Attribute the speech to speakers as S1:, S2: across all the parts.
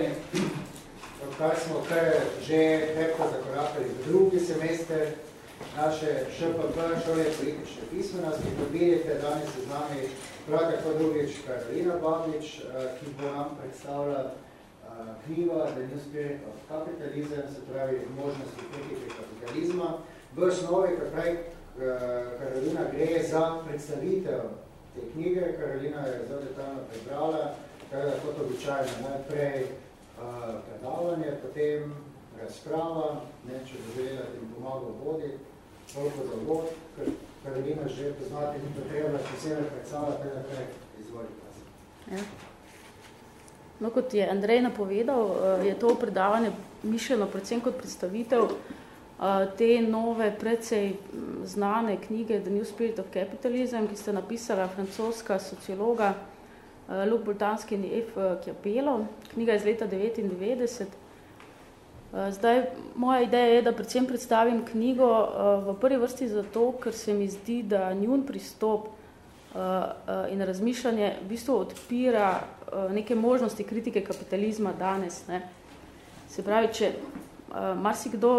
S1: pozdravljeni. Kar smo kar že pepko zakorakali v drugi semester naše ŠPP, šole politične pismenosti. Kot vidite, danes je z nami prav tako drugič Karolina Babič, ki bo nam predstavila knjigo The New Spirit of Capitalism, se pravi možnosti kritike kapitalizma. V osnovi, kot pravi Karolina, gre za predstavitev te knjige. Karolina je zelo detaljno prebrala, tako da kot običajno najprej predavanje, potem razprava, ne, če bo želela, jim pomagal voditi, toliko vod, ker Karolina že poznati ni potrebno, če se ne predstavlja, kaj naprej izvolite. Ja.
S2: No, kot je Andrej napovedal, je to predavanje mišljeno predvsem kot predstavitev te nove, precej znane knjige The New Spirit of Capitalism, ki ste napisala francoska sociologa uh, Luke Boltanski in F. Kjapelo. Knjiga iz leta 99. Uh, zdaj, moja ideja je, da predvsem predstavim knjigo v prvi vrsti zato, ker se mi zdi, da njun pristop in razmišljanje v bistvu odpira neke možnosti kritike kapitalizma danes. Ne. Se pravi, če marsikdo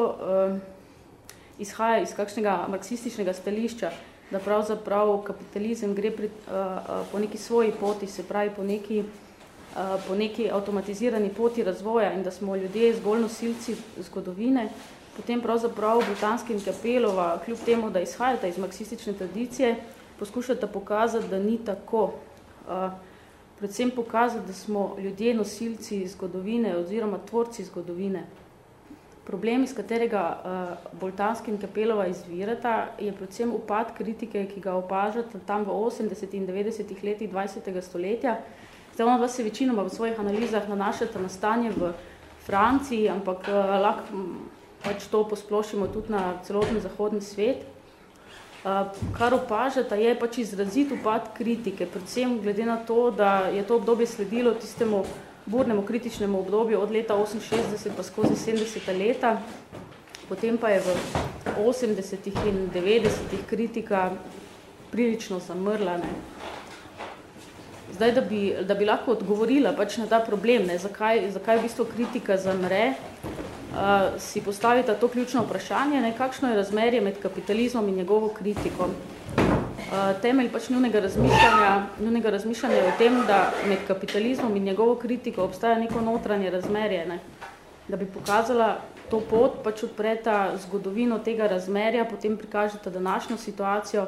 S2: izhaja iz kakšnega marksističnega stališča, da pravzaprav kapitalizem gre pri, uh, po neki svoji poti, se pravi po neki, uh, po neki avtomatizirani poti razvoja in da smo ljudje zgolj nosilci zgodovine, potem pravzaprav Britanski in Kapelova, kljub temu, da izhajata iz marksistične tradicije, poskušata pokazati, da ni tako. Uh, predvsem pokazati, da smo ljudje nosilci zgodovine oziroma tvorci zgodovine. Problem, iz katerega uh, Boltanski in Kapelova izvirata, je predvsem upad kritike, ki ga opažate tam v 80 in 90 letih 20. stoletja. Zdaj, ona se večinoma v svojih analizah nanašata na stanje v Franciji, ampak uh, lahko pač to posplošimo tudi na celotni zahodni svet. Uh, kar opažata, je pač izrazit upad kritike, predvsem glede na to, da je to obdobje sledilo tistemu burnemu kritičnemu obdobju od leta 68 pa skozi 70 leta, potem pa je v 80 in 90 kritika prilično zamrla. Ne. Zdaj, da bi, da bi lahko odgovorila pač na ta problem, ne, zakaj, zakaj v bistvu kritika zamre, uh, si postavita to ključno vprašanje, ne, kakšno je razmerje med kapitalizmom in njegovo kritiko. Eh, temelj pač njunega razmišljanja, njunega razmišljanja je v tem, da med kapitalizmom in njegovo kritiko obstaja neko notranje razmerje, ne? da bi pokazala to pot, pač odpreta zgodovino tega razmerja, potem prikažete današnjo situacijo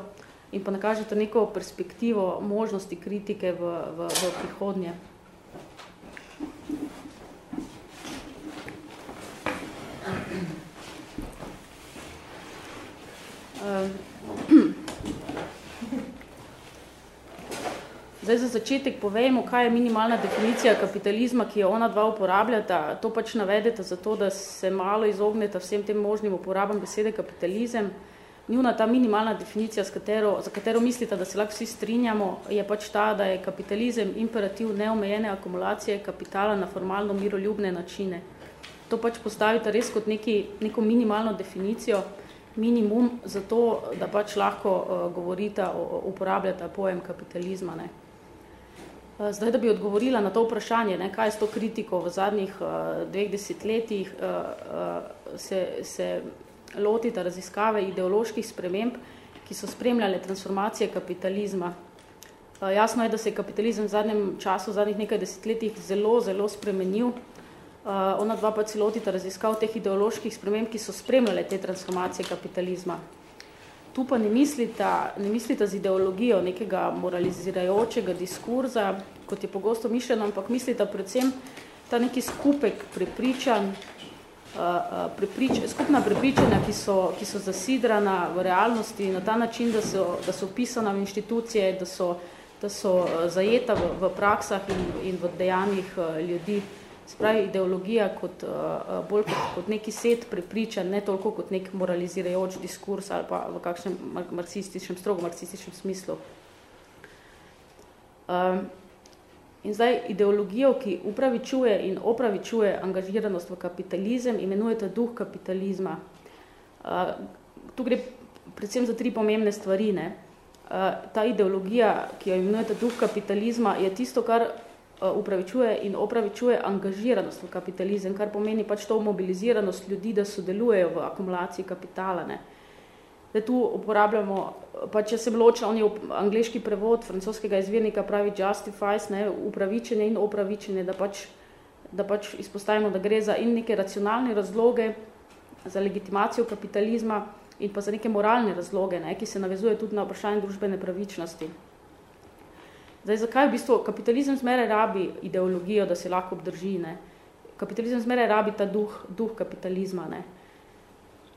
S2: in pa nakažete neko perspektivo možnosti kritike v, v, v prihodnje. Uh, Zdaj za začetek povejmo, kaj je minimalna definicija kapitalizma, ki jo ona dva uporabljata. To pač navedete zato, da se malo izognete vsem tem možnim uporabam besede kapitalizem. Njuna ta minimalna definicija, katero, za katero mislite, da se lahko vsi strinjamo, je pač ta, da je kapitalizem imperativ neomejene akumulacije kapitala na formalno miroljubne načine. To pač postavite res kot neki, neko minimalno definicijo, minimum za to, da pač lahko uh, govorite, uporabljate pojem kapitalizma. Ne. Eh, zdaj, da bi odgovorila na to vprašanje, ne, kaj je s to kritiko v zadnjih uh, dveh desetletjih, uh, uh, se, se lotita raziskave ideoloških sprememb, ki so spremljale transformacije kapitalizma. Uh, jasno je, da se je kapitalizem v zadnjem času, v zadnjih nekaj desetletjih zelo, zelo spremenil. Uh, ona dva pa celotita raziskav teh ideoloških sprememb, ki so spremljale te transformacije kapitalizma tu pa ne mislita, ne mislita z ideologijo nekega moralizirajočega diskurza, kot je pogosto mišljeno, ampak mislita predvsem ta neki skupek prepričanj, preprič, skupna prepričanja, ki so, ki so zasidrana v realnosti na ta način, da so, da so pisana v inštitucije, da so, da so zajeta v, v praksah in, in v dejanjih ljudi. Spravi ideologija kot, uh, bolj kot, kot neki set prepričan, ne toliko kot nek moralizirajoč diskurs ali pa v kakšnem marksističnem, strogo marksističnem smislu. Um, in zdaj ideologijo, ki upravičuje in opravičuje angažiranost v kapitalizem, imenujete duh kapitalizma. Uh, tu gre predvsem za tri pomembne stvari. Ne? Uh, ta ideologija, ki jo imenujete duh kapitalizma, je tisto, kar upravičuje in opravičuje angažiranost v kapitalizem, kar pomeni pač to mobiliziranost ljudi, da sodelujejo v akumulaciji kapitala. Ne. Da tu uporabljamo, pa če se bloča, on je angliški prevod francoskega izvirnika pravi justifies, ne, upravičenje in opravičenje, da pač, da pač izpostavimo, da gre za in neke racionalne razloge, za legitimacijo kapitalizma in pa za neke moralne razloge, ne, ki se navezuje tudi na vprašanje družbene pravičnosti. Zdaj, zakaj v bistvu kapitalizem zmeraj rabi ideologijo, da se lahko obdrži? Ne? Kapitalizem zmeraj rabi ta duh, duh kapitalizma. Ne?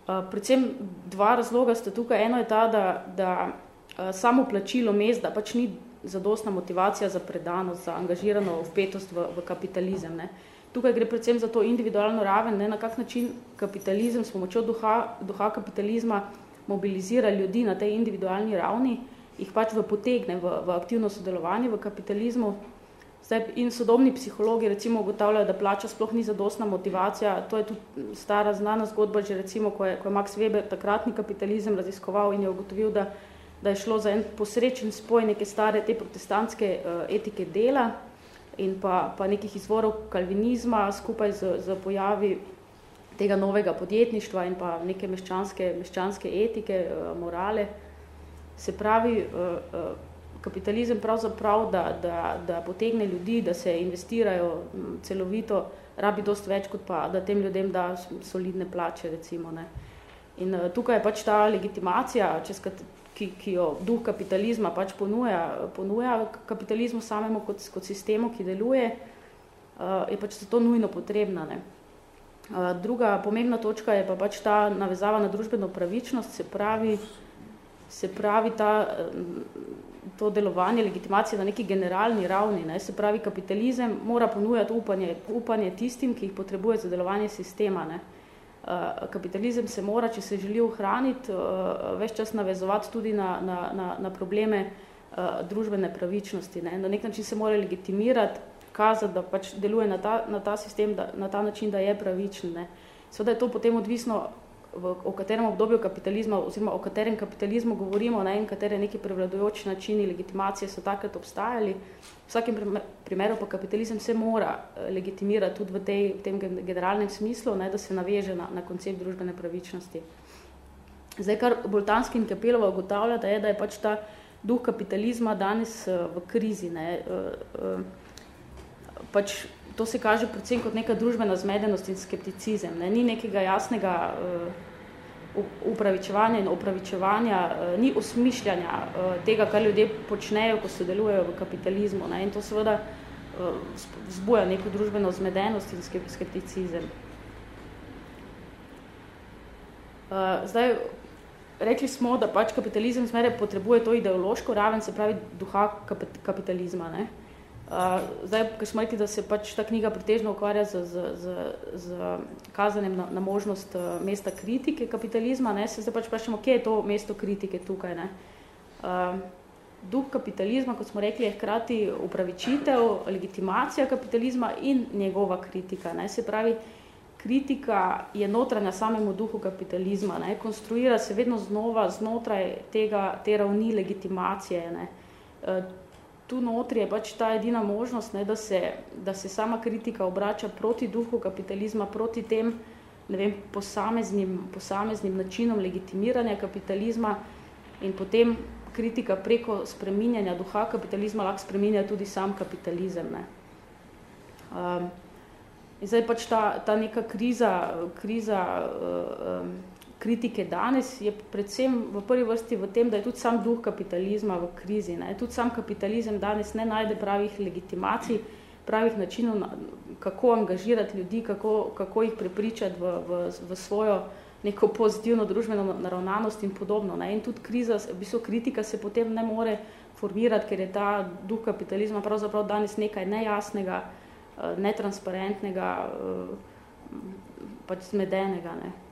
S2: Uh, predvsem dva razloga sta tukaj. Eno je ta, da, da uh, samo plačilo mest, da pač ni zadostna motivacija za predanost, za angažirano vpetost v, v kapitalizem. Ne? Tukaj gre predvsem za to individualno raven, ne? na kak način kapitalizem s pomočjo duha, duha kapitalizma mobilizira ljudi na tej individualni ravni, jih pač v potegne v, v aktivno sodelovanje v kapitalizmu. Zdaj, in sodobni psihologi recimo ugotavljajo, da plača sploh ni zadostna motivacija. To je tudi stara znana zgodba, že recimo, ko je, ko je Max Weber takratni kapitalizem raziskoval in je ugotovil, da, da je šlo za en posrečen spoj neke stare te protestantske uh, etike dela in pa, pa nekih izvorov kalvinizma skupaj z, z pojavi tega novega podjetništva in pa neke meščanske, meščanske etike, uh, morale. Se pravi, eh, eh, kapitalizem pravzaprav, da, da, da potegne ljudi, da se investirajo celovito, rabi dost več, kot pa, da tem ljudem da solidne plače, recimo. Ne. In eh, tukaj je pač ta legitimacija, čez ki, ki jo duh kapitalizma pač ponuja, ponuja kapitalizmu samemu kot, kot sistemu, ki deluje, je pač zato nujno potrebna. Ne. Druga pomembna točka je pa pač ta navezava na družbeno pravičnost, se pravi, se pravi ta, to delovanje, legitimacija na neki generalni ravni, ne, se pravi kapitalizem mora ponujati upanje, upanje tistim, ki jih potrebuje za delovanje sistema. Ne. Kapitalizem se mora, če se želi ohraniti, več čas navezovati tudi na, na, na, na probleme družbene pravičnosti. Ne. Na nek način se mora legitimirati, kazati, da pač deluje na ta, na ta sistem, da, na ta način, da je pravičen. Ne. Seveda je to potem odvisno v, o katerem obdobju kapitalizma oziroma o katerem kapitalizmu govorimo ne, in katere neki prevladujoči načini legitimacije so takrat obstajali. V vsakem primeru pa kapitalizem se mora eh, legitimirati tudi v, tej, v tem generalnem smislu, ne, da se naveže na, na koncept družbene pravičnosti. Zdaj, kar Boltanski in Kapelova ugotavljata, je, da je pač ta duh kapitalizma danes uh, v krizi. Ne, uh, pač to se kaže predvsem kot neka družbena zmedenost in skepticizem. Ne? Ni nekega jasnega uh, upravičevanja in opravičevanja, uh, ni osmišljanja uh, tega, kar ljudje počnejo, ko sodelujejo v kapitalizmu. Ne? In to seveda uh, zbuja neko družbeno zmedenost in skepticizem. Uh, zdaj, rekli smo, da pač kapitalizem zmeraj potrebuje to ideološko raven, se pravi duha kapitalizma. Ne? Uh, zdaj, ko smo rekli, da se pač ta knjiga pretežno ukvarja z, z, z, z kazanjem na, na možnost uh, mesta kritike kapitalizma, ne, se zdaj pač vprašamo, kje je to mesto kritike tukaj. Ne. Uh, duh kapitalizma, kot smo rekli, je hkrati upravičitev, legitimacija kapitalizma in njegova kritika. Ne. Se pravi, kritika je notranja samemu duhu kapitalizma, ne. konstruira se vedno znova znotraj tega, te ravni legitimacije. Ne. Uh, tu notri je pač ta edina možnost, ne, da, se, da se sama kritika obrača proti duhu kapitalizma, proti tem ne vem, posameznim, posameznim načinom legitimiranja kapitalizma in potem kritika preko spreminjanja duha kapitalizma lahko spreminja tudi sam kapitalizem. Ne. Um, in zdaj pač ta, ta neka kriza, kriza uh, um, kritike danes je predvsem v prvi vrsti v tem, da je tudi sam duh kapitalizma v krizi. Ne. Tudi sam kapitalizem danes ne najde pravih legitimacij, pravih načinov, kako angažirati ljudi, kako, kako jih prepričati v, v, v svojo neko pozitivno družbeno naravnanost in podobno. Ne. In tudi kriza, v bistvu kritika se potem ne more formirati, ker je ta duh kapitalizma pravzaprav danes nekaj nejasnega, eh, netransparentnega, eh, pač zmedenega. Ne.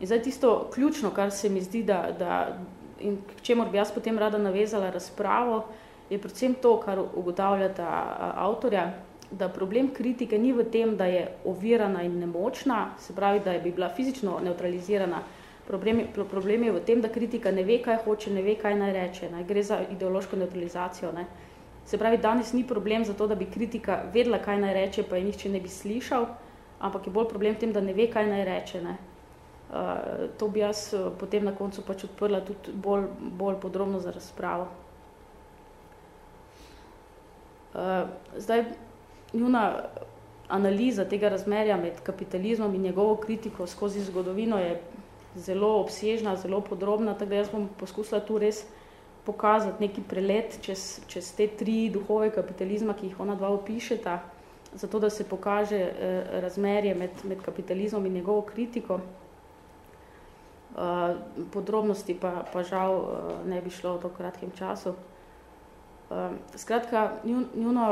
S2: In zdaj tisto ključno, kar se mi zdi, da, da in k čemor bi jaz potem rada navezala razpravo, je predvsem to, kar ugotavljata avtorja, da problem kritike ni v tem, da je ovirana in nemočna, se pravi, da je bi bila fizično neutralizirana. Problem, problem je v tem, da kritika ne ve, kaj hoče, ne ve, kaj naj reče. Ne? Gre za ideološko neutralizacijo. Ne? Se pravi, danes ni problem za to, da bi kritika vedela, kaj naj reče, pa je nihče ne bi slišal, ampak je bolj problem v tem, da ne ve, kaj naj reče. Ne. Uh, to bi jaz uh, potem na koncu pač odprla tudi bolj, bolj podrobno za razpravo. Uh, zdaj, njuna analiza tega razmerja med kapitalizmom in njegovo kritiko skozi zgodovino je zelo obsežna, zelo podrobna, tako da jaz bom poskusila tu res pokazati neki prelet čez, čez te tri duhove kapitalizma, ki jih ona dva opišeta, zato da se pokaže eh, razmerje med, med kapitalizmom in njegovo kritiko. Uh, podrobnosti pa, pa žal uh, ne bi šlo v to kratkem času. Uh, skratka, njuno,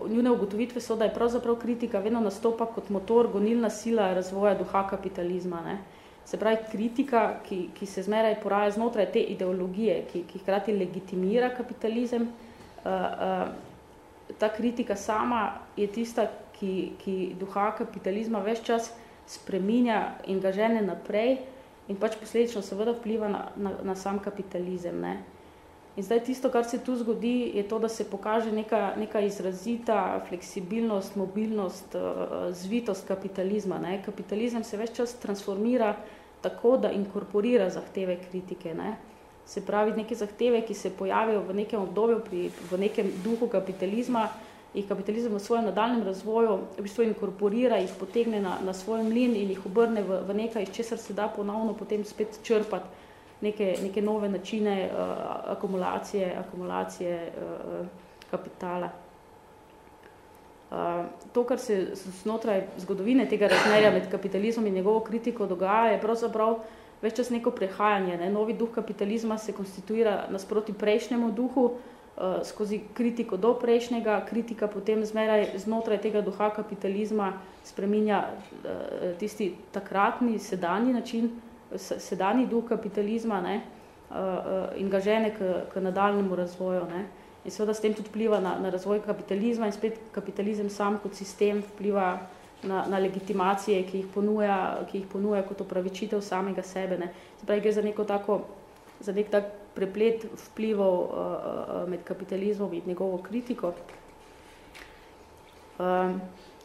S2: uh, njune ugotovitve so, da je pravzaprav kritika vedno nastopa kot motor, gonilna sila razvoja duha kapitalizma. Ne? Uh, Se pravi, kritika, ki, ki se zmeraj poraja znotraj te ideologije, ki, ki hkrati legitimira kapitalizem, uh, uh, ta kritika sama je tista, ki, ki duha kapitalizma več čas spreminja in ga žene naprej in pač posledično seveda vpliva na, na, na sam kapitalizem. Ne. In zdaj tisto, kar se tu zgodi, je to, da se pokaže neka, neka izrazita fleksibilnost, mobilnost, uh, zvitost kapitalizma. Ne. Kapitalizem se več čas transformira tako, da inkorporira zahteve kritike. Ne? Se pravi, neke zahteve, ki se pojavijo v nekem obdobju, pri, v nekem duhu kapitalizma, jih kapitalizem v svojem nadaljnem razvoju v bistvu inkorporira, jih potegne na, na svoj mlin in jih obrne v, v nekaj, iz česar se da ponovno potem spet črpati neke, neke nove načine uh, akumulacije, akumulacije uh, kapitala. Uh, to, kar se znotraj zgodovine tega razmerja med kapitalizmom in njegovo kritiko dogaja, je pravzaprav več čas neko prehajanje. Ne? Novi duh kapitalizma se konstituira nasproti prejšnjemu duhu, uh, skozi kritiko do prejšnjega, kritika potem zmeraj znotraj tega duha kapitalizma spreminja uh, tisti takratni, sedanji način, sedanji duh kapitalizma ne? Uh, in ga žene k, k nadaljnemu razvoju. Ne? in seveda s tem tudi vpliva na, na razvoj kapitalizma in spet kapitalizem sam kot sistem vpliva na, na legitimacije, ki jih, ponuja, ki jih ponuja kot opravičitev samega sebe. Ne. Se pravi, gre za neko tako, za nek tak preplet vplivov uh, med kapitalizmom in njegovo kritiko. Uh,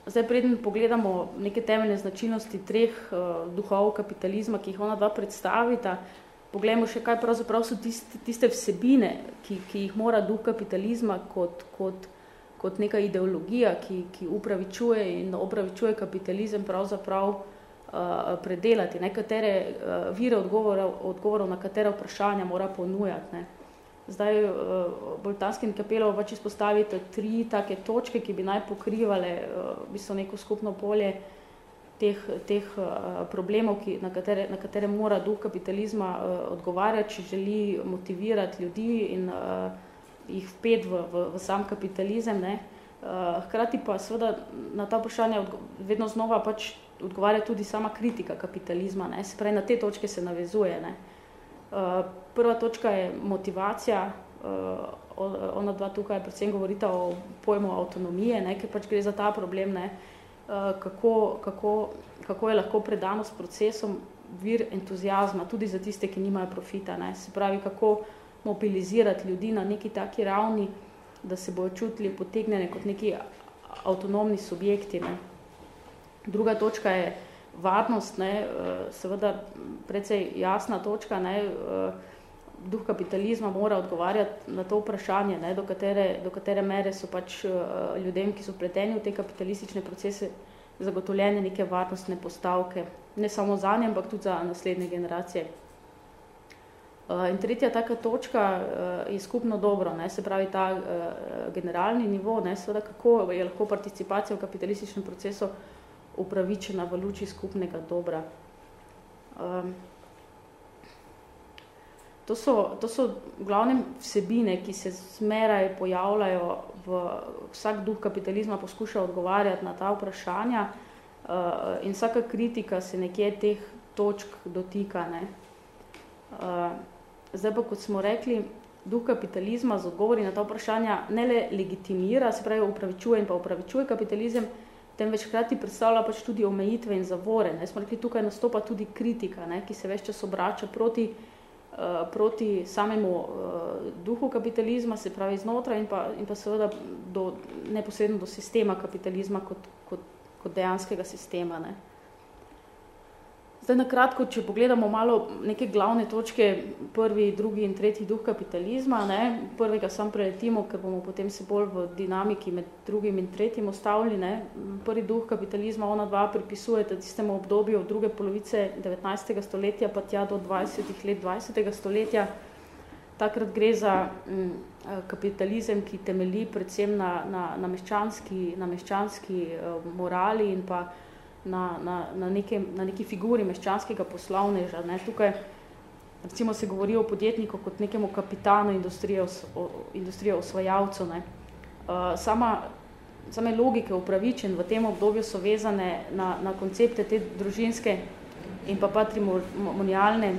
S2: zdaj, preden pogledamo neke temeljne značilnosti treh uh, duhov kapitalizma, ki jih ona dva predstavita, poglejmo še, kaj pravzaprav so tiste, tiste vsebine, ki, ki jih mora duh kapitalizma kot, kot, kot neka ideologija, ki, ki upravičuje in opravičuje kapitalizem pravzaprav predelati. Nekatere uh, vire odgovorov, odgovorov, na katera vprašanja mora ponujati. Ne. Zdaj, uh, Boltanski in Kapelov pač izpostavite tri take točke, ki bi naj pokrivale v bistvu neko skupno polje teh, teh problemov, ki, na, katere, na katere mora duh kapitalizma odgovarjati, če želi motivirati ljudi in uh, jih vpet v, v, v sam kapitalizem. Ne. Uh, hkrati pa seveda na ta vprašanja vedno znova pač odgovarja tudi sama kritika kapitalizma. Ne. Se pravi, na te točke se navezuje. Ne. Uh, prva točka je motivacija. Uh, ona dva tukaj predvsem govorita o pojmu avtonomije, ne, ker pač gre za ta problem, ne, uh, kako, kako, kako je lahko predanost procesom vir entuzijazma, tudi za tiste, ki nimajo profita. Ne? Se pravi, kako mobilizirati ljudi na neki taki ravni, da se bojo čutili potegnjene kot neki avtonomni subjekti. Ne? Druga točka je varnost, ne? Eh, seveda precej jasna točka, ne? Eh, duh kapitalizma mora odgovarjati na to vprašanje, ne, do, katere, do katere mere so pač uh, ljudem, ki so pleteni v te kapitalistične procese, zagotovljene neke varnostne postavke, ne samo za nje, ampak tudi za naslednje generacije. In tretja taka točka je skupno dobro, ne, se pravi ta generalni nivo, ne, seveda kako je lahko participacija v kapitalističnem procesu upravičena v luči skupnega dobra. Um, To so, to so v glavnem vsebine, ki se zmeraj pojavljajo v vsak duh kapitalizma, poskuša odgovarjati na ta vprašanja uh, in vsaka kritika se nekje teh točk dotika. Ne. Uh, zdaj pa, kot smo rekli, duh kapitalizma z odgovori na ta vprašanja ne le legitimira, se pravi upravičuje in pa upravičuje kapitalizem, temveč hkrati predstavlja pač tudi omejitve in zavore. Ne. Smo rekli, tukaj nastopa tudi kritika, ne, ki se več čas obrača proti proti samemu uh, duhu kapitalizma, se pravi znotraj in pa, in pa seveda do, neposredno do sistema kapitalizma kot, kot, kot dejanskega sistema. Ne. Uh, Zdaj, na kratko, če pogledamo malo neke glavne točke, prvi, drugi in tretji duh kapitalizma, ne, prvega sam preletimo, ker bomo potem se bolj v dinamiki med drugim in tretjim ostavili. Ne. Prvi duh kapitalizma, ona dva pripisujete tistemu obdobju od druge polovice 19. stoletja pa tja do 20. let 20. stoletja. Takrat gre za m, kapitalizem, ki temelji predvsem na, na, na meščanski, na meščanski uh, morali in pa na, na, na, neke, na neki figuri meščanskega poslovneža. Ne. Tukaj recimo se govori o podjetniku kot nekemu kapitanu industrije, os, o, industrije osvajalcu. Ne. Uh, sama, same logike upravičen v tem obdobju so vezane na, na koncepte te družinske in pa patrimonialne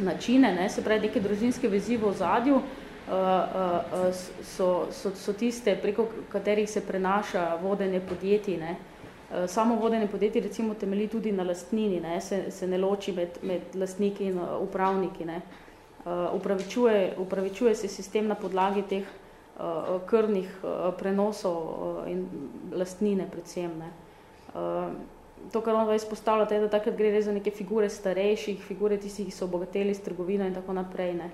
S2: načine, ne. se pravi neke družinske vezi v ozadju, Uh, uh, so, so, so tiste, preko katerih se prenaša vodenje podjetij, ne, samo vodenje podjetij recimo temelji tudi na lastnini, ne, se, se ne loči med, med lastniki in eh, upravniki. Ne. Uh, upravičuje, upravičuje se sistem na podlagi teh krvnih prenosov in lastnine predvsem. Ne. To, kar on izpostavlja, je, da takrat gre za neke figure starejših, figure tistih, ki so obogateli s trgovino in tako naprej. Ne.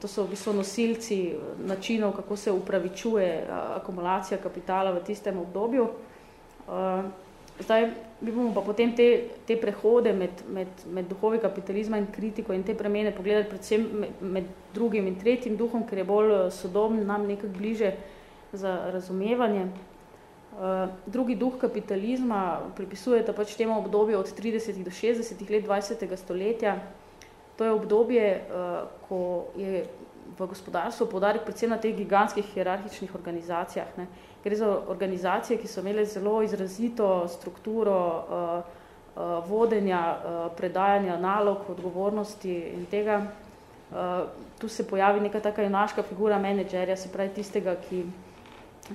S2: To so v bistvu nosilci načinov, kako se upravičuje akumulacija kapitala v tistem obdobju. Uh, zdaj, mi bomo pa potem te, te prehode med, med, med duhovi kapitalizma in kritiko in te premene pogledati predvsem med, med drugim in tretjim duhom, ker je bolj eh, sodobni, nam nekako bliže za razumevanje. Uh, drugi duh kapitalizma pripisujete pač temu obdobju od 30 do 60 let 20. stoletja. To je obdobje, uh, ko je v gospodarstvu podarek predvsem na teh gigantskih hierarhičnih organizacijah. Ne. Uh, Gre za organizacije, ki so imele zelo izrazito strukturo uh, vodenja, uh, predajanja nalog, odgovornosti in tega. Uh, tu se pojavi neka taka junaška figura menedžerja, se pravi tistega, ki,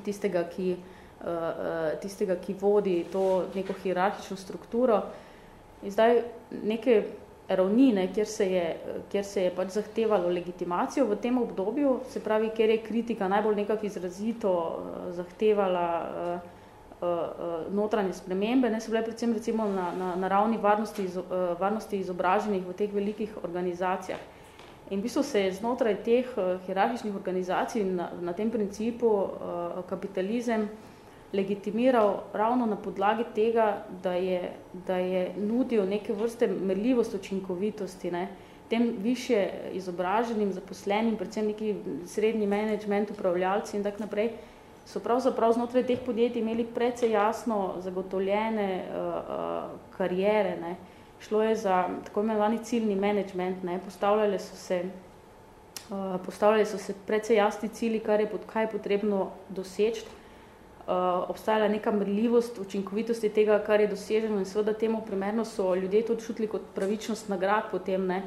S2: tistega, ki, uh, tistega, ki vodi to neko hierarhično strukturo. In zdaj neke ravnine, kjer se je, kjer se je pač zahtevalo legitimacijo v tem obdobju, se pravi, kjer je kritika najbolj nekako izrazito uh, zahtevala uh, uh, notranje spremembe, ne so bile predvsem recimo na, na, na ravni varnosti, iz, varnosti izobraženih v teh velikih organizacijah. In v bistvu se je znotraj teh hierarhičnih organizacij na, na tem principu kapitalizem legitimiral ravno na podlagi tega, da je, da je nudil neke vrste merljivost učinkovitosti, ne, tem više izobraženim, zaposlenim, predvsem neki srednji management, upravljalci in tak naprej, so pravzaprav znotraj teh podjetij imeli precej jasno zagotovljene uh, uh, karijere. Ne. Šlo je za tako imenovani ciljni management, ne. Postavljali, so se, uh, postavljali so se precej jasni cili, kar je, kaj je potrebno doseči, obstajala neka mrljivost učinkovitosti tega, kar je doseženo in seveda temu primerno so ljudje to čutili kot pravičnost nagrad potem, ne.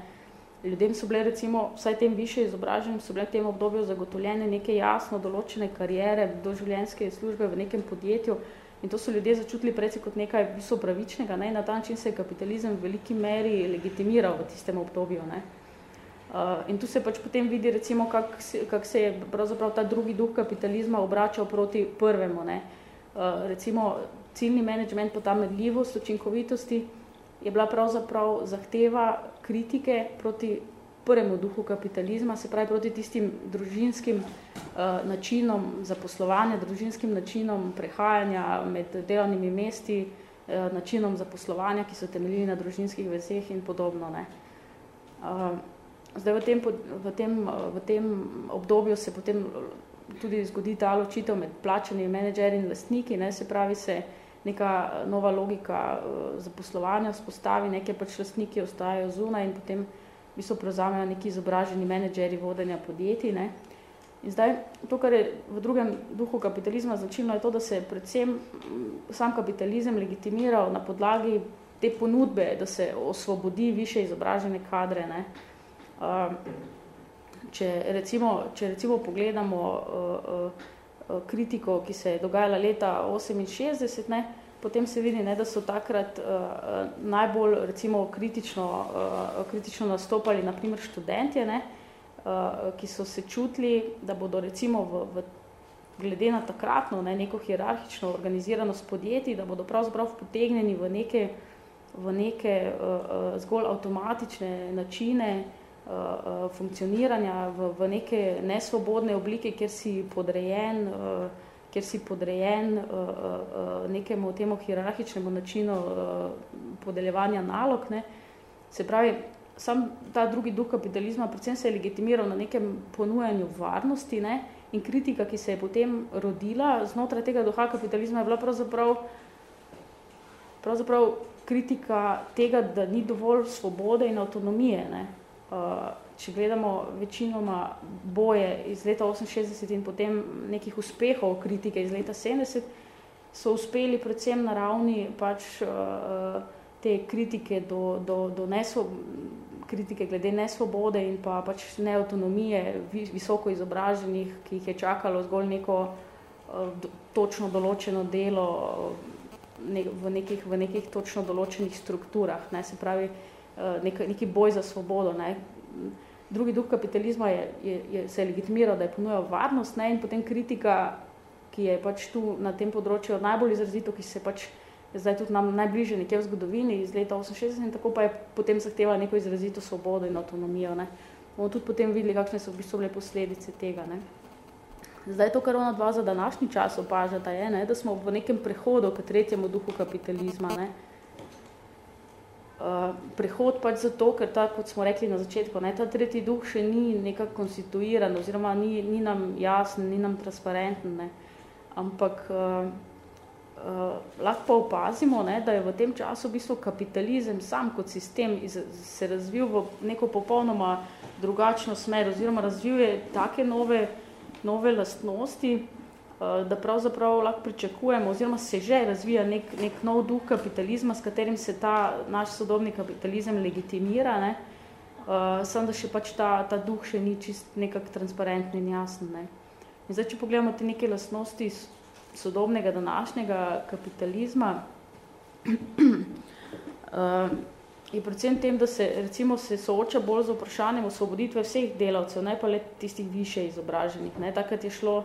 S2: Ljudem so bile recimo, vsaj tem više izobraženim, so bile v tem obdobju zagotovljene neke jasno določene karijere, doživljenjske službe v nekem podjetju in to so ljudje začutili predvsej kot nekaj viso pravičnega, ne. Na ta način se je kapitalizem v veliki meri legitimiral v tistem obdobju, ne. Uh, in tu se pač potem vidi, recimo, kako se, kak se je pravzaprav ta drugi duh kapitalizma obračal proti prvemu. Ne. Uh, recimo, ciljni management po ta medljivost, učinkovitosti je bila pravzaprav zahteva kritike proti prvemu duhu kapitalizma, se pravi proti tistim družinskim uh, načinom zaposlovanja, družinskim načinom prehajanja med delovnimi mesti, uh, načinom zaposlovanja, ki so temeljili na družinskih vezeh in podobno. Ne. Uh, Zdaj v tem, v, tem, v tem obdobju se potem tudi zgodi ta ločitev med plačanimi menedžeri in lastniki, ne, se pravi se neka nova logika uh, zaposlovanja vzpostavi, neke pač lastniki ostajajo zunaj in potem v bistvu prevzamejo neki izobraženi menedžeri vodenja podjetij. Ne. In zdaj, to, kar je v drugem duhu kapitalizma značilno, je to, da se je predvsem sam kapitalizem legitimiral na podlagi te ponudbe, da se osvobodi više izobražene kadre. Ne. Uh, če recimo, če recimo pogledamo uh, uh, kritiko, ki se je dogajala leta 68, ne, potem se vidi, ne, da so takrat najbolj recimo kritično, kritično nastopali naprimer študentje, ne, ki so se čutili, da bodo recimo v, v glede na takratno ne, neko hierarhično organiziranost podjetij, da bodo pravzaprav potegnjeni v neke, v neke uh, zgolj avtomatične načine uh, funkcioniranja, v, v neke nesvobodne oblike, kjer si podrejen, uh, kjer si podrejen uh, uh, nekemu temu hierarhičnemu načinu uh, podeljevanja nalog. Ne. Se pravi, sam ta drugi duh kapitalizma predvsem se je legitimiral na nekem ponujanju varnosti, ne, In kritika, ki se je potem rodila znotraj tega duha kapitalizma, je bila pravzaprav, pravzaprav kritika tega, da ni dovolj svobode in avtonomije. Ne? Uh, če gledamo večinoma boje iz leta 68 in potem nekih uspehov kritike iz leta 70, so uspeli predvsem na ravni pač, uh, te kritike do, do, do nesvobode, kritike glede nesvobode in pa pač neautonomije visoko izobraženih, ki jih je čakalo zgolj neko uh, točno določeno delo ne, v, nekih, v nekih točno določenih strukturah, ne, se pravi uh, nek, neki boj za svobodo. Ne. Drugi duh kapitalizma je, je, je se je legitimiral, da je ponujal varnost ne, in potem kritika, ki je pač tu na tem področju najbolj izrazito, ki se pač zdaj tudi nam najbližje nekje v zgodovini iz leta 68 in tako pa je potem zahtevala neko izrazito svobodo in avtonomijo. Ne. Bomo tudi potem videli, kakšne so v bistvu bile posledice tega. Ne. Zdaj to, kar ona dva za današnji čas opažata, je, ne, da smo v nekem prehodu k tretjemu duhu kapitalizma. Ne. Uh, prehod pač zato, ker ta, kot smo rekli na začetku, ne, ta tretji duh še ni nekako konstituiran oziroma ni, ni nam jasen, ni nam transparenten, ne. ampak uh, uh, lahko pa opazimo, ne, da je v tem času v bistvu kapitalizem sam kot sistem iz, se razvil v neko popolnoma drugačno smer oziroma razvije take nove, nove lastnosti, da pravzaprav lahko pričakujemo oziroma se že razvija nek, nek nov duh kapitalizma, s katerim se ta naš sodobni kapitalizem legitimira, ne, uh, samo da še pač ta, ta duh še ni čist nekak transparentni in jasen. Ne. In zdaj, če pogledamo te neke lastnosti sodobnega današnjega kapitalizma uh, je predvsem tem, da se recimo se sooča bolj z vprašanjem osvoboditve vseh delavcev, ne pa le tistih više izobraženih. Ne. Takrat je šlo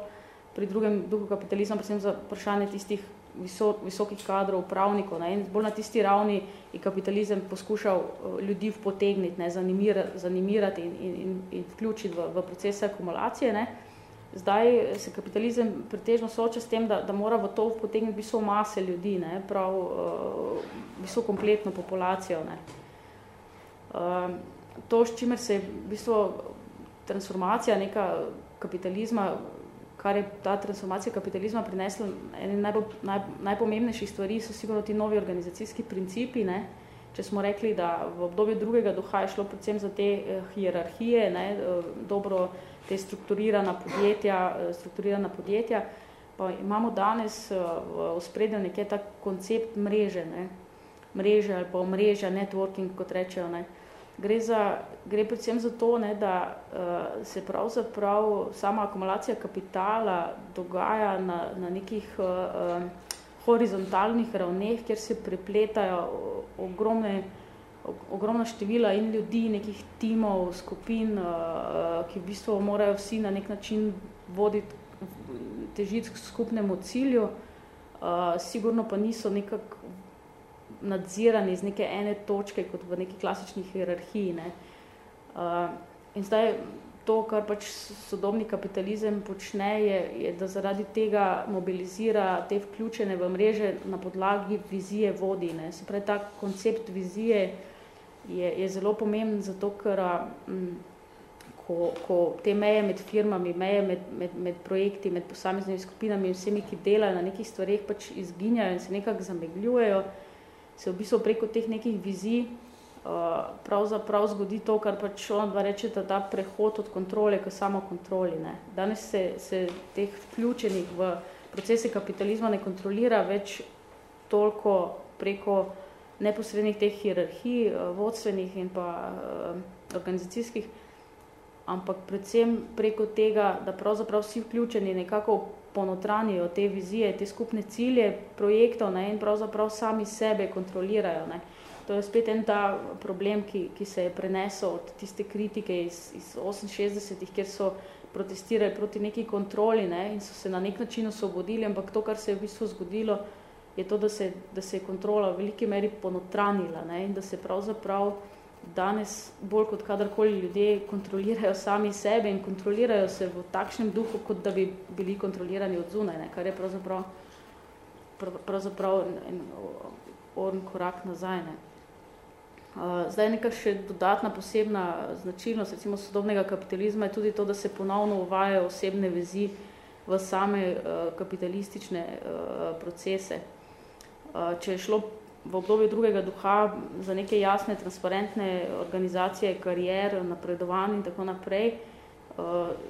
S2: pri drugem duhu kapitalizma predvsem za vprašanje tistih visok, visokih kadrov, upravnikov. Ne. In bolj na tisti ravni je kapitalizem poskušal uh, ljudi potegniti, ne, zanimirati, zanimirati in, in, in, in vključiti v, v procese akumulacije. Ne. Zdaj se kapitalizem pretežno sooča s tem, da, da mora v to potegniti bistvo mase ljudi, ne, prav uh, bistvo kompletno populacijo. Ne. Uh, to, s čimer se je bistvo transformacija neka kapitalizma, kar je ta transformacija kapitalizma prinesla, ene naj, najpomembnejših stvari so sigurno ti novi organizacijski principi, ne, Če smo rekli, da v obdobju drugega duha je šlo predvsem za te eh, hierarhije, ne, eh, dobro te strukturirana podjetja, eh, strukturirana podjetja, pa imamo danes eh, v spredju nekje tak koncept mreže, ne? mreže ali pa omrežja, networking, kot rečejo. Ne? Gre, za, gre predvsem za to, ne, da uh, se pravzaprav sama akumulacija kapitala dogaja na, na nekih uh, horizontalnih ravneh, kjer se prepletajo ogromne ogromna števila in ljudi, nekih timov, skupin, uh, ki v bistvu morajo vsi na nek način voditi, težiti k skupnemu cilju, uh, sigurno pa niso nekako nadzirani iz neke ene točke, kot v neki klasični hierarhiji. Ne. Uh, in zdaj to, kar pač sodobni kapitalizem počne, je, je, da zaradi tega mobilizira te vključene v mreže na podlagi vizije vodi. Ne. Se pravi, ta koncept vizije uh, je, je zelo pomemben, zato ker m, ko, ko te meje med firmami, meje med, med, med projekti, med posameznimi skupinami in vsemi, ki delajo na nekih stvareh, pač izginjajo in se nekako zamegljujejo, se v bistvu preko teh nekih vizij uh, pravzaprav zgodi to, kar pač on dva reče, da ta prehod od kontrole k samo kontroli. Ne. Danes se, se teh vključenih v procese kapitalizma ne kontrolira več toliko preko neposrednih teh hierarhij, eh, vodstvenih in pa uh, organizacijskih, ampak predvsem preko tega, da pravzaprav vsi vključeni nekako ponotranijo te vizije, te skupne cilje projektov ne, in pravzaprav sami sebe kontrolirajo. Ne. To je spet en ta problem, ki, ki se je prenesel od tiste kritike iz, iz 68-ih, kjer so protestirali proti neki kontroli ne, in so se na nek način osvobodili, ampak to, kar se je v bistvu zgodilo, je to, da se, da se je kontrola v veliki meri ponotranila ne, in da se pravzaprav danes bolj kot kadarkoli ljudje kontrolirajo sami sebe in kontrolirajo se v takšnem duhu, kot da bi bili kontrolirani od zunaj, ne, kar je pravzaprav, pravzaprav en orn korak nazaj. Ne. Zdaj neka še dodatna posebna značilnost recimo sodobnega kapitalizma je tudi to, da se ponovno uvajajo osebne vezi v same kapitalistične procese. Če je šlo v obdobju drugega duha za neke jasne, transparentne organizacije, karier, napredovanj in tako naprej, eh,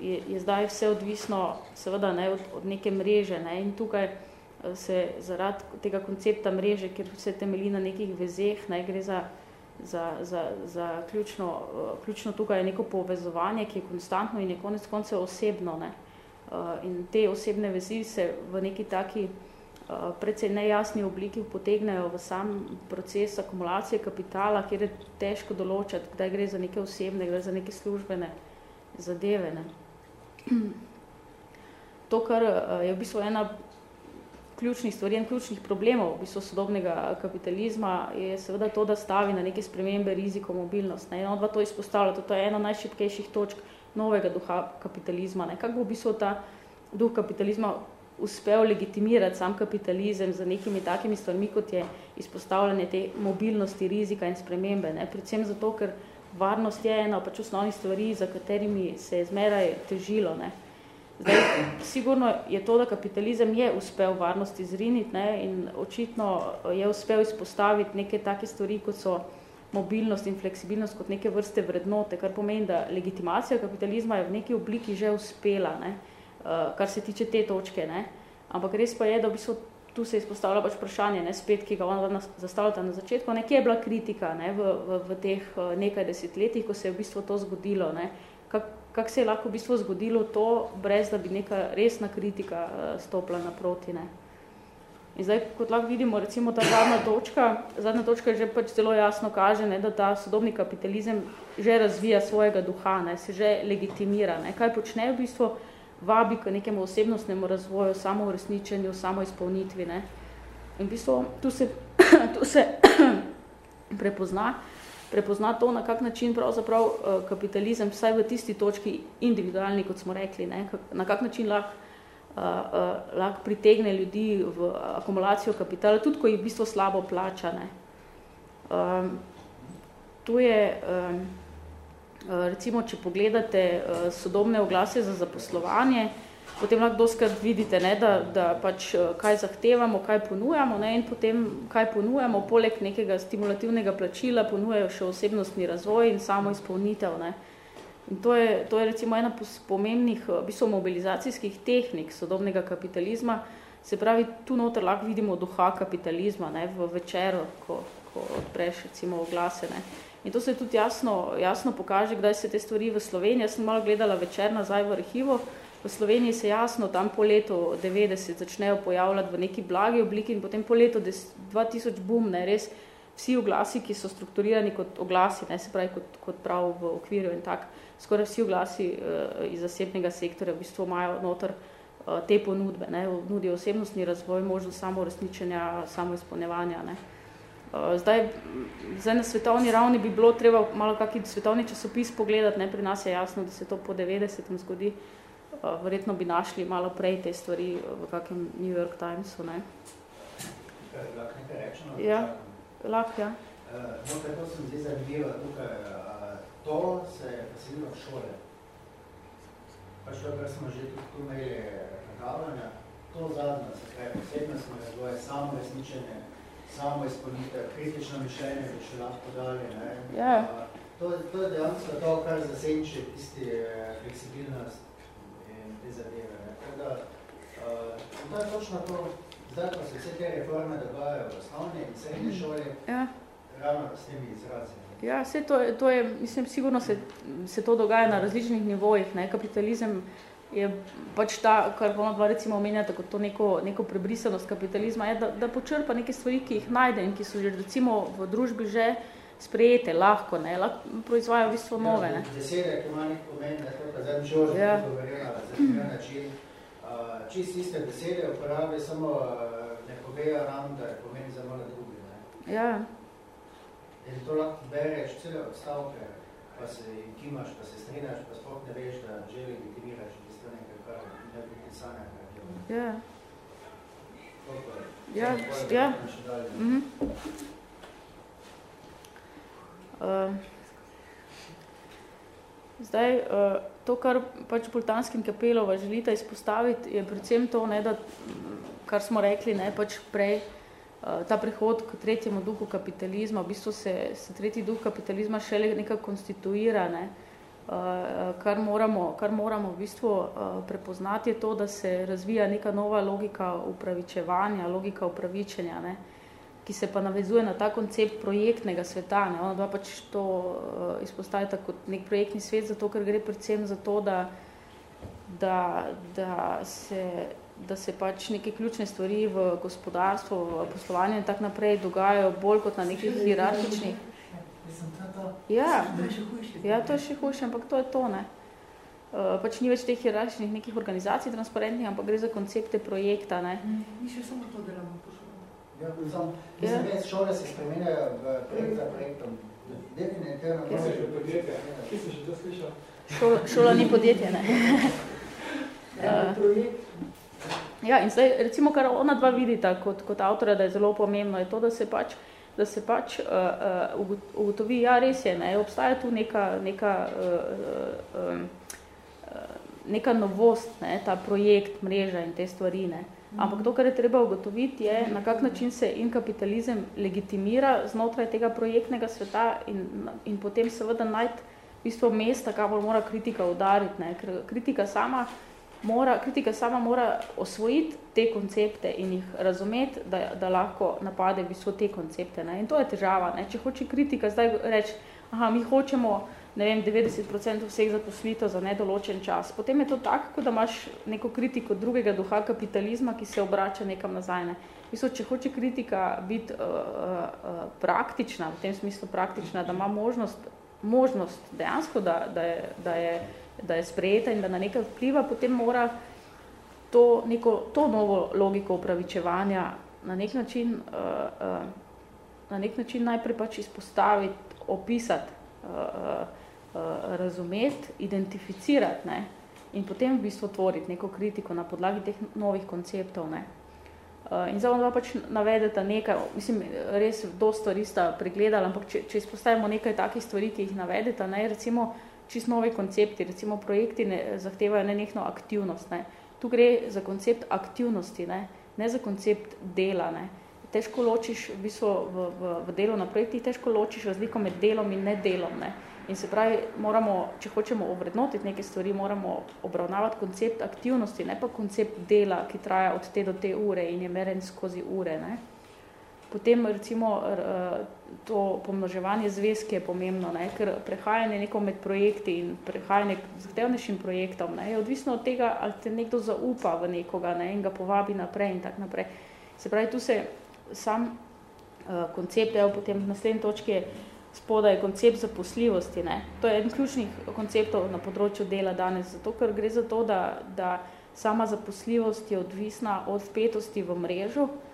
S2: je, je zdaj vse odvisno seveda ne, od, od neke mreže. Ne, in tukaj eh, se zaradi tega koncepta mreže, ker vse temelji na nekih vezeh, ne, gre za, za, za, za ključno, eh, ključno tukaj neko povezovanje, ki je konstantno in je konec koncev osebno. Ne. In te osebne vezi se v neki taki Eh, precej nejasni obliki potegnejo v sam proces akumulacije kapitala, kjer je težko določati, kdaj gre za neke osebne, gre za neke službene zadeve. Ne. To, kar eh, je v bistvu ena ključnih stvari, en ključnih problemov v bistvu sodobnega kapitalizma, je seveda to, da stavi na neke spremembe riziko mobilnost. Ne. In on to izpostavlja, to je ena najšipkejših točk novega duha kapitalizma. Ne. Kako v bistvu ta duh kapitalizma uspel legitimirati sam kapitalizem z nekimi takimi stvarmi, kot je izpostavljanje te mobilnosti, rizika in spremembe. Ne? Predvsem zato, ker varnost je ena pač osnovnih stvari, za katerimi se je zmeraj težilo. Ne? Zdaj, sigurno je to, da kapitalizem je uspel varnosti zriniti ne? in očitno je uspel izpostaviti neke take stvari, kot so mobilnost in fleksibilnost kot neke vrste vrednote, kar pomeni, da legitimacija kapitalizma je v neki obliki že uspela. Ne? Uh, kar se tiče te točke. Ne? Ampak res pa je, da v bistvu tu se izpostavlja pač vprašanje, ne, spet, ki ga on zastavljata na začetku, ne, kje je bila kritika ne, v, v, v teh uh, nekaj desetletjih, ko se je v bistvu to zgodilo. Ne? Kak, kak se je lahko v bistvu zgodilo to, brez da bi neka resna kritika uh, stopila naproti. Ne? In zdaj, kot lahko vidimo, recimo ta zadnja točka, zadnja točka že pač zelo jasno kaže, ne, da ta sodobni kapitalizem že razvija svojega duha, ne, se že legitimira. Ne. Kaj počne v bistvu? Vabi k nekemu osebnostnemu razvoju, samo uresničenju, samo izpolnitvi. Ne. In v bistvu tu se, tu se prepozna, prepozna to, na kak način pravzaprav eh, kapitalizem, vsaj v tisti točki individualni, kot smo rekli, ne, na kak način lahko uh, uh, lahko pritegne ljudi v akumulacijo kapitala, tudi ko jih v bistvu slabo plača. Ne. Um, tu je... Um, recimo, če pogledate uh, sodobne oglase za zaposlovanje, potem lahko doskrat vidite, ne, da, da pač uh, kaj zahtevamo, kaj ponujamo ne, in potem kaj ponujamo, poleg nekega stimulativnega plačila ponujajo še osebnostni razvoj in samo izpolnitev. Ne. In to je, to je recimo ena pomembnih v bistvu, mobilizacijskih tehnik sodobnega kapitalizma, se pravi, tu noter lahko vidimo duha kapitalizma ne, v večeru, ko, ko odpreš recimo oglase. Ne. In to se tudi jasno, jasno pokaže, kdaj se te stvari v Sloveniji. Jaz sem malo gledala večer nazaj v arhivu. V Sloveniji se jasno tam po letu 90 začnejo pojavljati v neki blagi obliki in potem po letu 2000 bum, ne, res vsi oglasi, ki so strukturirani kot oglasi, ne, se pravi kot, kot prav v okviru in tak, skoraj vsi oglasi uh, iz zasebnega sektorja v bistvu imajo noter uh, te ponudbe, ne, nudijo osebnostni razvoj, možnost samo resničenja, samo izpolnevanja. Ne. Uh, zdaj, zdaj na svetovni ravni bi bilo treba malo kakšen svetovni časopis pogledati, ne, pri nas je jasno, da se to po 90. zgodi, uh, verjetno bi našli malo prej te stvari v kakem New York Timesu. Ne.
S1: Lahko nekaj rečeno?
S2: Ja, lahko, ja.
S1: No, to sem zdi zanimivo tukaj, to se je poselilo v šole. Pač to, kar smo že tudi tu imeli predavanja, to zadnje, se kaj posebno smo razvoje, samo resničenje, samo izpolnitev, kritično mišljenje bi še lahko dali. Ne?
S2: Ja.
S1: To, to je dejansko to, kar zasenči tisti eh, fleksibilnost in te zadeve. Ne? Teda, uh, to je točno to, zdaj pa se vse te reforme dogajajo v osnovni in srednji mm. šoli, ja. ravno s temi izrazi.
S2: Ja, vse to, to je, mislim, sigurno se, se to dogaja na različnih nivojih. Ne? Kapitalizem je pač ta, kar bomo dva recimo omenjata kot to neko, neko prebrisanost kapitalizma, je, da, da počrpa neke stvari, ki jih najde in ki so že recimo v družbi že sprejete, lahko, ne, lahko proizvajajo v bistvu nove. Ne.
S1: Besede, ki ima nek pomen, ne, to, kar zdaj Žož ja. govorila, za način, uh, čist iste besede uporabi, samo uh, ne povejo nam, da je pomen za malo drugi. Ne.
S2: Ja.
S1: In to lahko bereš cele odstavke, pa se kimaš, pa se strinaš, pa sploh ne veš, da že legitimiraš tisto nekaj, kar ne bi ti sanja.
S2: Ja. Ja, ja. -hmm. uh, zdaj, uh, to, kar pač Bultanskim kapelova želita izpostaviti, je predvsem to, ne, da, kar smo rekli, ne, pač prej, uh, ta prehod k tretjemu duhu kapitalizma, v bistvu se, se tretji duh kapitalizma šele nekaj konstituira, ne? Uh, kar, moramo, kar moramo v bistvu uh, prepoznati je to, da se razvija neka nova logika upravičevanja, logika upravičenja, ne? ki se pa navezuje na ta koncept projektnega sveta. Ne? Ona dva pač to uh, izpostavita kot nek projektni svet, zato ker gre predvsem za to, da, da, da se da se pač neke ključne stvari v gospodarstvu, v poslovanju in tak naprej dogajajo bolj kot na nekih hierarhičnih. Ja, ja, to je še hujše, ampak to je to, ne. Uh, pač ni več teh hierarhičnih nekih organizacij transparentnih, ampak gre za koncepte projekta, ne.
S3: Ni še samo to delamo po šolo.
S1: Ja, mislim, ja. mislim, šole se spremenjajo v projekt za projektom. Definitivno.
S4: Kje se še podjetje? Kje se še to slišal?
S2: Šola, šola ni podjetje, ne.
S3: Ja, projekt.
S2: Ja, in zdaj, recimo, kar ona dva vidita kot, kot avtora, da je zelo pomembno, je to, da se pač, da se pač uh, uh, ugotovi, ja, res je, ne, obstaja tu neka, neka, uh, uh, neka novost, ne, ta projekt, mreža in te stvari, ne. Ampak to, kar je treba ugotoviti, je, na kak način se in kapitalizem legitimira znotraj tega projektnega sveta in, in potem seveda najti v bistvu mesta, kamor mora kritika udariti, ne, ker kritika sama mora, kritika sama mora osvojiti te koncepte in jih razumeti, da, da lahko napade v bistvu te koncepte. Ne? In to je težava. Ne? Če hoče kritika zdaj reči, aha, mi hočemo ne vem, 90% vseh zaposlitev za nedoločen čas, potem je to tako, da imaš neko kritiko drugega duha kapitalizma, ki se obrača nekam nazaj. Ne? Mislim, če hoče kritika biti uh, uh, praktična, v tem smislu praktična, da ima možnost, možnost dejansko, da, da je, da je da je sprejeta in da na nekaj vpliva, potem mora to, neko, to novo logiko upravičevanja na nek način, uh, uh, na nek način najprej pač izpostaviti, opisati, uh, uh, razumeti, identificirati ne? in potem v bistvu tvoriti neko kritiko na podlagi teh novih konceptov. Ne? Uh, in zdaj pač navedete nekaj, mislim, res do stvari sta pregledali, ampak če, če izpostavimo nekaj takih stvari, ki jih navedete, ne, recimo, čist novi koncepti, recimo projekti ne, zahtevajo nenehno aktivnost. Ne. Tu gre za koncept aktivnosti, ne, ne za koncept dela. Ne. Težko ločiš v, bistvu, v, v, v delu na projektih, težko ločiš razliko med delom in nedelom. Ne. In se pravi, moramo, če hočemo ovrednotiti neke stvari, moramo obravnavati koncept aktivnosti, ne pa koncept dela, ki traja od te do te ure in je meren skozi ure. Ne. Potem recimo to pomnoževanje zvezke je pomembno, ne? ker prehajanje neko med projekti in prehajanje k zahtevnejšim projektom ne? je odvisno od tega, ali te nekdo zaupa v nekoga ne? in ga povabi naprej in tak naprej. Se pravi, tu se sam uh, koncept, evo potem v naslednji točki je spoda je koncept zaposljivosti. Ne? To je eden ključnih konceptov na področju dela danes, zato ker gre za to, da, da sama zaposljivost je odvisna od spetosti v uh,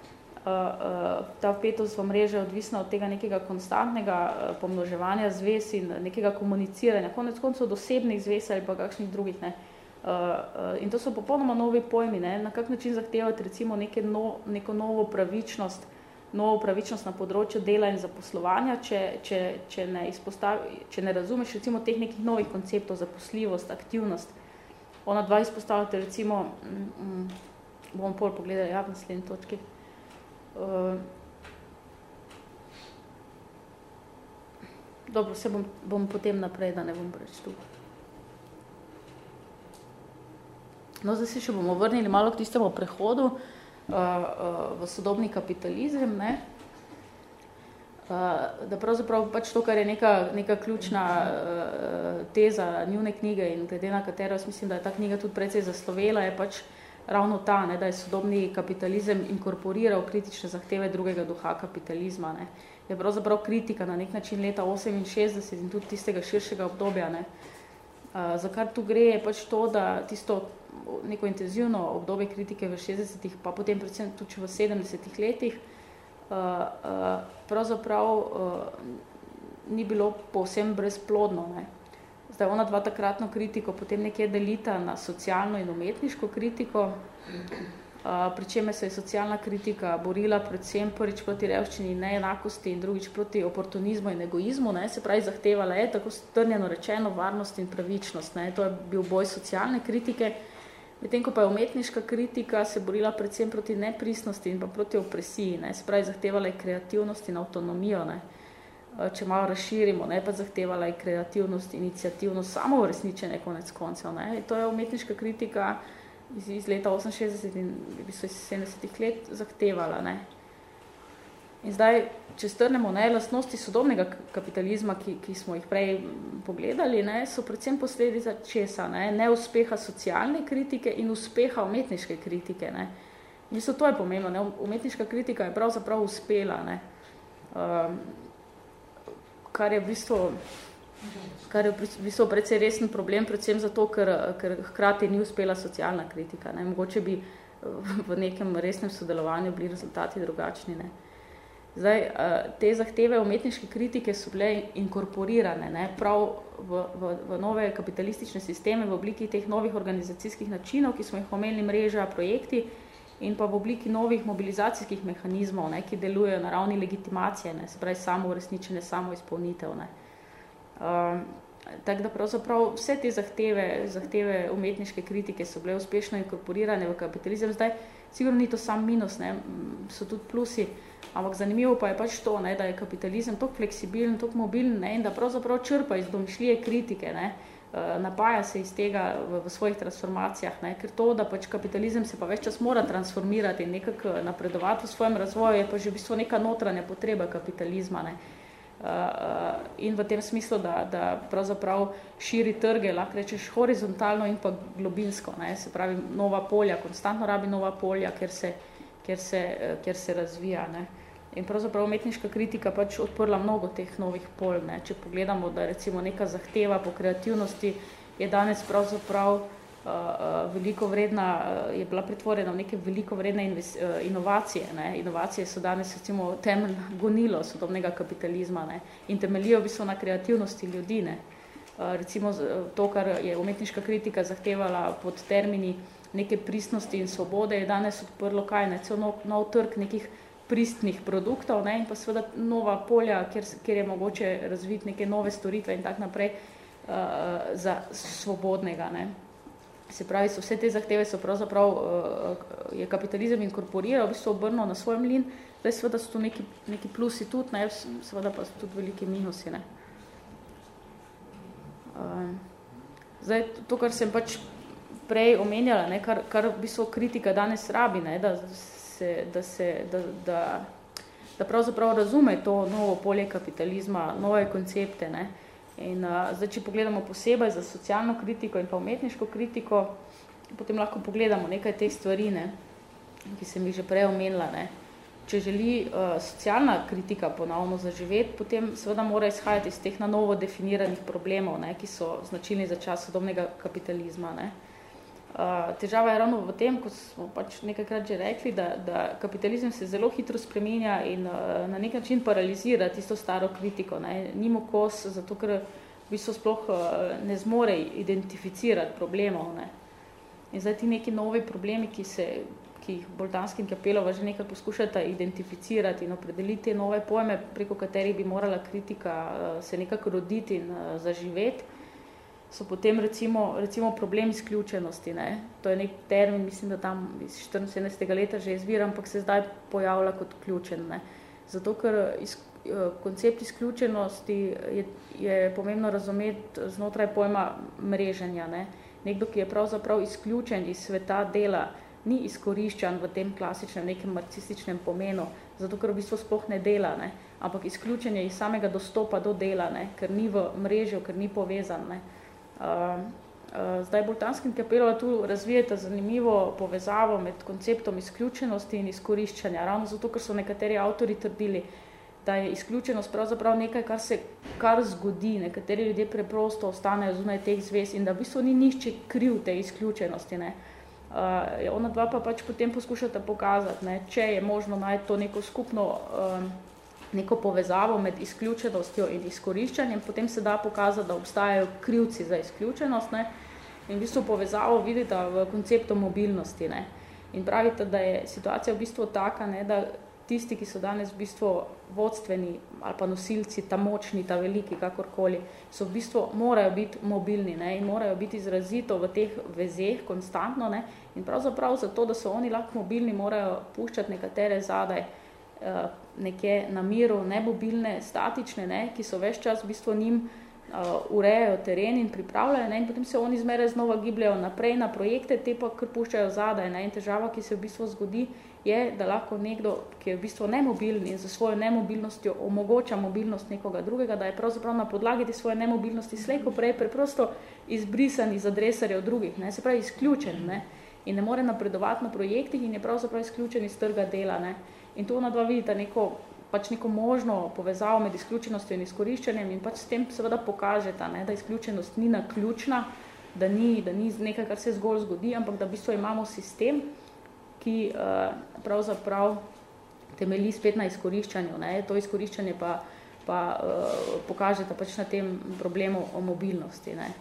S2: ta vpetost v mreže je odvisna od tega nekega konstantnega uh, pomnoževanja zvez in nekega komuniciranja, konec koncev od osebnih zvez ali pa kakšnih drugih. Ne. In to so popolnoma novi pojmi, ne. na kak način zahtevati recimo neke no, neko novo pravičnost, novo pravičnost na področju dela in zaposlovanja, če, če, če, ne če ne razumeš recimo teh nekih novih konceptov, zaposljivost, aktivnost. Ona dva izpostavljate recimo, mm, mm, bomo pol pogledali ja, v naslednji točki. Uh, dobro, se bom, bom potem naprej, da ne bom preč tu. No, zdaj se še bomo vrnili malo k tistemu prehodu uh, uh, v sodobni kapitalizem. Ne? da pravzaprav pač to, kar je neka, neka ključna teza njune knjige in glede na katero jaz mislim, da je ta knjiga tudi precej zaslovela, je pač ravno ta, ne, da je sodobni kapitalizem inkorporiral kritične zahteve drugega duha kapitalizma. Ne. Je pravzaprav kritika na nek način leta 68 in tudi tistega širšega obdobja. Ne. Uh, za kar tu gre je pač to, da tisto neko intenzivno obdobje kritike v 60-ih, pa potem predvsem tudi v 70-ih letih, uh, uh, pravzaprav uh, ni bilo povsem brezplodno. Ne. Zdaj, ona dva takratno kritiko potem nekje delita na socialno in umetniško kritiko, uh, pri čeme se je socialna kritika borila predvsem prvič proti revščini in neenakosti in drugič proti oportunizmu in egoizmu, ne, se pravi zahtevala je tako strnjeno rečeno varnost in pravičnost. Ne, to je bil boj socialne kritike, medtem ko pa je umetniška kritika se borila predvsem proti nepristnosti in pa proti opresiji, ne, se pravi zahtevala je kreativnost in avtonomijo. Ne. Če malo razširimo, ne, pa zahtevala je kreativnost, iniciativnost, samo uresničenje konec koncev. Ne. To je umetniška kritika, iz, iz leta 68 in v bistvu iz 70 let zahtevala. Ne. In zdaj, če strnemo ne, lastnosti sodobnega kapitalizma, ki, ki smo jih prej pogledali, ne, so predvsem posledica česa, ne, neuspeha socialne kritike in uspeha umetniške kritike. Ne. Mislim, to je pomembno, ne, umetniška kritika je pravzaprav uspela, ne, um, kar je v bistvu kar je v bistvu precej resen problem, predvsem zato, ker, ker hkrati ni uspela socialna kritika. Ne. Mogoče bi v nekem resnem sodelovanju bili rezultati drugačni. Ne. Zdaj, te zahteve umetniške kritike so bile inkorporirane ne, prav v, v, v nove kapitalistične sisteme v obliki teh novih organizacijskih načinov, ki smo jih omenili mreža, projekti, in pa v obliki novih mobilizacijskih mehanizmov, ne, ki delujejo na ravni legitimacije, ne, se pravi samo uresničene, samo izpolnitev. Ne. Um, tako da pravzaprav vse te zahteve, zahteve umetniške kritike so bile uspešno inkorporirane v kapitalizem. Zdaj, sigurno ni to sam minus, ne, so tudi plusi, ampak zanimivo pa je pač to, ne, da je kapitalizem toliko fleksibilen, toliko mobilen ne, in da pravzaprav črpa iz domišljije kritike, ne, uh, napaja se iz tega v, v svojih transformacijah, ne, ker to, da pač kapitalizem se pa več čas mora transformirati in nekako napredovati v svojem razvoju, je pa že v bistvu neka notranja potreba kapitalizma. Ne. Uh, in v tem smislu, da, da pravzaprav širi trge, lahko rečeš horizontalno in pa globinsko, ne? se pravi nova polja, konstantno rabi nova polja, ker se, ker se, ker se razvija. Ne? In pravzaprav umetniška kritika pač odprla mnogo teh novih polj. Ne? Če pogledamo, da recimo neka zahteva po kreativnosti je danes pravzaprav uh, veliko vredna, uh, je bila pretvorjena v neke veliko vredne uh, inovacije. Ne? Inovacije so danes recimo temelj gonilo sodobnega kapitalizma ne? in temeljijo v bistvu na kreativnosti ljudi. Ne? Uh, recimo to, kar je umetniška kritika zahtevala pod termini neke pristnosti in svobode, je danes odprlo kaj, ne? cel nov, nov trg nekih pristnih produktov ne? in pa seveda nova polja, kjer, kjer je mogoče razviti neke nove storitve in tak naprej uh, za svobodnega. Ne? Se pravi, so vse te zahteve so pravzaprav, uh, je kapitalizem inkorporiral, v bistvu obrnil na svoj mlin, zdaj seveda so tu neki, neki plusi tudi, ne, seveda pa so tudi veliki minusi. Ne. Uh, zdaj, to, kar sem pač prej omenjala, ne, kar, kar v bistvu kritika danes rabi, ne, da, se, da, se, da, da, da pravzaprav razume to novo polje kapitalizma, nove koncepte, ne, In uh, zdaj, če pogledamo posebej za socialno kritiko in pa umetniško kritiko, potem lahko pogledamo nekaj teh stvari, ne, ki sem jih že prej omenila. Ne. Če želi uh, socialna kritika ponovno zaživeti, potem seveda mora izhajati iz teh na novo definiranih problemov, ne, ki so značilni za čas sodobnega kapitalizma. Ne. Uh, težava je ravno v tem, kot smo pač nekajkrat že rekli, da, da kapitalizem se zelo hitro spreminja in uh, na nek način paralizira tisto staro kritiko. Ne. Nimo kos, zato ker v bistvu sploh uh, ne zmore identificirati problemov. Ne. In zdaj ti neki novi problemi, ki se ki jih Boltanski in Kapelova že nekaj poskušata identificirati in opredeliti nove pojme, preko katerih bi morala kritika uh, se nekako roditi in uh, zaživeti, so potem recimo, recimo problem izključenosti. Ne? To je nek termin, mislim, da tam iz 74. leta že izvira, ampak se zdaj pojavlja kot ključen. Ne? Zato, ker iz, eh, koncept izključenosti je, je pomembno razumeti znotraj pojma mreženja. Ne? Nekdo, ki je pravzaprav izključen iz sveta dela ni izkoriščan v tem klasičnem nekem marksističnem pomenu, zato ker v bistvu sploh ne dela, ne? ampak izključen je iz samega dostopa do dela, ne? ker ni v mrežju, ker ni povezan. Ne? Uh, uh, zdaj, Boltanski in Kapelova tu razvijeta zanimivo povezavo med konceptom izključenosti in izkoriščanja, ravno zato, ker so nekateri avtori trdili, da je izključenost pravzaprav nekaj, kar se kar zgodi, nekateri ljudje preprosto ostanejo zunaj teh zvez in da v bistvu ni nišče kriv te izključenosti. Ne. Uh, ona dva pa pač potem poskušata pokazati, ne, če je možno najti to neko skupno um, neko povezavo med izključenostjo in izkoriščanjem, potem se da pokazati, da obstajajo krivci za izključenost ne, in v bistvu povezavo vidite v konceptu mobilnosti. Ne. In pravite, da je situacija v bistvu taka, ne, da tisti, ki so danes v bistvu vodstveni ali pa nosilci, ta močni, ta veliki, kakorkoli, so v bistvu morajo biti mobilni ne, in morajo biti izrazito v teh vezeh konstantno ne, in pravzaprav zato, da so oni lahko mobilni, morajo puščati nekatere zadaj uh, nekje na miru, nemobilne, statične, ne, ki so več čas v bistvu njim uh, urejajo teren in pripravljajo ne, in potem se oni zmeraj znova gibljajo naprej na projekte, te pa kar puščajo zadaj ne, in težava, ki se v bistvu zgodi, je, da lahko nekdo, ki je v bistvu nemobilni in za svojo nemobilnostjo omogoča mobilnost nekoga drugega, da je pravzaprav na podlagi te svoje nemobilnosti slejko prej preprosto izbrisan iz adresarjev drugih, ne, se pravi izključen ne, in ne more napredovati na projektih in je pravzaprav izključen iz trga dela. Ne. In to ona dva vidita neko, pač neko možno povezavo med izključenostjo in izkoriščanjem in pač s tem seveda pokažeta, ne, da izključenost ni naključna, da ni, da ni nekaj, kar se zgolj zgodi, ampak da v bistvu imamo sistem, ki uh, pravzaprav temelji spet na izkoriščanju. Ne? To izkoriščanje pa, pa uh, pokaže pač na tem problemu o mobilnosti. Ne?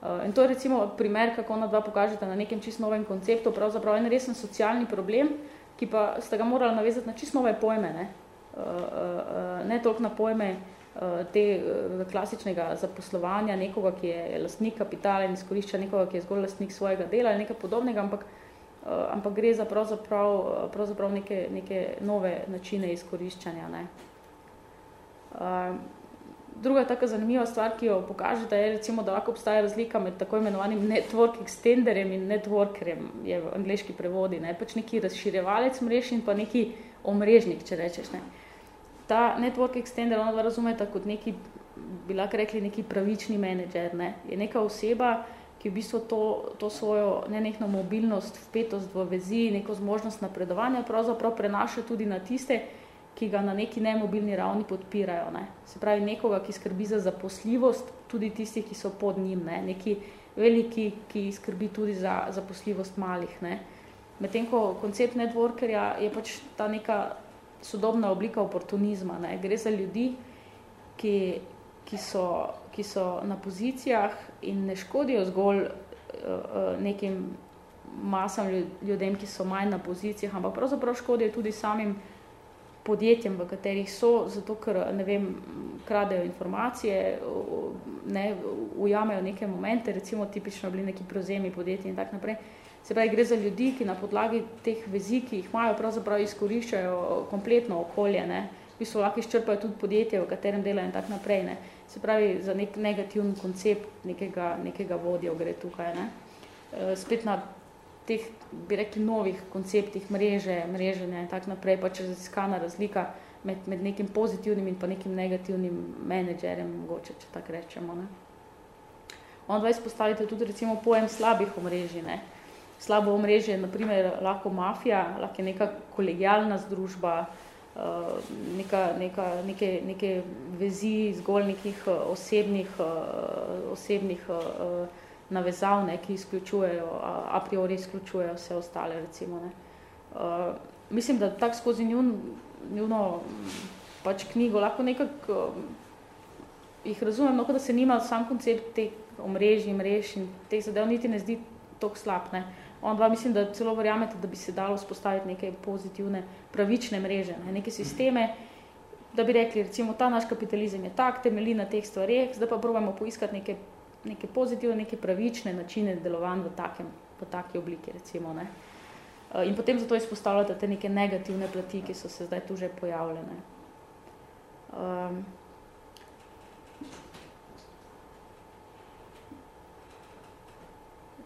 S2: Uh, in to je recimo primer, kako ona dva pokažeta na nekem čist novem konceptu, pravzaprav en resen socialni problem, ki pa sta ga morala navezati na čist nove pojme. Ne, uh, uh, ne toliko na pojme uh, te uh, klasičnega zaposlovanja nekoga, ki je lastnik kapitala in izkorišča nekoga, ki je zgolj lastnik svojega dela ali nekaj podobnega, ampak Eh, ampak gre za pravzaprav, pravzaprav neke, neke nove načine izkoriščanja. Ne. Druga taka zanimiva stvar, ki jo pokažete, je recimo, da lahko obstaja razlika med tako imenovanim network extenderjem in networkerjem, je v angliški prevodi, ne. pač neki razširjevalec mrež in pa neki omrežnik, če rečeš. Ne. Ta network extender, ona dva razumeta kot neki, bi lahko rekli, neki pravični menedžer, ne. je neka oseba, ki v bistvu to, to svojo nenehno mobilnost, vpetost v vezi, neko zmožnost napredovanja pravzaprav prenaša tudi na tiste, ki ga na neki nemobilni ravni podpirajo. Ne. Se pravi, nekoga, ki skrbi za zaposljivost, tudi tistih, ki so pod njim, ne. neki veliki, ki skrbi tudi za zaposljivost malih. Ne. Medtem ko koncept networkerja je pač ta neka sodobna oblika oportunizma. Ne. Gre za ljudi, ki, ki so ki so na pozicijah in ne škodijo zgolj uh, nekim masam ljudem, ki so manj na pozicijah, ampak pravzaprav škodijo tudi samim podjetjem, v katerih so, zato ker, ne vem, kradejo informacije, ne, ujamejo neke momente, recimo tipično bili neki prozemi podjetji in tak naprej. Se pravi, gre za ljudi, ki na podlagi teh vezi, ki jih imajo, pravzaprav izkoriščajo kompletno okolje, ne, v bistvu lahko izčrpajo tudi podjetje, v katerem delajo in tak naprej, ne. Se pravi, za nek negativen koncept nekega, nekega vodja gre tukaj. Ne? E, spet na teh, bi rekli, novih konceptih mreže, mreženja in tak naprej, pa če raziskana razlika med, med nekim pozitivnim in pa nekim negativnim menedžerjem, mogoče, če tako rečemo. Ne? On dva izpostavite tudi recimo pojem slabih omrežij. Ne? Slabo omrežje je naprimer lahko mafija, lahko je neka kolegijalna združba, Eh, neka, neka, neke, neke vezi, zgolj nekih eh, osebnih, eh, osebnih navezav, ne, ki izključujejo, a priori izključujejo vse ostale, recimo. Ne. Mislim, da tak skozi njun, njuno pač knjigo lahko nekako jih razumem, no, da se nima sam koncept teh omrežij, mrež in teh zadev niti ne zdi toliko slab. Ne. On dva mislim, da celo verjamete, da bi se dalo spostaviti neke pozitivne, pravične mreže, ne, neke sisteme, da bi rekli, recimo, ta naš kapitalizem je tak, temelji na teh stvareh, zdaj pa probujemo poiskati neke, neke pozitivne, neke pravične načine delovanja v, takem, v taki obliki, recimo. Ne. Eh, in potem zato izpostavljate te neke negativne plati, ki so se zdaj tu že pojavljene. Um,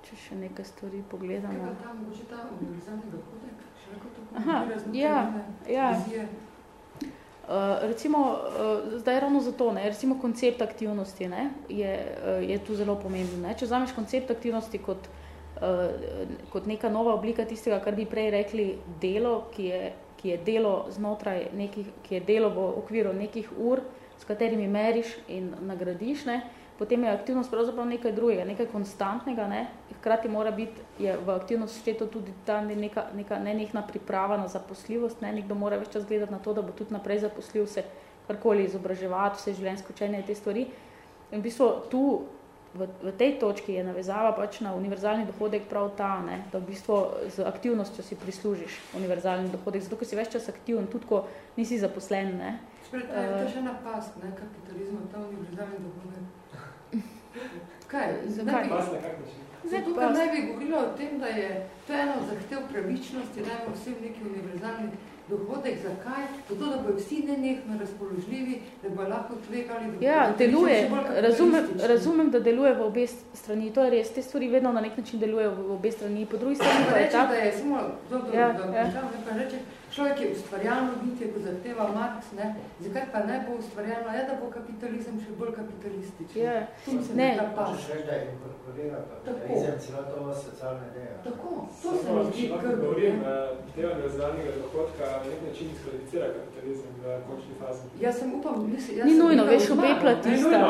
S2: če še nekaj stvari pogledamo.
S3: Kaj pa tam, mogoče ta univerzalni dohodek, še lahko to
S2: Aha,
S3: komentira
S2: ja, ja.
S3: vizije?
S2: Uh, recimo, uh, zdaj ravno zato, ne, recimo koncept aktivnosti ne, je, uh, je tu zelo pomemben. Ne. Če vzameš koncept aktivnosti kot, uh, kot neka nova oblika tistega, kar bi prej rekli delo, ki je, ki je delo znotraj nekih, ki je delo v okviru nekih ur, s katerimi meriš in nagradiš, ne, potem je aktivnost pravzaprav nekaj drugega, nekaj konstantnega, ne, hkrati mora biti je v aktivnost šteto tudi ta neka, neka nenehna priprava na zaposljivost, ne, nekdo mora več čas gledati na to, da bo tudi naprej zaposlil se karkoli izobraževati, vse življenjsko učenje te stvari. In v bistvu tu, v, v tej točki je navezava pač na univerzalni dohodek prav ta, ne, da v bistvu z aktivnostjo si prislužiš univerzalni dohodek, zato ker si več čas aktiven, tudi ko nisi zaposlen, ne.
S3: Spred, to je še napast, ne, kapitalizma, ta univerzalni dohodek. Kaj? Ne bi-? Zdaj,
S2: Zdaj
S3: tukaj
S2: pa-
S3: naj bi govorila o tem, da je to eno od zahtev pravičnosti, da ima vsem neki univerzalni dohodek. Zakaj? Zato, da bojo vsi nenehno razpoložljivi, da bojo lahko tvegali. da
S2: Ja, deluje, razumem, razumem, da deluje v obe strani, to je res, te stvari vedno na nek način delujejo v obe strani, po drugi strani
S3: Pa
S2: pa je
S3: reče,
S2: ta,
S3: da je samo, dobro,
S2: Ja,
S3: da
S2: ja.
S3: končam, ne, pa reče, človek je ustvarjalno bitje, kot zahteva Marx, ne, zakaj pa ne bo ustvarjalno, je, da bo kapitalizem še bolj kapitalističen.
S2: Ja.
S3: Tu se
S2: Ne.
S3: mi ta pas.
S1: Hočeš reči, da je inkorporira kapitalizem celo to socialna ideja.
S3: Tako, to se mi zdi
S4: če
S3: kar
S4: govorim, eh, tema univerzalnega dohodka na nek način diskvalificira kapitalizem v končni fazi.
S3: Jaz sem upam, mislim, jaz
S2: Ni nujno, veš, obe plati sta.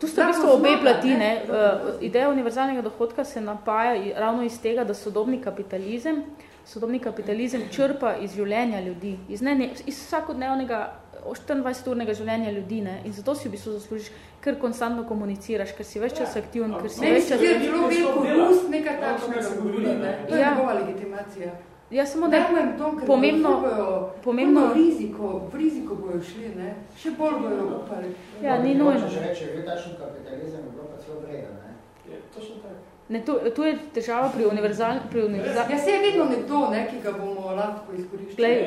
S2: Tu sta v
S3: Da,
S2: bistvu obe plati,
S3: ne?
S2: Uh, ideja univerzalnega dohodka se napaja ravno iz tega, da sodobni kapitalizem, sodobni kapitalizem črpa iz življenja ljudi, iz, ne, ne, iz vsakodnevnega 24-urnega življenja ljudi, ne. In zato si v bistvu zaslužiš, ker konstantno komuniciraš, ker si več čas
S4: Ja.
S2: aktiven, ker si več čas...
S3: zdi zelo veliko gust nekaj
S4: To, kar se
S3: govori, ne.
S4: ne.
S3: To je
S2: Ja.
S3: njegova legitimacija.
S2: Ja, samo
S3: Ne
S2: da
S3: ker
S2: pomembno- pomembno-
S3: bojo riziko, v riziko bojo šli, ne. Še bolj bojo upali.
S2: Ja, ni nujno.
S1: Hočeš reči, je bil takšen kapitalizem, je bilo pa celo vreden, ne?
S4: Je, točno tako.
S2: Ne, tu, tu je težava pri univerzalni... Pri univerzal,
S3: Ja, se je vedno nekdo, ne, ki ga bomo lahko izkoriščali.
S2: Glej,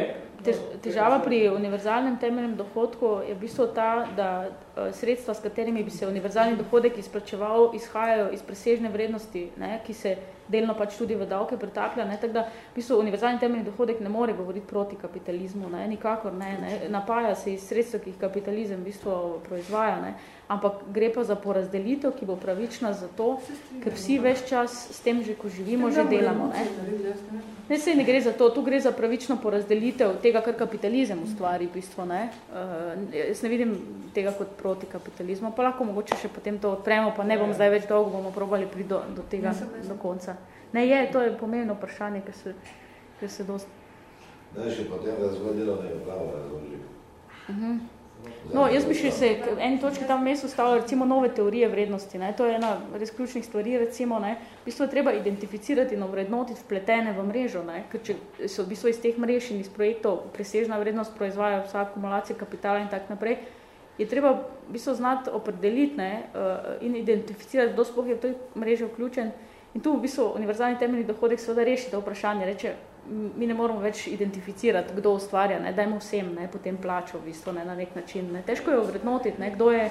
S4: Ne,
S2: Tež,
S4: no,
S2: težava
S4: to je
S2: pri univerzalnem temeljnem dohodku je v bistvu ta, da eh, sredstva, s katerimi bi se univerzalni dohodek izplačeval, izhajajo iz presežne vrednosti, ne, ki se delno pač tudi v davke pretaplja. Ne, tako da v bistvu univerzalni temeljni dohodek ne more govoriti proti kapitalizmu, ne, nikakor ne, ne. Napaja se iz sredstva, ki jih kapitalizem v bistvu proizvaja, ne, ampak gre pa za porazdelitev, ki bo pravična zato, ker vsi več čas s tem že, ko živimo, že delamo. Ne. Ne, sej ne gre za to, tu gre za pravično porazdelitev tega, kar kapitalizem ustvari, v bistvu, ne. Uh, jaz ne vidim tega kot proti kapitalizmu, pa lahko mogoče še potem to odpremo, pa ne bom zdaj več dolgo, bomo probali priti do, do tega, do konca. Ne, je, to je pomembno vprašanje, ker se, ker se dost...
S5: Da še potem razvoj delovnega prava razloži.
S2: Uh -huh. No, jaz bi še se k eni točki tam vmes ustavila recimo nove teorije vrednosti. Ne? To je ena res ključnih stvari, recimo, ne? v bistvu je treba identificirati in ovrednotiti vpletene v mrežo, ne? ker če so v bistvu iz teh mrež in iz projektov presežna vrednost proizvaja vsa akumulacija kapitala in tak naprej, je treba v bistvu znati opredeliti ne? uh, in identificirati, kdo sploh je v tej mreži vključen. In tu v bistvu univerzalni temeljni dohodek seveda reši to vprašanje, reče, mi ne moramo več identificirati, kdo ustvarja, ne, dajmo vsem ne, potem plačo v bistvu, ne, na nek način. Ne. Težko je ovrednotiti, ne, kdo, je,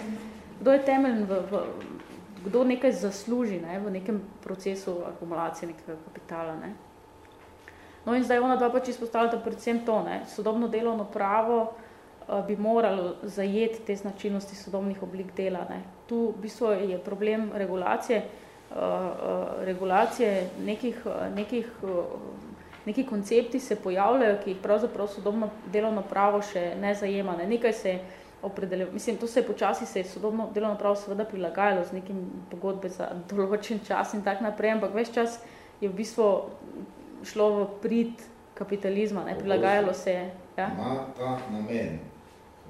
S2: kdo je temeljen, v, v, kdo nekaj zasluži ne, v nekem procesu akumulacije nekega kapitala. Ne. No in zdaj ona dva pač izpostavljata predvsem to, ne, sodobno delovno pravo uh, bi moralo zajeti te značilnosti sodobnih oblik dela. Ne. Tu v bistvu je problem regulacije, regulacije nekih, uh, nekih neki koncepti se pojavljajo, ki jih pravzaprav sodobno delovno pravo še ne zajema. Ne. Nekaj se opredelja, mislim, to se je počasi se je sodobno delovno pravo seveda prilagajalo z nekim pogodbe za določen čas in tak naprej, ampak več čas je v bistvu šlo v prid kapitalizma, ne, prilagajalo se je. Ja?
S5: Ima ta namen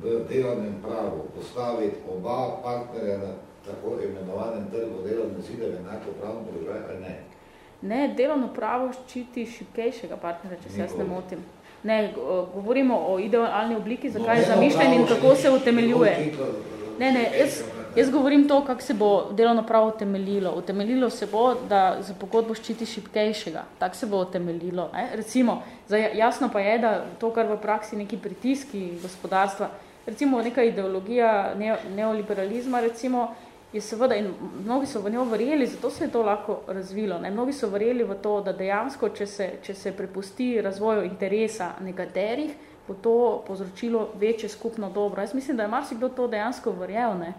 S5: v delovnem pravu postaviti oba partnerja na tako imenovanem trgu delovne sile v enako pravno položaj ali ne?
S2: Ne, delovno pravo ščiti šibkejšega partnerja, če se jaz ne motim. Ne, go- govorimo o idealni obliki, zakaj je
S5: Nobeno
S2: zamišljen in kako se utemeljuje. Ne, ne, jaz, jaz govorim to, kako se bo delovno pravo utemeljilo. Utemeljilo se bo, da za pogodbo ščiti šibkejšega. Tako se bo utemeljilo. Ne? Recimo, jasno pa je, da to, kar v praksi neki pritiski gospodarstva, recimo neka ideologija neo, neoliberalizma, recimo, je seveda, in mnogi so v njo verjeli, zato se je to lahko razvilo. Ne? Mnogi so verjeli v to, da dejansko, če se, če se prepusti razvoju interesa nekaterih, bo to povzročilo večje skupno dobro. Jaz mislim, da je marsikdo to dejansko verjel ne?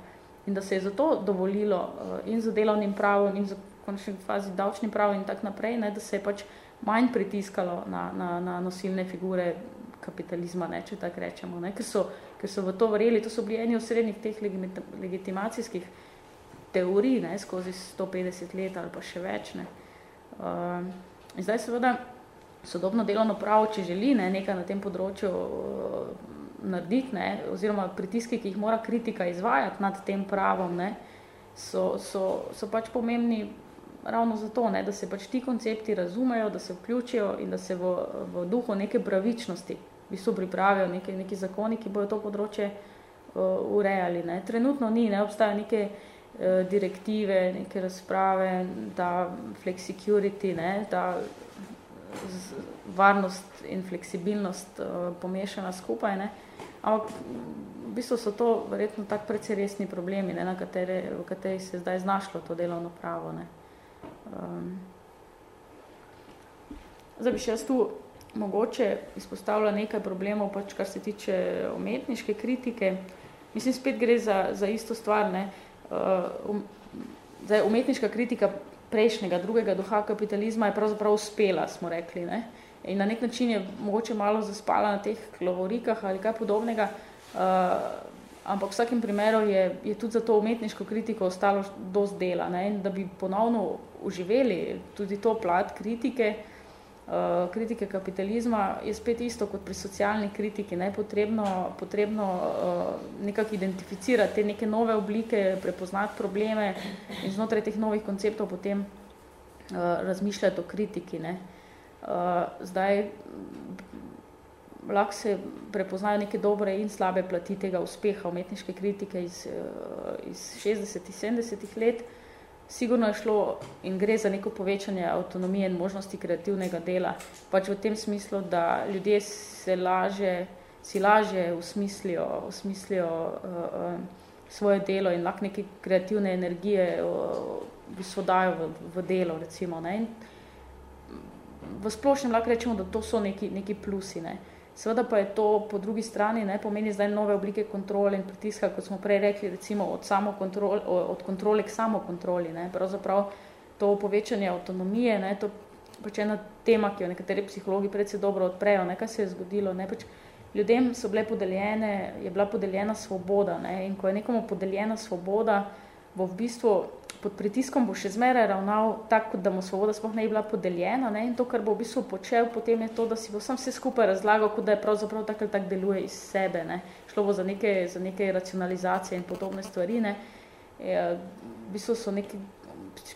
S2: in da se je zato dovolilo uh, in za delovnim pravom in za končni fazi davčnim pravom in tak naprej, ne? da se je pač manj pritiskalo na, na, na nosilne figure kapitalizma, ne? če tako rečemo, ne? Ker, so, ker so v to verjeli. To so bili eni osrednjih teh legitimacijskih teorij ne, skozi 150 let ali pa še več. Ne. Uh, in zdaj seveda sodobno delovno pravo, če želi ne, nekaj na tem področju uh, narediti, ne, oziroma pritiski, ki jih mora kritika izvajati nad tem pravom, ne, so, so, so pač pomembni ravno zato, ne, da se pač ti koncepti razumejo, da se vključijo in da se v, v duhu neke pravičnosti v bistvu pripravijo neki, neki zakoni, ki bojo to področje uh, urejali. Ne. Trenutno ni, ne, obstaja neke direktive, neke razprave, da flexicurity, ne, da varnost in fleksibilnost uh, pomešana skupaj, ne. ampak v bistvu so to verjetno tak precej resni problemi, ne, na katere, v kateri se je zdaj znašlo to delovno pravo. Ne. Um, zdaj bi še jaz tu mogoče izpostavila nekaj problemov, pač kar se tiče umetniške kritike. Mislim, spet gre za, za isto stvar, ne. Uh, um, zdaj, umetniška kritika prejšnjega, drugega duha kapitalizma je pravzaprav uspela, smo rekli. Ne? In na nek način je mogoče malo zaspala na teh klovorikah ali kaj podobnega, uh, ampak v vsakem primeru je, je tudi za to umetniško kritiko ostalo dost dela. Ne? In da bi ponovno uživeli tudi to plat kritike, uh, uh, kritike kapitalizma je spet isto kot pri socialni kritiki. Ne? Potrebno, potrebno uh, nekako identificirati te neke nove oblike, prepoznati probleme in znotraj teh novih konceptov potem uh, razmišljati o kritiki. Ne? Zdaj, lahko se prepoznajo neke dobre in slabe plati tega uspeha umetniške kritike iz, iz 60-70 let, Sigurno je šlo in gre za neko povečanje avtonomije in možnosti kreativnega dela. Pač v tem smislu, da ljudje se laže, si laže usmislijo, usmislijo uh, uh, svoje delo in lahko neke kreativne energije uh, dajo v, v delo, recimo. Ne? In v splošnem lahko rečemo, da to so neki, neki plusi. Ne? Uh, Seveda pa je to po drugi strani, ne, pomeni zdaj nove oblike kontrole in pritiska, kot smo prej rekli, recimo od, samokontrol, od kontrole k samokontroli. Ne. Pravzaprav to povečanje avtonomije, ne, to pač ena tema, ki jo nekateri psihologi predvsej dobro odprejo, ne, kaj se je zgodilo. Ne, pač ljudem so bile podeljene, je bila podeljena svoboda ne, in ko je nekomu podeljena svoboda, bo v bistvu pod pritiskom bo še zmeraj ravnal tako, da mu svoboda sploh ne bi bila podeljena ne? in to, kar bo v bistvu počel, potem je to, da si bo sam vse skupaj razlagal, kot da je pravzaprav tako ali tako deluje iz sebe. Ne? Šlo bo za neke, za neke racionalizacije in podobne stvari. Ne? Je, v bistvu so neki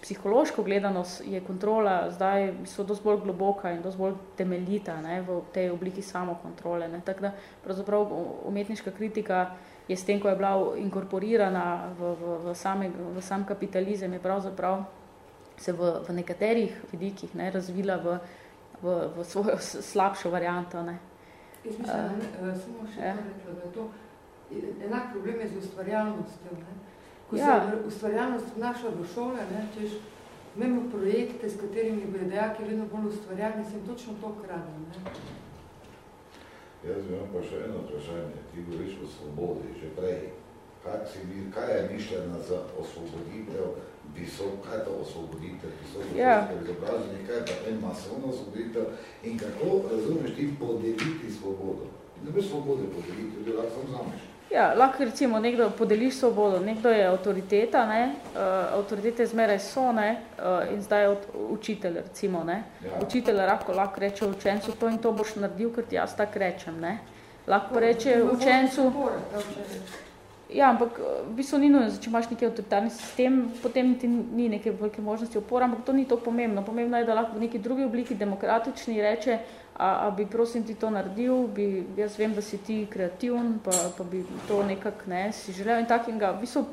S2: psihološko gledano je kontrola zdaj so dosti bolj globoka in dosti bolj temeljita ne, v tej obliki samokontrole. Ne. Tako da pravzaprav umetniška kritika je s tem, ko je bila inkorporirana v, v, v, same, v sam kapitalizem, je pravzaprav se v, v nekaterih vidikih ne, razvila v, v, v svojo slabšo varianto. Ne.
S3: Jaz mislim, uh, samo še ja. rekla, da je to enak problem je z ustvarjalnostjo. Ne. Ko ja. se ustvarjalnost vnaša v šole, ne, češ, imamo projekte, s katerimi bredejaki vedno bolj ustvarjalni, sem točno to kradem.
S5: Jaz imam pa še eno vprašanje. Ti govoriš o svobodi, že prej. Kaj, si, kaj je mišljena za osvoboditev visok, kaj je to osvoboditev visoko ja. izobraženje, kaj je pa en masovno osvoboditev in kako razumeš ti podeliti svobodo? Ne bi svobode podeliti, tudi lahko sam zameš.
S2: Ja, lahko recimo nekdo podeliš svobodo, nekdo je avtoriteta, ne, uh, avtoritete zmeraj so, ne, uh, in zdaj je učitelj, recimo, ne. Ja. Učitelj lahko, lahko reče učencu, to in to boš naredil, ker ti jaz tak rečem, ne. Lahko reče učencu... Ja, ampak v bistvu ni nujno, če imaš neki avtoritarni sistem, potem ti ni neke velike možnosti opora, ampak to ni to pomembno. Pomembno je, da lahko v neki drugi obliki demokratični reče, a, a bi prosim ti to naredil, bi, jaz vem, da si ti kreativen, pa, pa bi to nekako ne, si želel in takega, v bistvu,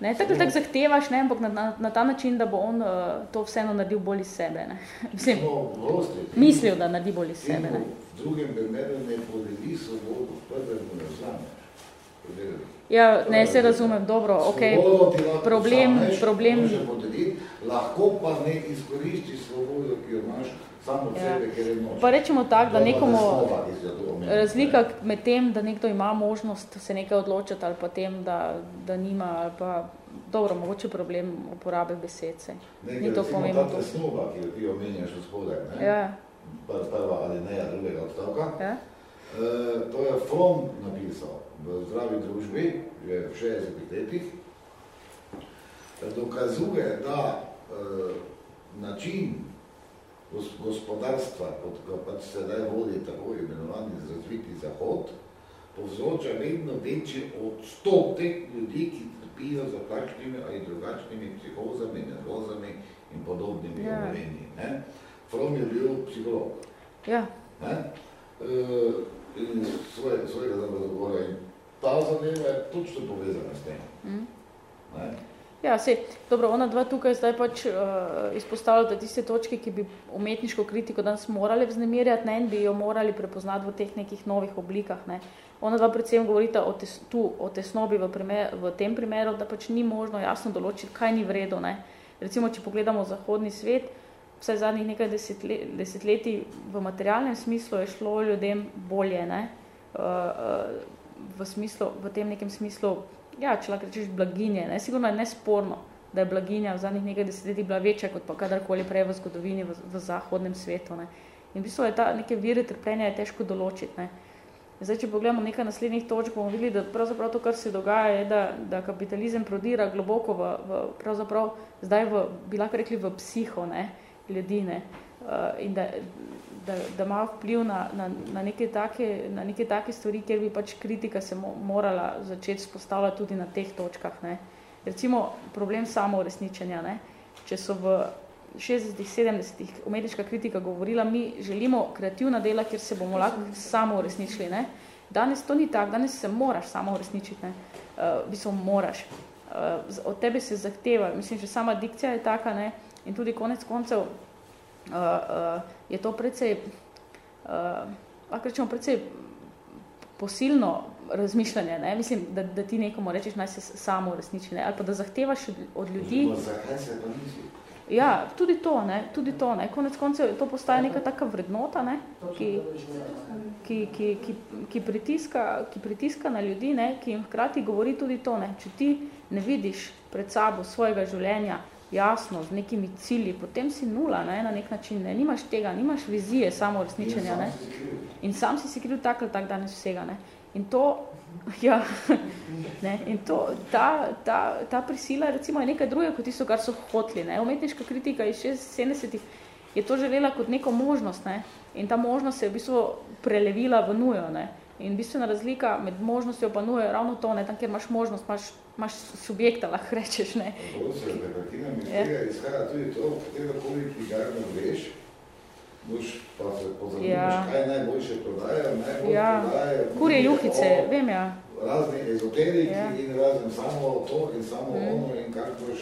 S2: ne, tako tak zahtevaš, ne, ampak na, na, na ta način, da bo on uh, to vseeno naredil bolj iz sebe, ne. Mislim, no, mislil, da naredi bolj iz sebe, ne.
S5: V drugem primeru ne podeli svobodo, prvem ne vzame.
S2: Ja, ne, se razumem, dobro, ok. Problem, problem...
S5: Lahko pa ne izkoristi svobodo, ki jo imaš samo od ja. sebe, ker je noč.
S2: Pa rečemo tak, da nekomu razlika med tem, da nekdo ima možnost se nekaj odločiti ali pa tem, da, da nima ali pa dobro, mogoče problem uporabe besed se.
S5: Ne, Ni to pomembno. Nekaj, ta presnova, ki jo ti omenjaš v spodaj, ne?
S2: Ja.
S5: Prva ali ne, drugega odstavka.
S2: Ja.
S5: E, to je From napisal v zdravi družbi, že v 60 letih, dokazuje, da e, način gospodarstva, kot ga pač sedaj vodi tako imenovani razviti zahod, povzroča vedno večji odstotek ljudi, ki trpijo za takšnimi ali drugačnimi psihozami, nervozami in podobnimi ja. obolenji. From je bil psiholog.
S2: Ja.
S5: Ne? E, in svoje, svojega zadovolja. In ta zadeva je točno povezana s tem. Mm.
S2: Ja, se, dobro, ona dva tukaj zdaj pač uh, izpostavljata tiste točke, ki bi umetniško kritiko danes morali vznemirjati ne, in bi jo morali prepoznati v teh nekih novih oblikah. Ne. Ona dva predvsem govorita o, tes, tu, o tesnobi v, primer, v tem primeru, da pač ni možno jasno določiti, kaj ni vredo. Ne. Recimo, če pogledamo zahodni svet, vse zadnjih nekaj desetletij v materialnem smislu je šlo ljudem bolje, ne? Uh, uh, v, smislu, v tem nekem smislu, ja, če lahko rečeš blaginje, ne? sigurno je nesporno, da je blaginja v zadnjih nekaj desetletij bila večja kot pa kadarkoli prej v zgodovini v, v zahodnem svetu. Ne? In v bistvu je ta neke vire trpljenja je težko določiti. Ne? Zdaj, če pogledamo nekaj naslednjih točk, bomo videli, da pravzaprav to, kar se dogaja, je, da, da kapitalizem prodira globoko v, v pravzaprav zdaj v, bi lahko rekli, v psiho, ne? Ljudi ne? Uh, in da, da, da ima vpliv na, na, na, neke take, na neke take stvari, kjer bi pač kritika se mo morala začeti spostavljati tudi na teh točkah. Ne? Recimo problem samouresničenja. Ne? Če so v 60-ih, 70-ih umetniška kritika govorila, mi želimo kreativna dela, kjer se bomo lahko samo uresničili. Ne? Danes to ni tako, danes se moraš samo uresničiti. Ne? Uh, v bistvu moraš. Uh, od tebe se zahteva, mislim, že sama dikcija je taka, ne? In tudi konec koncev je to precej, uh, lahko rečemo, precej posilno razmišljanje. Ne? Mislim, da, da ti nekomu rečeš, naj se samo resniči, ne? ali pa da zahtevaš od ljudi.
S5: Zakaj se pa nisi?
S2: Ja, tudi to, ne, tudi to, ne, konec koncev to postaje neka taka vrednota, ne, ki, ki, ki, ki, ki, pritiska, ki pritiska na ljudi, ne, ki jim hkrati govori tudi to, ne, če ti ne vidiš pred sabo svojega življenja, jasno, z nekimi cilji, potem si nula ne, na nek način, ne, nimaš tega, nimaš vizije samo resničenja, ne, in sam si si kriv tak ali tak danes vsega, ne, in to, ja, ne, in to, ta, ta, ta prisila, recimo, je nekaj drugega kot tisto, kar so hotli, ne, umetniška kritika iz 60-ih je to želela kot neko možnost, ne, in ta možnost se je v bistvu prelevila v nujo, ne, in bistvena razlika med možnostjo pa nujo je ravno to, ne, tam, kjer imaš možnost, imaš imaš subjekta, lahko rečeš, ne.
S5: Da katina mi ja. tega izhaja tudi to, katero koli knjigarno greš, boš pa se pozanimaš, ja. kaj najboljše prodajajo, najbolj ja. prodajajo.
S2: Kurje juhice, o, vem ja.
S5: Razni ezoteriki ja. in razni samo to in samo mm. ono in kak boš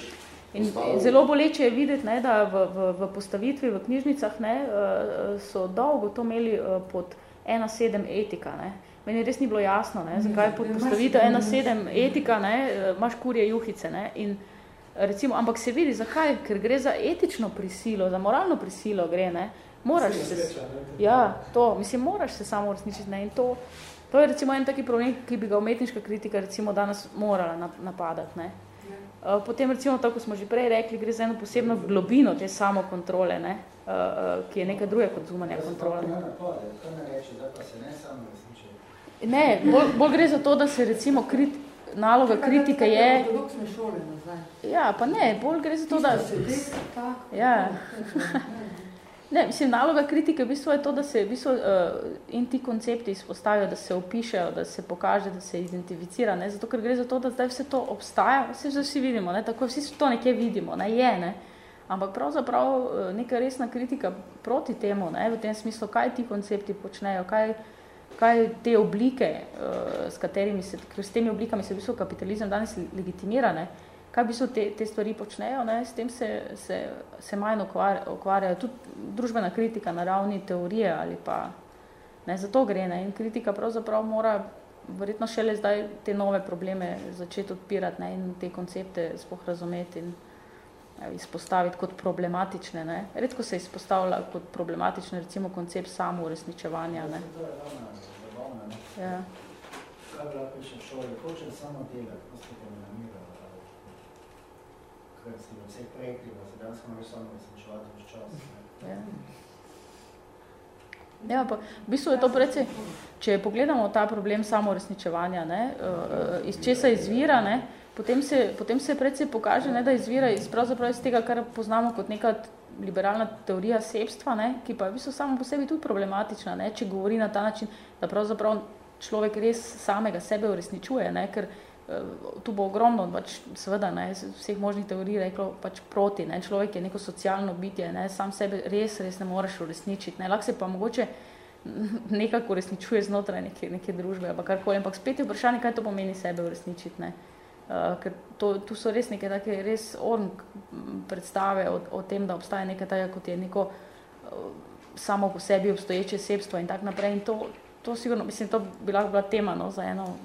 S2: In zelo boleče je videti, ne, da v, v, v postavitvi v knjižnicah ne, eh, so dolgo to imeli eh, pod 1.7 etika. Ne. Meni res ni bilo jasno, ne, zakaj pod postavitev ena sedem etika, ne, imaš kurje juhice. Ne, in recimo, ampak se vidi, zakaj? Ker gre za etično prisilo, za moralno prisilo gre, ne. Moraš se, ja, to, mislim, moraš se samo resničiti, ne, in to, to je recimo en taki problem, ki bi ga umetniška kritika recimo danes morala napadati, ne. Ja. Potem recimo, tako smo že prej rekli, gre za eno posebno globino te samokontrole, ne, ki je nekaj druge kot zunanja kontrola.
S1: Ja, napade, kaj ne ne
S2: bolj, bolj gre za to, da se recimo krit, naloga kritike je... Ja, pa ne, bolj gre za to, da... Ja. Ne, mislim, naloga kritike v bistvu je to, da se v bistvu, uh, in ti koncepti izpostavijo, da se opišejo, da se pokaže, da se identificira, ne? zato ker gre za to, da zdaj vse to obstaja, vse že vsi vidimo, ne? tako vsi to nekje vidimo, ne? je, ne? ampak pravzaprav uh, neka resna kritika proti temu, ne? v tem smislu, kaj ti koncepti počnejo, kaj, kaj te oblike, uh, s katerimi se, s temi oblikami se v bistvu kapitalizem danes legitimira, ne, kaj v bistvu te, te stvari počnejo, ne, s tem se, se, se manj okvarjajo tudi družbena kritika na ravni teorije ali pa, ne, za to gre, ne, in kritika pravzaprav mora verjetno šele zdaj te nove probleme začeti odpirati ne, in te koncepte spoh razumeti in ja, izpostaviti kot problematične. Ne. Redko se izpostavlja kot problematične recimo koncept samo uresničevanja. Ne. Ja.
S1: Kaj bi lahko še v šoli? Hoče samo delati, ko ste programirali, ker si v vseh projektih, da se danes moraš samo uresničevati v čas. Ja.
S2: Ja, pa v bistvu je to precej, če pogledamo ta problem samoresničevanja, ne, eh, iz česa izvira, ne, potem se, potem se precej pokaže, ne, da izvira iz, pravzaprav iz tega, kar poznamo kot neka liberalna teorija sebstva, ne, ki pa je v bistvu samo po sebi tudi problematična, ne, če govori na ta način, da pravzaprav človek res samega sebe uresničuje, ne, ker Eh, tu bo ogromno, pač, seveda, ne, vseh možnih teorij reklo pač proti, ne, človek je neko socialno bitje, ne, sam sebe res, res ne moreš uresničiti, ne, lahko se pa mogoče nekako uresničuje znotraj neke, neke družbe, ali karkoli, ampak spet je vprašanje, kaj to pomeni sebe uresničiti, ne, uh, ker to, tu so res neke take res orn predstave o, o tem, da obstaja nekaj tako, kot je neko uh, samo po sebi obstoječe sebstvo in tak naprej in to, to sigurno, mislim, to bi lahko bila tema, no, za eno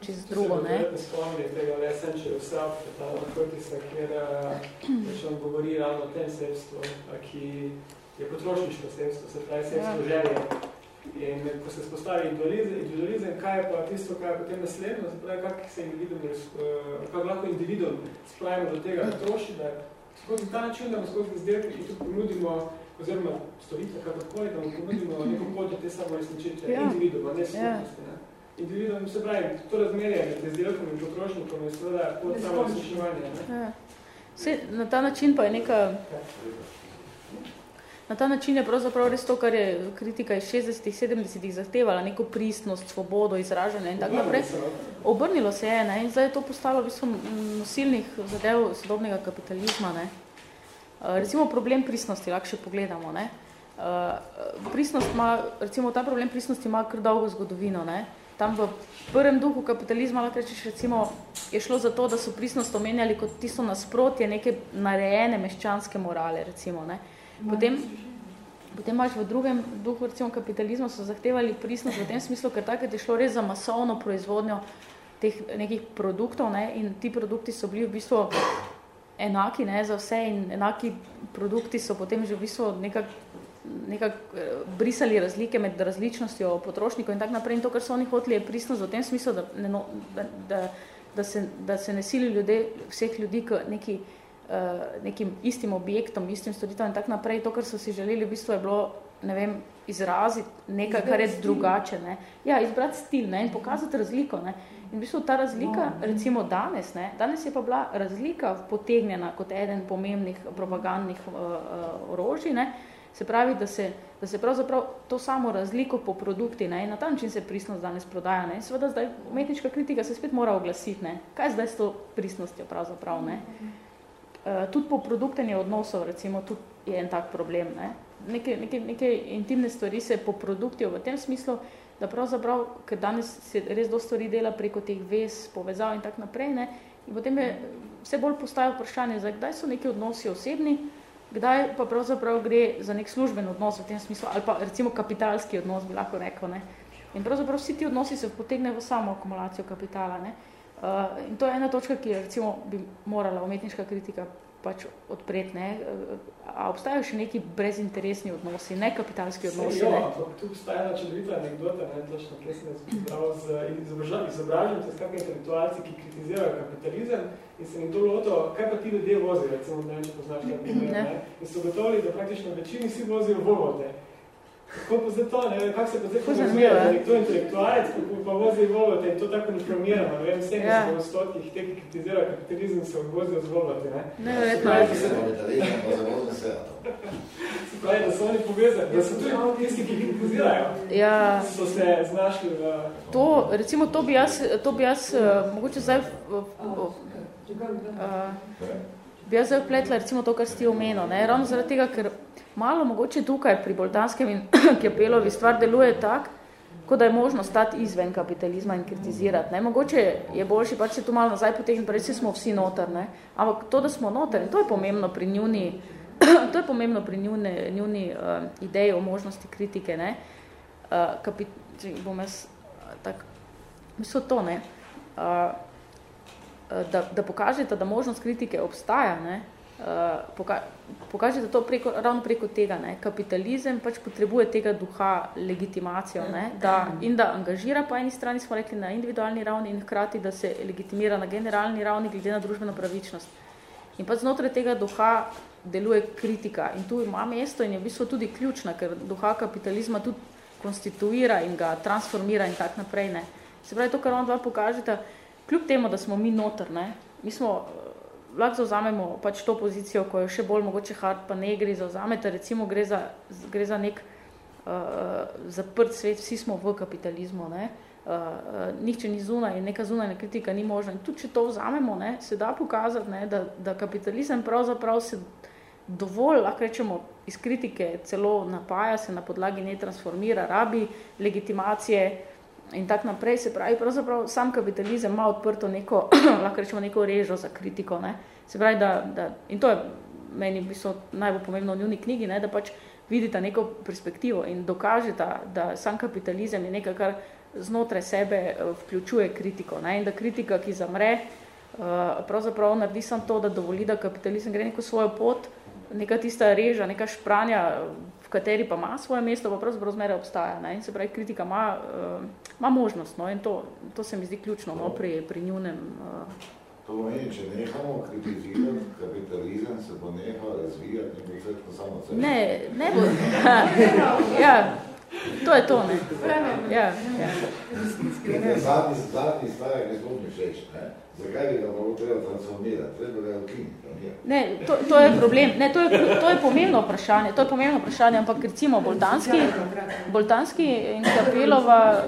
S2: čez drugo, ne?
S4: Se spomni tega Essential Self, ta narkotisa, kjer več vam govori ravno o tem sebstvu, ki je potrošniško sebstvo, se pravi sebstvo ja. želje. In ko se spostavi individualizem, kaj je pa tisto, kaj je potem naslednjo, se pravi, kak se individuum, kako lahko individuum spravimo do tega, da troši, da skozi ta način, da mu skozi izdelki tudi ponudimo, oziroma storite, kakorkoli, da mu ponudimo neko podje te samo resničitve, ja. individuuma, ne skupnosti. Ja individuum, se pravi, to razmerje med izdelkom in potrošnikom je seveda pod samo različevanje. Ja.
S2: Na ta način pa je neka... Na ta način je pravzaprav res to, kar je kritika iz 60-ih, 70-ih zahtevala, neko pristnost, svobodo, izražanje in tako naprej. Obrnilo se je ne? in zdaj je to postalo v bistvu nosilnih zadev sodobnega kapitalizma. Ne? Recimo problem pristnosti, lahko še pogledamo. Ne? Pristnost ima, recimo ta problem pristnosti ima kar dolgo zgodovino. Ne? tam v prvem duhu kapitalizma, lahko rečeš, recimo, je šlo za to, da so pristnost omenjali kot tisto nasprotje neke narejene meščanske morale, recimo, ne. Potem, potem imaš v drugem duhu, recimo, kapitalizma so zahtevali pristnost v tem smislu, ker takrat je šlo res za masovno proizvodnjo teh nekih produktov, ne, in ti produkti so bili v bistvu enaki, ne, za vse in enaki produkti so potem že v bistvu nekako nekako eh, brisali razlike med različnostjo potrošnikov in tak naprej. In to, kar so oni hoteli, je pristnost v tem smislu, da, ne, no, da, da, da, se, da se ne sili ljudje, vseh ljudi k neki, uh, nekim istim objektom, istim storitvam in tak naprej. To, kar so si želeli, v bistvu je bilo, ne vem, izraziti nekaj, kar je drugače. Ne? Ja, izbrati stil ne? in pokazati razliko. Ne? In v bistvu ta razlika, no. recimo danes, ne? danes je pa bila razlika potegnjena kot eden pomembnih propagandnih uh, uh, orožij, ne? Uh, Se pravi, da se, da se pravzaprav to samo razliko po produkti, ne, na ta način se pristnost danes prodaja. Ne. Seveda zdaj umetniška kritika se spet mora oglasiti. Ne. Kaj je zdaj s to pristnostjo pravzaprav? Ne. Uh, tudi po produktenje odnosov, recimo, tudi je en tak problem. Ne. Neke, neke, neke intimne stvari se po produktijo v tem smislu, da pravzaprav, ker danes se res do stvari dela preko teh vez, povezav in tak naprej, ne, in potem je vse bolj postaja vprašanje, zdaj, kdaj so neki odnosi osebni, kdaj pa pravzaprav gre za nek služben odnos v tem smislu, ali pa recimo kapitalski odnos, bi lahko rekel. Ne? In pravzaprav vsi ti odnosi se potegnejo v samo akumulacijo kapitala. Ne? Uh, in to je ena točka, ki je recimo bi morala umetniška kritika pač odpreti. Ne? A obstajajo še neki brezinteresni odnosi, ne kapitalski odnosi?
S4: Jo, ampak tu obstaja čudovita anekdota, ne točno, kje sem izbral z izobražanjem, to je kakve intelektualci, ki kritizirajo kapitalizem in se to loto, kaj pa ti ljudje vozijo, recimo, ne če poznaš ta primer, ne? In so gotovili, da praktično večini vsi vozijo Volvote. Kako pa zdaj to, ne vem, kak se pa zdaj povezuje, da je to intelektualec, kako pa vozi Volvote in to tako uniformiramo, ne vem, 70 ja. odstotkih te, ki kritizirajo kapitalizem, se vozijo z Volvote, ne?
S2: Ne, verjetno. Ne,
S4: se pravi, da so oni povezani, da so tudi tisti, ki kritizirajo,
S2: ja.
S4: so se znašli v...
S2: To, recimo, to bi jaz, to bi jaz uh, mogoče zdaj v, v, v, uh, bi jaz zdaj vpletla recimo to, kar ste omenil, ne? ravno zaradi tega, ker malo mogoče tukaj pri Boltanskem in Kjepelovi stvar deluje tak, kot da je možno stati izven kapitalizma in kritizirati. Ne? Mogoče je boljši, pač se tu malo nazaj potegniti, pa reci smo vsi noter, ne? ampak to, da smo noter, to je pomembno pri njuni, to je pomembno pri njuni, njuni uh, ideji o možnosti kritike. Ne? Uh, kapit, bom jaz, tak, Mislim to, ne, uh, da, da pokažete, da možnost kritike obstaja, ne, uh, poka pokažete to preko, ravno preko tega. Ne, kapitalizem pač potrebuje tega duha legitimacijo ne, da, in da angažira po eni strani, smo rekli, na individualni ravni in hkrati, da se legitimira na generalni ravni glede na družbeno pravičnost. In pa znotraj tega duha deluje kritika in tu ima mesto in je v bistvu tudi ključna, ker duha kapitalizma tudi konstituira in ga transformira in tak naprej. Ne. Se pravi, to, kar on dva pokažete, kljub temu, da smo mi noter, ne, mi smo, eh, lahko zauzamemo pač to pozicijo, ko je še bolj mogoče hard, pa ne gre zauzamete, recimo gre za, gre za nek uh, zaprt svet, vsi smo v kapitalizmu, ne, uh, uh, nihče ni zunaj in neka zunajna kritika ni možna. In tudi, če to vzamemo, ne, se da pokazati, ne, da, da kapitalizem pravzaprav se dovolj, lahko rečemo, iz kritike celo napaja, se na podlagi ne transformira, rabi legitimacije in tak naprej. Se pravi, pravzaprav sam kapitalizem ima odprto neko, lahko rečemo, neko režo za kritiko. Ne? Se pravi, da, da, in to je meni v bistvu najbolj pomembno v njuni knjigi, ne? da pač vidita neko perspektivo in dokažeta, da sam kapitalizem je nekaj, kar znotraj sebe eh, vključuje kritiko. Ne? In da kritika, ki zamre, eh, pravzaprav naredi samo to, da dovoli, da kapitalizem gre neko svojo pot, neka tista reža, neka špranja, kateri pa ima svoje mesto, pa pravzaprav zmeraj obstaja. Ne? In se pravi, kritika ima, uh, ima možnost. No? In to, to se mi zdi ključno no, pri, pri njunem... Uh,
S5: To pomeni, če nehamo kritizirati kapitalizem, se bo nehal razvijati in bo vse to samo sebe.
S2: Ne, ne bo. ja, to je to. Ne? Ja, ja.
S5: Zadnji, zadnji stavek ne zelo mi všeč, ne? Zakaj bi ga malo treba transformirati? Treba ga ukiniti.
S2: Ne, to, to je problem. Ne, to, je, to je pomembno vprašanje. To je pomembno vprašanje, ampak recimo Boltanski, Boltanski in Kapelova...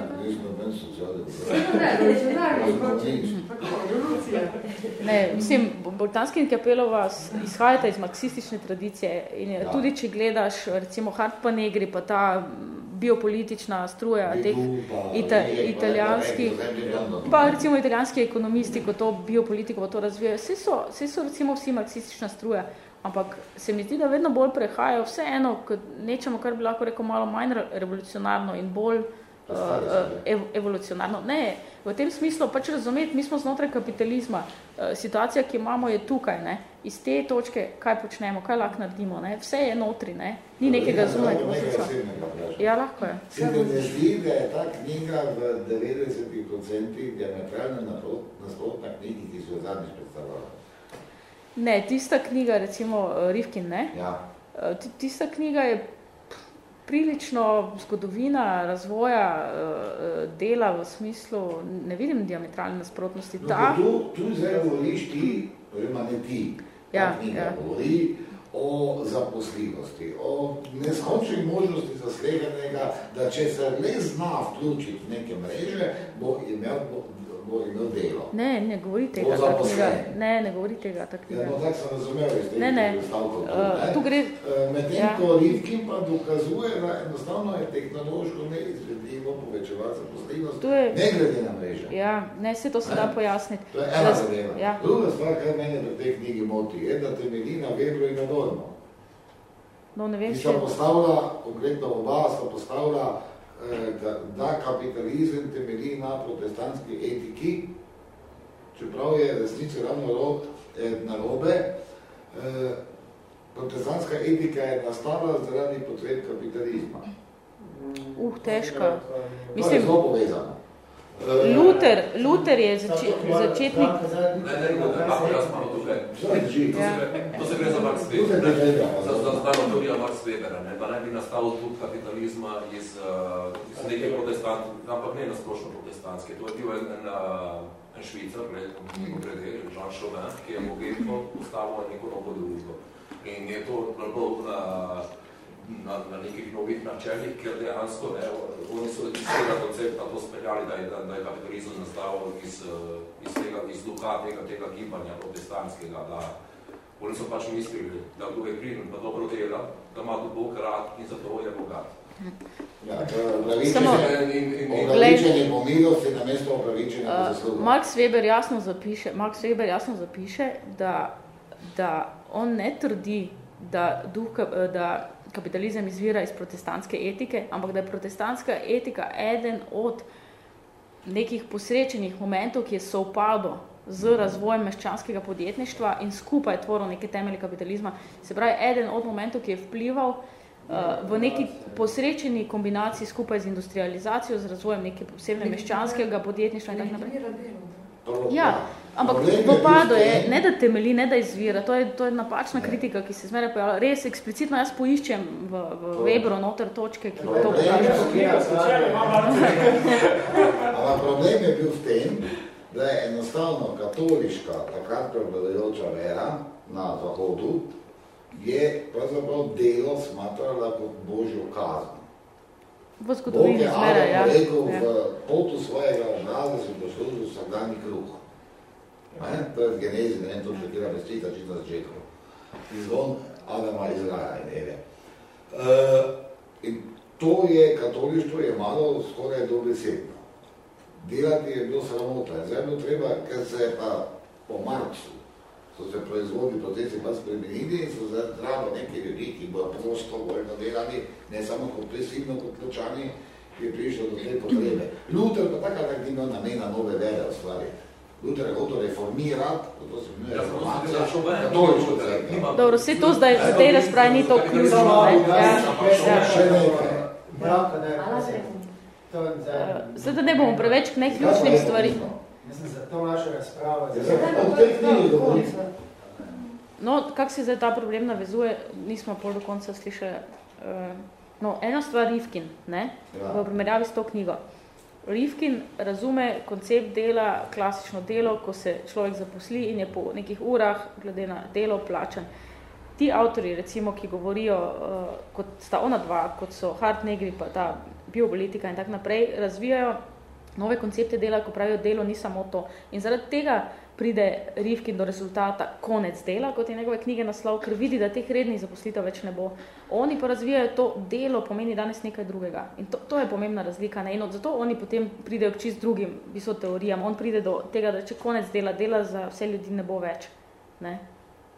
S2: Ne, mislim, Boltanski in Kapelova izhajata iz marksistične tradicije in tudi, če gledaš recimo Hart pa negri, pa ta biopolitična struja teh ita, italijanskih, pa recimo italijanski ekonomisti, ko to biopolitiko pa to razvijajo, vse so, vse so recimo vsi marksistična struja, ampak se mi zdi, da vedno bolj prehajajo vse eno k nečemu, kar bi lahko rekel malo manj revolucionarno in bolj uh, ev, evolucionarno. Ne, v tem smislu pač razumeti, mi smo znotraj kapitalizma, uh, situacija, ki imamo, je tukaj, ne, iz te točke, kaj počnemo, kaj lahko naredimo, ne, vse je notri, ne, ni nekega zunaj. Ja, lahko je.
S5: Se mi ne zdi, da je ta knjiga v 90% diametralno nasprotna knjigi, ki so zadnjič predstavljala?
S2: Ne, tista knjiga, recimo Rivkin, ne?
S5: Ja.
S2: Tista knjiga je prilično zgodovina razvoja uh, dela v smislu, ne vidim diametralne nasprotnosti.
S5: No, Ta... tu, tu zdaj govoriš ti, oziroma ne ti, ja, ja. govori o zaposljivosti, o neskončni možnosti zasleganega, da če se le zna vključiti v neke mreže, bo imel, bo, bo imel delo.
S2: Ne, ne govori tega, ta knjiga. Ne, ne govori tega, ta knjiga.
S5: Ja, no, tak sem razumel iz tega
S2: ne, ne.
S5: stavkov.
S2: Uh, tu gre...
S5: Uh, Medtem, ja. ko Rivkin pa dokazuje, da enostavno je tehnološko neizvedljivo povečevati zaposljivost, je... ne glede na mreže.
S2: Ja, ne, se to se da pojasniti.
S5: To je ena zadeva. Ja. Druga stvar, kaj mene v tej knjigi moti, je, da temelji na Weberu in na Dornu.
S2: No, ne vem,
S5: če... postavlja, konkretno oba sta postavlja Eh, da, da kapitalizem temelji na protestantski etiki, čeprav je resnice ravno rob, eh, narobe, eh, protestantska etika je nastala zaradi potreb kapitalizma.
S2: Uh, težko.
S5: Mislim, to je zelo povezano.
S2: Luther, Luther je zači, začetnik...
S6: Ne, ne, ne, ne, jaz malo tukaj. To se gre za Max Weber, za znano teorija Max Webera, ne, da naj bi nastal duh kapitalizma iz, iz neke protestant, ampak ne nasplošno protestantske. To je bil en, en, en švicar, ne, pred Jean Chauvin, ki je mogel postavil neko novo družbo. In je to bolj na, na nekih novih načeljih, ker dejansko ne, oni so iz tega koncepta to speljali, da je, da, da je kapitalizem nastal iz, iz, tega, iz duha tega, tega gibanja protestantskega, da oni so pač mislili, da kdo je kriv, da dobro dela, da ima Bog rad in zato je bogat.
S5: Ja, opravičenje pomilosti na mesto opravičenja uh, zasluga.
S2: Max Weber jasno zapiše, Max Weber jasno zapiše da, da on ne trdi, da, duh, da kapitalizem izvira iz protestantske etike, ampak da je protestantska etika eden od nekih posrečenih momentov, ki je sovpado z razvojem meščanskega podjetništva in skupaj tvoril neke temelje kapitalizma. Se pravi, eden od momentov, ki je vplival uh, v neki posrečeni kombinaciji skupaj z industrializacijo, z razvojem neke posebne meščanskega podjetništva in tako naprej. Ja, ampak v padu je, ne da temeli, ne da izvira, to je, to je napačna kritika, ki se zmeraj pojavlja. Res, eksplicitno jaz poiščem v, v Weberu noter točke, ki to
S5: pokaže. Ampak problem je bil v tem, da je enostavno katoliška, takrat prevladujoča vera na Zahodu, je pravzaprav delo smatrala kot božjo kazno.
S2: V zgodovini zmeraj, ja.
S5: Bog je rekel ja. v potu svojega obraza, sem poslužil vsakdanji kruh. Ne? To je genezi, ne vem, to še kjera bestica, čisto na začetku. Izvon Adama iz Raja in Eve. Uh, in to je, katolištvo je malo skoraj dobesedno. Delati je bilo sramota. Zdaj je bilo treba, ker se je pa po Marksu so se proizvodni procesi pa spremenili in so zdravo neki ljudi, ki bodo prosto voljno delali, ne samo kot presivno, kot pločani, ki je prišlo do te potrebe. Luther pa tako tak nima namena nove vere ustvariti. Luther je hotel reformirati, to se imenuje reformacija, katolično crkvo.
S2: Dobro, vse to zdaj, v tej razpravi ni to ključno.
S5: Še nekaj.
S2: Zdaj, da ne bomo preveč k neključnim stvari.
S1: Mislim, za to naša razprava.
S2: No, kak se zdaj ta problem navezuje, nismo pol do konca slišali. Eh, no, ena stvar Rifkin, ne, ja. v primerjavi s to knjigo. Rifkin razume koncept dela, klasično delo, ko se človek zaposli in je po nekih urah, glede na delo, plačan. Ti avtori, recimo, ki govorijo, uh, kot sta ona dva, kot so Hart Negri, pa ta biopolitika in tak naprej, razvijajo nove koncepte dela, ko pravijo, delo ni samo to. In zaradi tega pride Rifkin do rezultata konec dela, kot je njegove knjige naslov, ker vidi, da teh rednih zaposlitev več ne bo. Oni pa razvijajo to delo, pomeni danes nekaj drugega. In to, to je pomembna razlika. Ne? In zato oni potem pridejo k čist drugim viso teorijam. On pride do tega, da če konec dela, dela za vse ljudi ne bo več. Ne?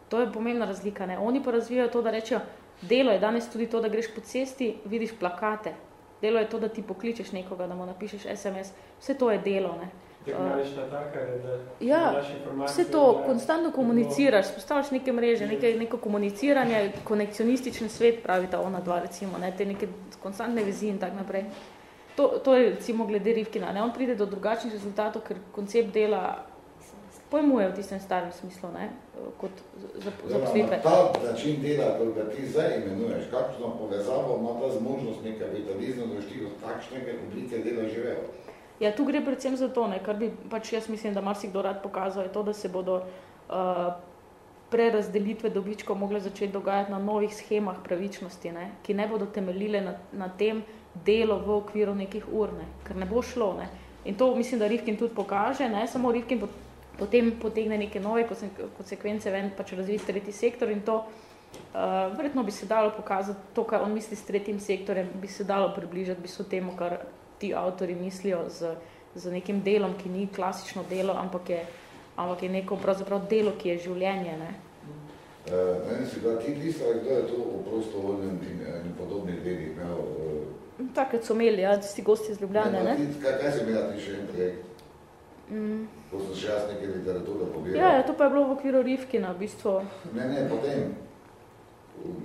S2: To je pomembna razlika. Ne? Oni pa razvijajo to, da rečejo, delo je danes tudi to, da greš po cesti, vidiš plakate, Delo je to, da ti pokličeš nekoga, da mu napišeš SMS. Vse to je delo. Ne?
S4: Taka, da
S2: ja, vse to, da, konstantno komuniciraš, postavljaš neke mreže, neke, neko komuniciranje, konekcionističen svet, pravi ta ona dva, recimo, ne, te neke konstantne vezi in tak naprej. To, to je, recimo, glede Rivkina. Ne, on pride do drugačnih rezultatov, ker koncept dela pojmuje v tistem starem smislu, ne, kot zaposlitve.
S5: Ta način dela, kot ga ti zdaj imenuješ, kakšno povezavo ima ta zmožnost neka vitalizma, da štiri takšnega oblike dela živejo?
S2: Ja, tu gre predvsem za to, ne, kar bi pač jaz mislim, da marsikdo rad pokazal, je to, da se bodo uh, prerazdelitve dobičkov mogle začeti dogajati na novih schemah pravičnosti, ne, ki ne bodo temeljile na, na tem delo v okviru nekih ur, ne, ker ne bo šlo. Ne. In to mislim, da Rivkin tudi pokaže, ne, samo Rivkin potem potegne neke nove konsekvence ven, pač razviti tretji sektor in to uh, verjetno bi se dalo pokazati, to, kar on misli s tretjim sektorjem, bi se dalo približati bi so temu, kar ti avtori mislijo z, z nekim delom, ki ni klasično delo, ampak je, ampak je neko pravzaprav delo, ki je življenje. Ne?
S5: Uh, ne, si da ti tisto, kdo je to v prostovoljnem in, in podobnih delih imel? Uh,
S2: Takrat so imeli, ja, tisti gosti iz Ljubljane. Ne,
S5: ne? Kaj, kaj si imela ti še en projekt? Mm. Ko sem še jaz nekaj literature pobiral.
S2: Ja, ja, to pa je bilo v okviru Rivkina, v bistvu.
S5: Ne, ne, potem.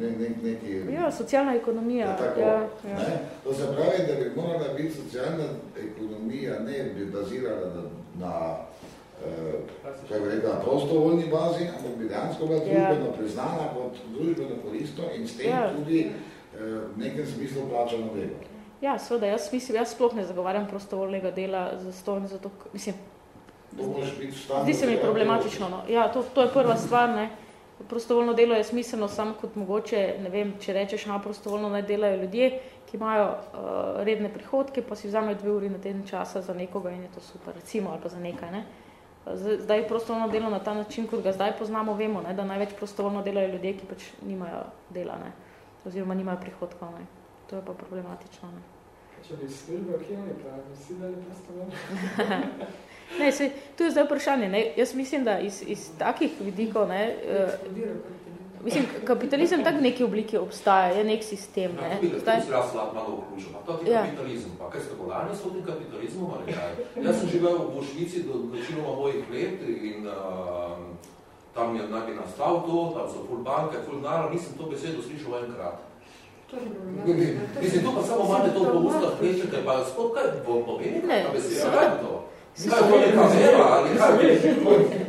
S5: Ne, ne, neki...
S2: Ja, socialna ekonomija.
S5: Ja, tako,
S2: ja, ja.
S5: Ne? To se pravi, da bi morala biti socialna ekonomija, ne bi bazirala na, na eh, rekel, na prostovoljni bazi, ampak bi dejansko bila ja. družbeno ja. priznana kot družbeno koristo in s tem ja. tudi eh, v nekem smislu plačano delo.
S2: Ja, seveda, jaz mislim, jaz sploh ne zagovarjam prostovoljnega dela za sto in zato, mislim, zdi se mi problematično. No. Ja, to, to je prva stvar, ne. Prostovoljno delo je smiselno samo kot mogoče, ne vem, če rečeš, ima prostovoljno naj delajo ljudje, ki imajo uh, redne prihodke, pa si vzamejo dve uri na teden časa za nekoga in je to super, recimo, ali pa za nekaj, ne. Zdaj prostovoljno delo na ta način, kot ga zdaj poznamo, vemo, ne, da največ prostovoljno delajo ljudje, ki pač nimajo dela, ne, oziroma nimajo prihodkov, ne. To je pa problematično. Ne?
S4: Če bi službo, kje oni pravi, si da je prostovoljno?
S2: ne, se, tu je zdaj vprašanje. Ne? Jaz mislim, da iz, iz takih vidikov... Ne, uh, Mislim, kapitalizem tak v neki obliki obstaja, je nek sistem. Ne?
S6: Ja, to bi se jaz malo vključil. Pa to je ja. kapitalizem. Pa kaj ste bolani s tem kapitalizmom? Ali kaj? Jaz sem živel v Švici do večinoma mojih let in uh, tam je naj bi nastal to, tam so ful banke, ful naro, nisem to besedo slišal enkrat. Mislim, to pa samo imate to po ustah plečete, pa spod kaj pomeni, kaj beseda, kaj to? Kaj je to neka vera ali kaj?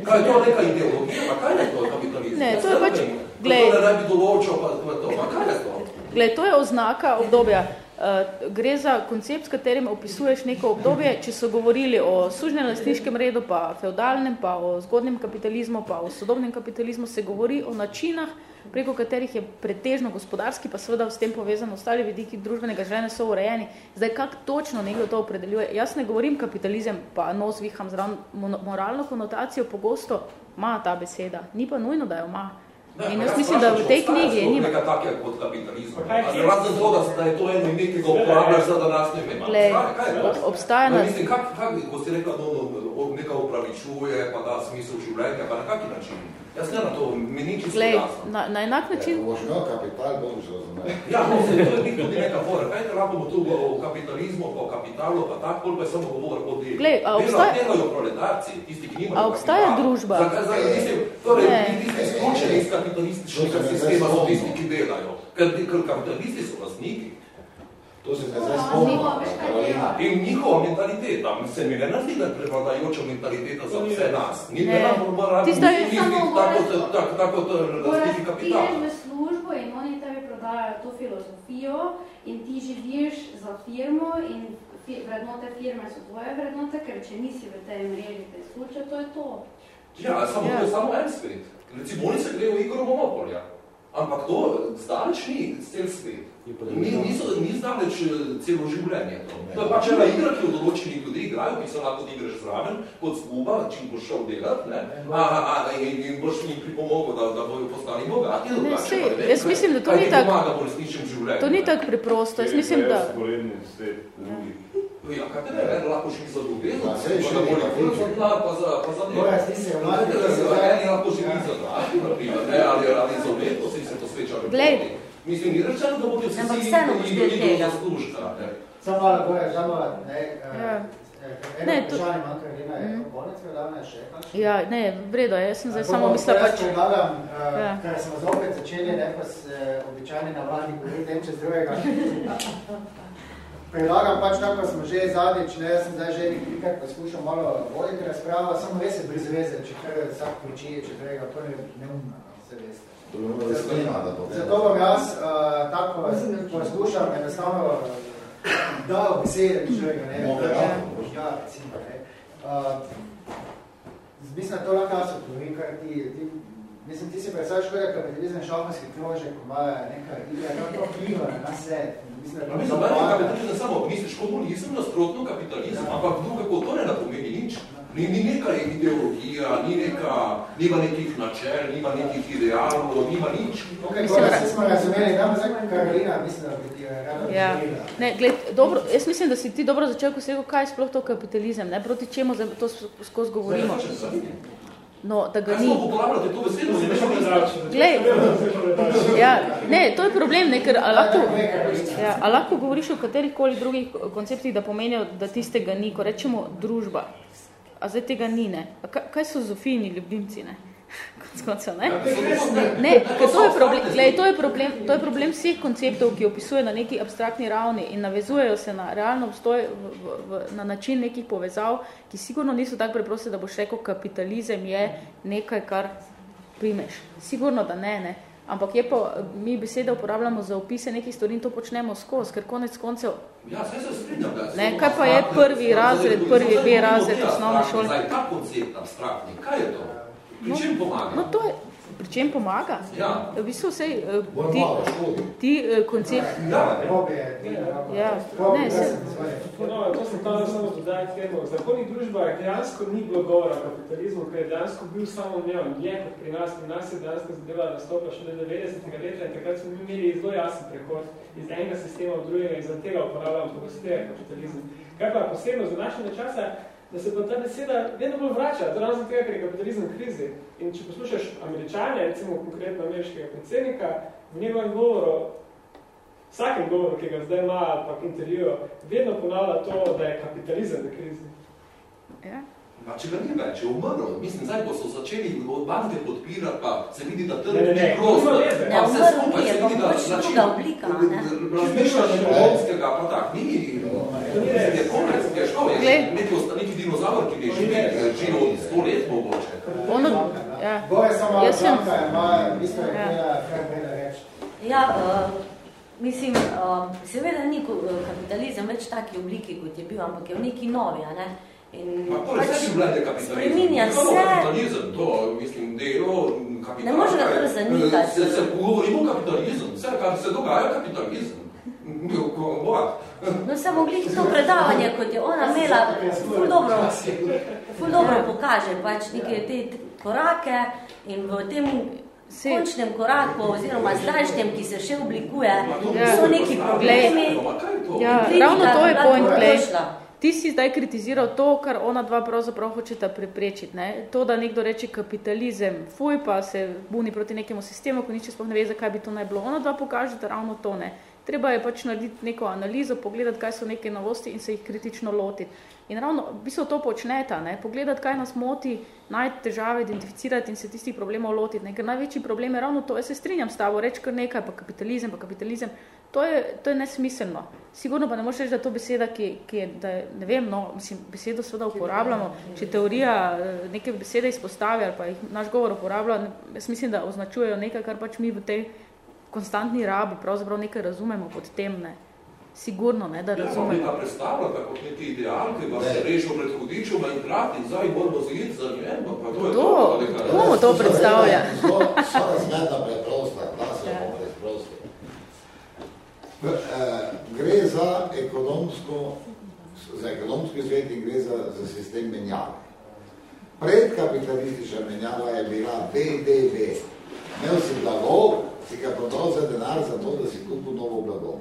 S6: Kaj je to neka ideologija? Pa kaj je to kapitalizm?
S2: Ne, to je pač... Glej,
S6: to ne bi določil, pa to. Pa kaj je to?
S2: Glej, to je oznaka obdobja. Uh, gre za koncept, s katerim opisuješ neko obdobje, če so govorili o sužnem lastniškem redu, pa feudalnem, pa o zgodnem kapitalizmu, pa o sodobnem kapitalizmu, se govori o načinah, preko katerih je pretežno gospodarski, pa seveda s tem povezano ostali vidiki družbenega življenja so urejeni. Zdaj, kak točno nekdo to opredeljuje? Jaz ne govorim kapitalizem, pa nos viham zraven moralno konotacijo, pogosto ima ta beseda, ni pa nujno, da jo ima. Ne, in jaz mislim, da v tej knjigi je
S6: nima... Nekaj takega kot kapitalizm. Ali razen to, da je to eno ime, ki ga uporabljaš za današnje ime.
S2: Glej, obstaja na...
S6: Mislim, kak, kak, ko si rekla, no, no, nekaj upravičuje, pa da smisel življenja, pa na kaki način? Jaz ne na to, mi ni čisto
S2: Glej, na, na enak način...
S5: Ja, boš imel kapital, boš razumel.
S6: Ja, no, se, to je tudi neka fora. Kaj te rabimo tu o kapitalizmu, o kapitalu, pa tako, koliko je samo govor o delu.
S2: Glej, a obstaja...
S6: Delajo proletarci, tisti, ki nimajo
S2: A obstaja
S6: kapitala.
S2: družba?
S6: Zakaj, zakaj, mislim, torej, tisti izključeni iz kapitalističnega sistema so tisti, ki delajo. Ker, ker kapitalisti so lastniki.
S5: To se me zdaj Karolina.
S6: In njihova mentaliteta, se mi ne nazdi, da je prevladajoča mentaliteta za vse nas. Ni ne, ne, ne,
S2: ti zdaj
S6: ni tako, tako, tako, lastniki kapitala.
S7: Ti v službo in oni tebi prodajajo to filozofijo in ti živiš za firmo in vrednote firme so tvoje vrednote, ker če nisi v tej mreži te sluče, to je to.
S6: Ja, samo, ja. to je samo en svet. Recimo, oni se grejo igro monopolja. Ampak to zdaleč ni cel svet. Ni, niso, ni zdaleč eh, celo življenje. To, to je pač ena igra, ki jo določeni ljudi igrajo, ki se lahko igraš zraven, kot zguba, čim boš šel delat, ne? A, a, a, in, in boš jim pripomogel, da, da bojo postali bogati.
S2: Ne, se, jaz mislim, da to ni tako. To ni tako preprosto. Jaz mislim, da...
S6: Ja, kaj te ne, lahko še za druge,
S5: pa za bolj
S6: pa za pa za nekaj.
S1: Jaz nisem mladi,
S6: da se eni lahko živi za dragi, naprimer, ne, ali radi za leto, se se to sveča.
S2: Glej.
S6: Mislim, ni rečeno, da bodo vsi
S8: Ampak vseeno boš del tega.
S1: Samo malo boje, samo, ne,
S2: Ja.
S1: eno
S2: Ne, to-
S1: vprašanje manjka, Rina, je to konec vedavne še kakšno?
S2: Ja, ne, vredo, jaz sem zdaj samo mislila pač...
S1: predlagam, uh,
S2: Ja.
S1: ker smo zopet začeli, ne pa s uh, običajni navadni govoriti en čez drugega. Predlagam pač tako, ko smo že zadnjič, ne, jaz sem zdaj že nekaj poskušal malo voditi razpravo, samo res je brez veze, če kar vsak kriči, če drugega, to je neumno, no, se veste. Zato bom jaz uh, tako poskušam enostavno uh, dal besede človeka, ne,
S5: Moderator.
S1: ja, recimo, ne. Uh, mislim, da to lahko jaz odpovim, kar ti, ti Mislim, ti si predstavljaš, kot je kapitalizem šalmanski krožek, ko ima neka igra, kako vpliva na vse. Mislim, da
S6: mislim, da je kapitalizem samo, misliš komunizem nasprotno kapitalizem,
S1: Ja.
S6: ampak drugako to ne napomeni nič. Ni, ni neka ideologija, ni neka, nima nekih načel, nima nekih idealov, nima nič.
S1: Ok, torej, vse smo razumeli, damo zdaj Karolina, mislim, da bi ti rada
S2: Ja.
S1: odgovorila.
S2: Ne, gled, dobro, jaz mislim, da si ti dobro začel, ko si rekel, kaj je sploh to kapitalizem, ne, proti čemu to skozi govorimo. No, da ga ni.
S6: smo uporabljate to besedo? Se veš,
S2: Glej, ja, ne, to je problem, ne, ker a lahko, ja, a lahko govoriš o katerih koli drugih konceptih, da pomenijo, da tistega ni, ko rečemo družba, a zdaj tega ni, ne. A kaj, kaj so Zofijini ljubimci, ne? Konc koncev, ne? Ne, ker to je problem, glej, to je problem, to je problem vseh konceptov, ki opisuje na neki abstraktni ravni in navezujejo se na realno obstoj v, v, v, na način nekih povezav, ki sigurno niso tako preproste, da boš rekel, kapitalizem je nekaj, kar primeš. Sigurno, da ne, ne. Ampak je pa, mi besede uporabljamo za opise nekih stvari in to počnemo skozi, ker konec koncev,
S6: Ja, saj se strinjam, da
S2: Ne, kaj pa je prvi razred, prvi B razred osnovne šole?
S6: Zdaj, ta koncept abstraktni, kaj je to? Pri čem pomaga?
S2: no to je, pri čem pomaga?
S6: Ja.
S2: V bistvu vsej, eh,
S5: Bolj
S2: ti, ti eh, koncept,
S6: Ja,
S1: je,
S2: Ja.
S1: Bob,
S2: Ne,
S1: jaz
S2: se-
S1: sem svoje.
S4: No, to sem tam samo dodajati temu. V zahodnih družbah dejansko ni bilo govora o kapitalizmu, ker je dejansko bil samo njev, je kot pri nas. Pri nas je dejansko zadeva nastopa še do 90. leta in takrat smo mi imeli zelo jasen prehod iz enega sistema v drugega in zaradi tega uporabljamo pogosteje kapitalizem. Kaj pa posebno za našega časa, da se pa ta beseda vedno bolj vrača, ravno tega, ker je kapitalizem v krizi. In če poslušaš američane, recimo konkretno ameriškega predsednika, v njegovem govoru, vsakem govoru, ki ga zdaj ima, pa intervju, vedno ponavlja to, da je kapitalizem v krizi.
S6: Ja. Pa če ga ni več, je umrl. Mislim, zdaj, ko so začeli od banke podpirati, pa se vidi, da trg
S4: je
S6: prost.
S8: Ne, ne, umrl ni, je pa pač druga oblika.
S6: Razmišljanje evropskega, pa tak, ni, je konec, je šlo, je neki ostaniki dinozaur, ki je živel, živo od sto let mogoče.
S2: Ono, ja.
S1: Boje samo Jaz sem... Čanka, ima, mislim, ja. da reči.
S8: Ja, uh, mislim, uh, seveda ni kapitalizem več taki obliki, kot je bil, ampak je v neki novi, a ne?
S6: In pa to je pač vse življenje kapitalizem.
S8: Spreminja se.
S6: kapitalizem, to, mislim, delo, kapital.
S8: Ne može ga to zanikati.
S6: Se, se govorimo kapitalizem, vse, kar se dogaja, kapitalizem.
S8: No, sem mogli to predavanje, kot je ona imela, ful dobro, ful dobro pokaže pač neke te korake in v tem končnem koraku oziroma zdajšnjem, ki se še oblikuje, so neki problemi.
S2: Ja, ravno to je point play ti si zdaj kritiziral to, kar ona dva pravzaprav hočeta preprečiti. Ne? To, da nekdo reče kapitalizem, fuj, pa se buni proti nekemu sistemu, ko niče sploh ne ve, zakaj bi to naj bilo. Ona dva pokaže, da ravno to ne. Treba je pač narediti neko analizo, pogledati, kaj so neke novosti in se jih kritično lotiti. In ravno, v bistvu to počneta, ne? pogledati, kaj nas moti, najti težave, identificirati in se tistih problemov lotiti. Ne? Ker največji problem je ravno to, jaz se strinjam s tabo, reči kar nekaj, pa kapitalizem, pa kapitalizem, to je, to je nesmiselno. Sigurno pa ne možeš reči, da je to beseda, ki, ki je, da ne vem, no, mislim, besedo seveda uporabljamo, če teorija eh, neke besede izpostavi ali pa jih naš govor uporablja, jaz mislim, da označujejo nekaj, kar pač mi v tej konstantni rabi pravzaprav nekaj razumemo pod tem, ne. Sigurno, ne, da razumemo.
S6: Ja, pa predstavlja tako neki ideal, ki vas je rešil pred hudičom in krati in zdaj moramo zajeti za njem, pa to je to.
S2: Kdo to predstavlja?
S5: Sva razmeta preprosta, klasa ja. preprosta. Eh, gre za ekonomsko, za ekonomski svet in gre za, za sistem menjave. Predkapitalistična menjava je bila BDV. Imel si blago, si ga prodal za denar za to, da si kupil novo blago.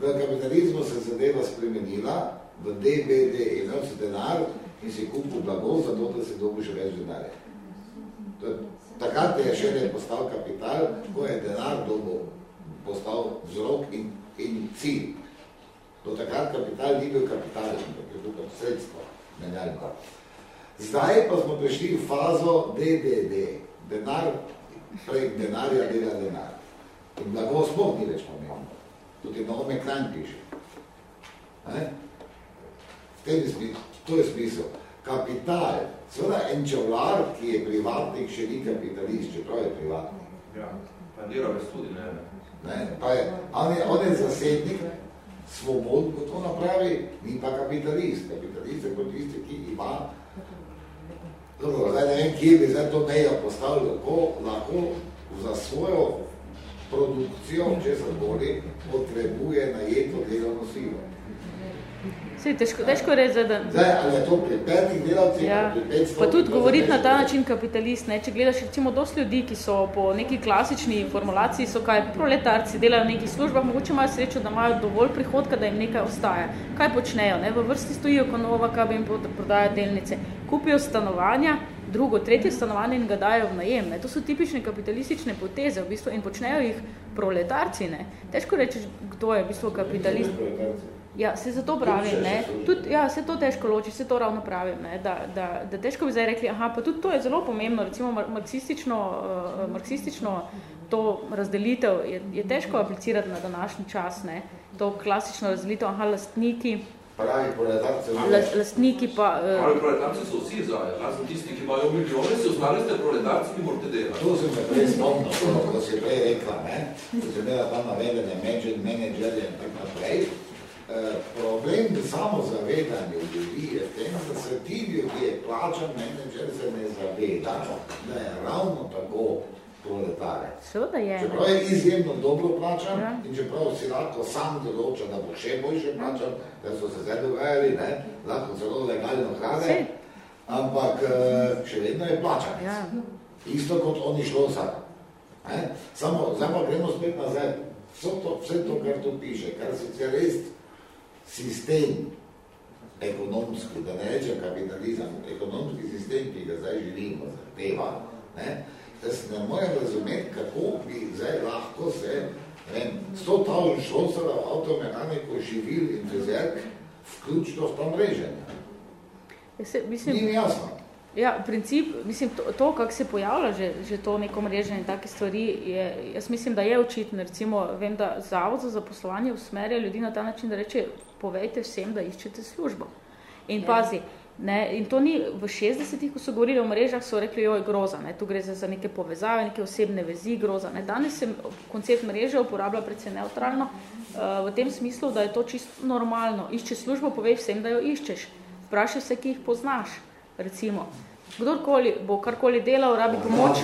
S5: V kapitalizmu se zadeva spremenila, v DBD imel si denar in si kupil blago za to, da si dobil še več denarja. Takrat je še ne postal kapital, ko je denar dobil postal vzrok in, in cilj. Do takrat kapital ni bil kapital, ampak je bil sredstvo menjalno. Zdaj pa smo prišli v fazo DDD, denar prek denarja dela denar. In blago sploh ni več pomembno. Tudi na ome kranj piše. Tem smislu, to je smisel. Kapital, seveda en čevlar, ki je privatnik, še ni kapitalist, čeprav je privatnik.
S6: Ja, pa delo res tudi, ne, ne.
S5: Ne, pa je, on, je, on je zasednik, svobodno to napravi, ni pa kapitalist. Kapitalist je kot tisti, ki ima, dobro, zdaj ne vem, kje bi zdaj to mejo postavil, ko lahko za svojo produkcijo, če se boli, potrebuje najeto delovno silo.
S2: Sej, težko, težko reči, da...
S5: Zdaj, ali je to pri petih delavcih,
S2: ja.
S5: pri 500...
S2: Pa tudi govoriti na ta način kapitalist, ne? če gledaš recimo dosti ljudi, ki so po neki klasični formulaciji, so kaj proletarci, delajo v nekih službah, mogoče imajo srečo, da imajo dovolj prihodka, da jim nekaj ostaja. Kaj počnejo? Ne? V vrsti stojijo konova, kaj bi jim prodajo delnice. Kupijo stanovanja, drugo, tretje stanovanje in ga dajo v najem. Ne? To so tipične kapitalistične poteze v bistvu, in počnejo jih proletarci. Ne? Težko reči, kdo je v bistvu kapitalist. Ja, se zato pravim, ne. Tudi, ja, se to težko loči, se to ravno pravim, ne. Da, da, da težko bi zdaj rekli, aha, pa tudi to je zelo pomembno, recimo marksistično, uh, marksistično to razdelitev je, je težko aplicirati na današnji čas, ne. To klasično razdelitev, aha, lastniki,
S5: Pravi proletarci.
S2: Lastniki pa...
S6: Uh, Pravi proletarci so vsi za, razen tisti, ki imajo milijone, si ostali ste proletarci, ki morate delati.
S5: To sem prej spomnil, ko si prej rekla, ne, ko si imela tam navedene menedžerje in tako naprej, Eh, problem v samozavedanju ljudi je v tem, da se ti ljudje, plačan menedžer, se ne zaveda, da je ravno tako proletare.
S2: Seveda je.
S5: Čeprav je izjemno dobro plačan ja. in čeprav si lahko sam določa, da bo še boljše plačan, da so se zdaj dogajali, ne, lahko celo legalno hrane, ampak eh, še vedno je plačan. Ja. Isto kot oni šlo sad. Samo, zdaj pa gremo spet nazaj. Vse to, vse to, kar tu piše, kar sicer res sistem ekonomski, da ne rečem kapitalizem, ekonomski sistem, ki ga zdaj želimo, zahteva, ne, da se ne morem razumeti, kako bi zdaj lahko se ne vem, 100 tavžen šlosara, avtomehaniko, živil in frizerk vključilo v to mreženje.
S2: Mislim,
S5: Ni mi jasno.
S2: Ja, princip, mislim, to, to kako se pojavlja že, že to neko mreženje in take stvari, je, jaz mislim, da je očitno. Recimo, vem, da Zavod za zaposlovanje usmerja ljudi na ta način, da reče, povejte vsem, da iščete službo. In ja. pazi, ne, in to ni v 60-ih, ko so govorili o mrežah, so rekli, joj, groza, ne, tu gre za, za neke povezave, neke osebne vezi, groza. Ne. Danes se koncept mreže uporablja predvsem neutralno, uh, v tem smislu, da je to čisto normalno. Išče službo, povej vsem, da jo iščeš. Vprašaj se, ki jih poznaš recimo. Kdorkoli bo karkoli delal, rabi pomoč.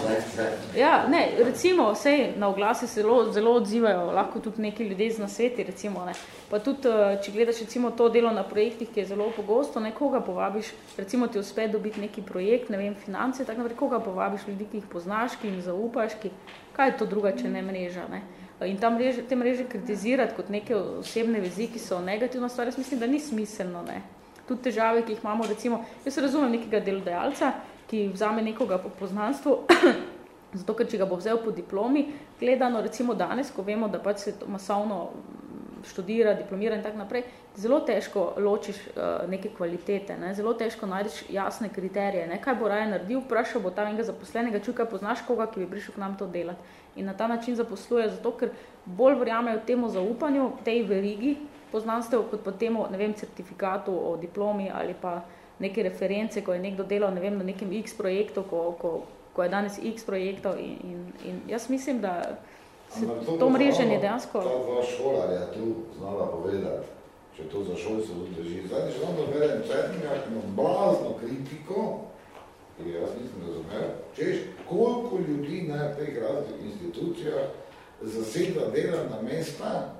S2: Ja, ne, recimo, sej na oglase se zelo, zelo odzivajo, lahko tudi neki ljudje z nasveti, recimo, ne. Pa tudi, eh, če gledaš recimo to delo na projektih, ki je zelo pogosto, nekoga povabiš, recimo ti uspe dobiti neki projekt, ne vem, finance, tako naprej, koga povabiš ljudi, ki jih poznaš, ki jim zaupaš, ki, kaj je to druga, če ne mreža, ne. In ta mreže, te mreže kritizirati kot neke osebne vezi, ki so negativna stvar, jaz mislim, da ni smiselno, ne tudi težave, ki jih imamo, recimo, jaz razumem nekega delodajalca, ki vzame nekoga po poznanstvu, zato ker če ga bo vzel po diplomi, gledano recimo danes, ko vemo, da pač se masovno študira, diplomira in tak naprej, zelo težko ločiš uh, neke kvalitete, ne? zelo težko najdeš jasne kriterije, ne? kaj bo raje naredil, vprašal bo tam enega zaposlenega, čuj, kaj poznaš koga, ki bi prišel k nam to delati. In na ta način zaposluje, zato ker bolj verjamejo temu zaupanju, tej verigi, poznanstev kot po temu, ne vem, certifikatu o diplomi ali pa neke reference, ko je nekdo delal, ne vem, na nekem X projektu, ko, ko, ko je danes X projektov in, in, in jaz mislim, da se to, to mreženje dejansko...
S5: Ta dva šolarja tu znala povedati, če to za šolstvo drži. Zdaj, če vam dovedem četnega, eno blazno kritiko, ki jaz nisem razumel, češ, koliko ljudi na teh raznih institucijah zaseda delovna mesta,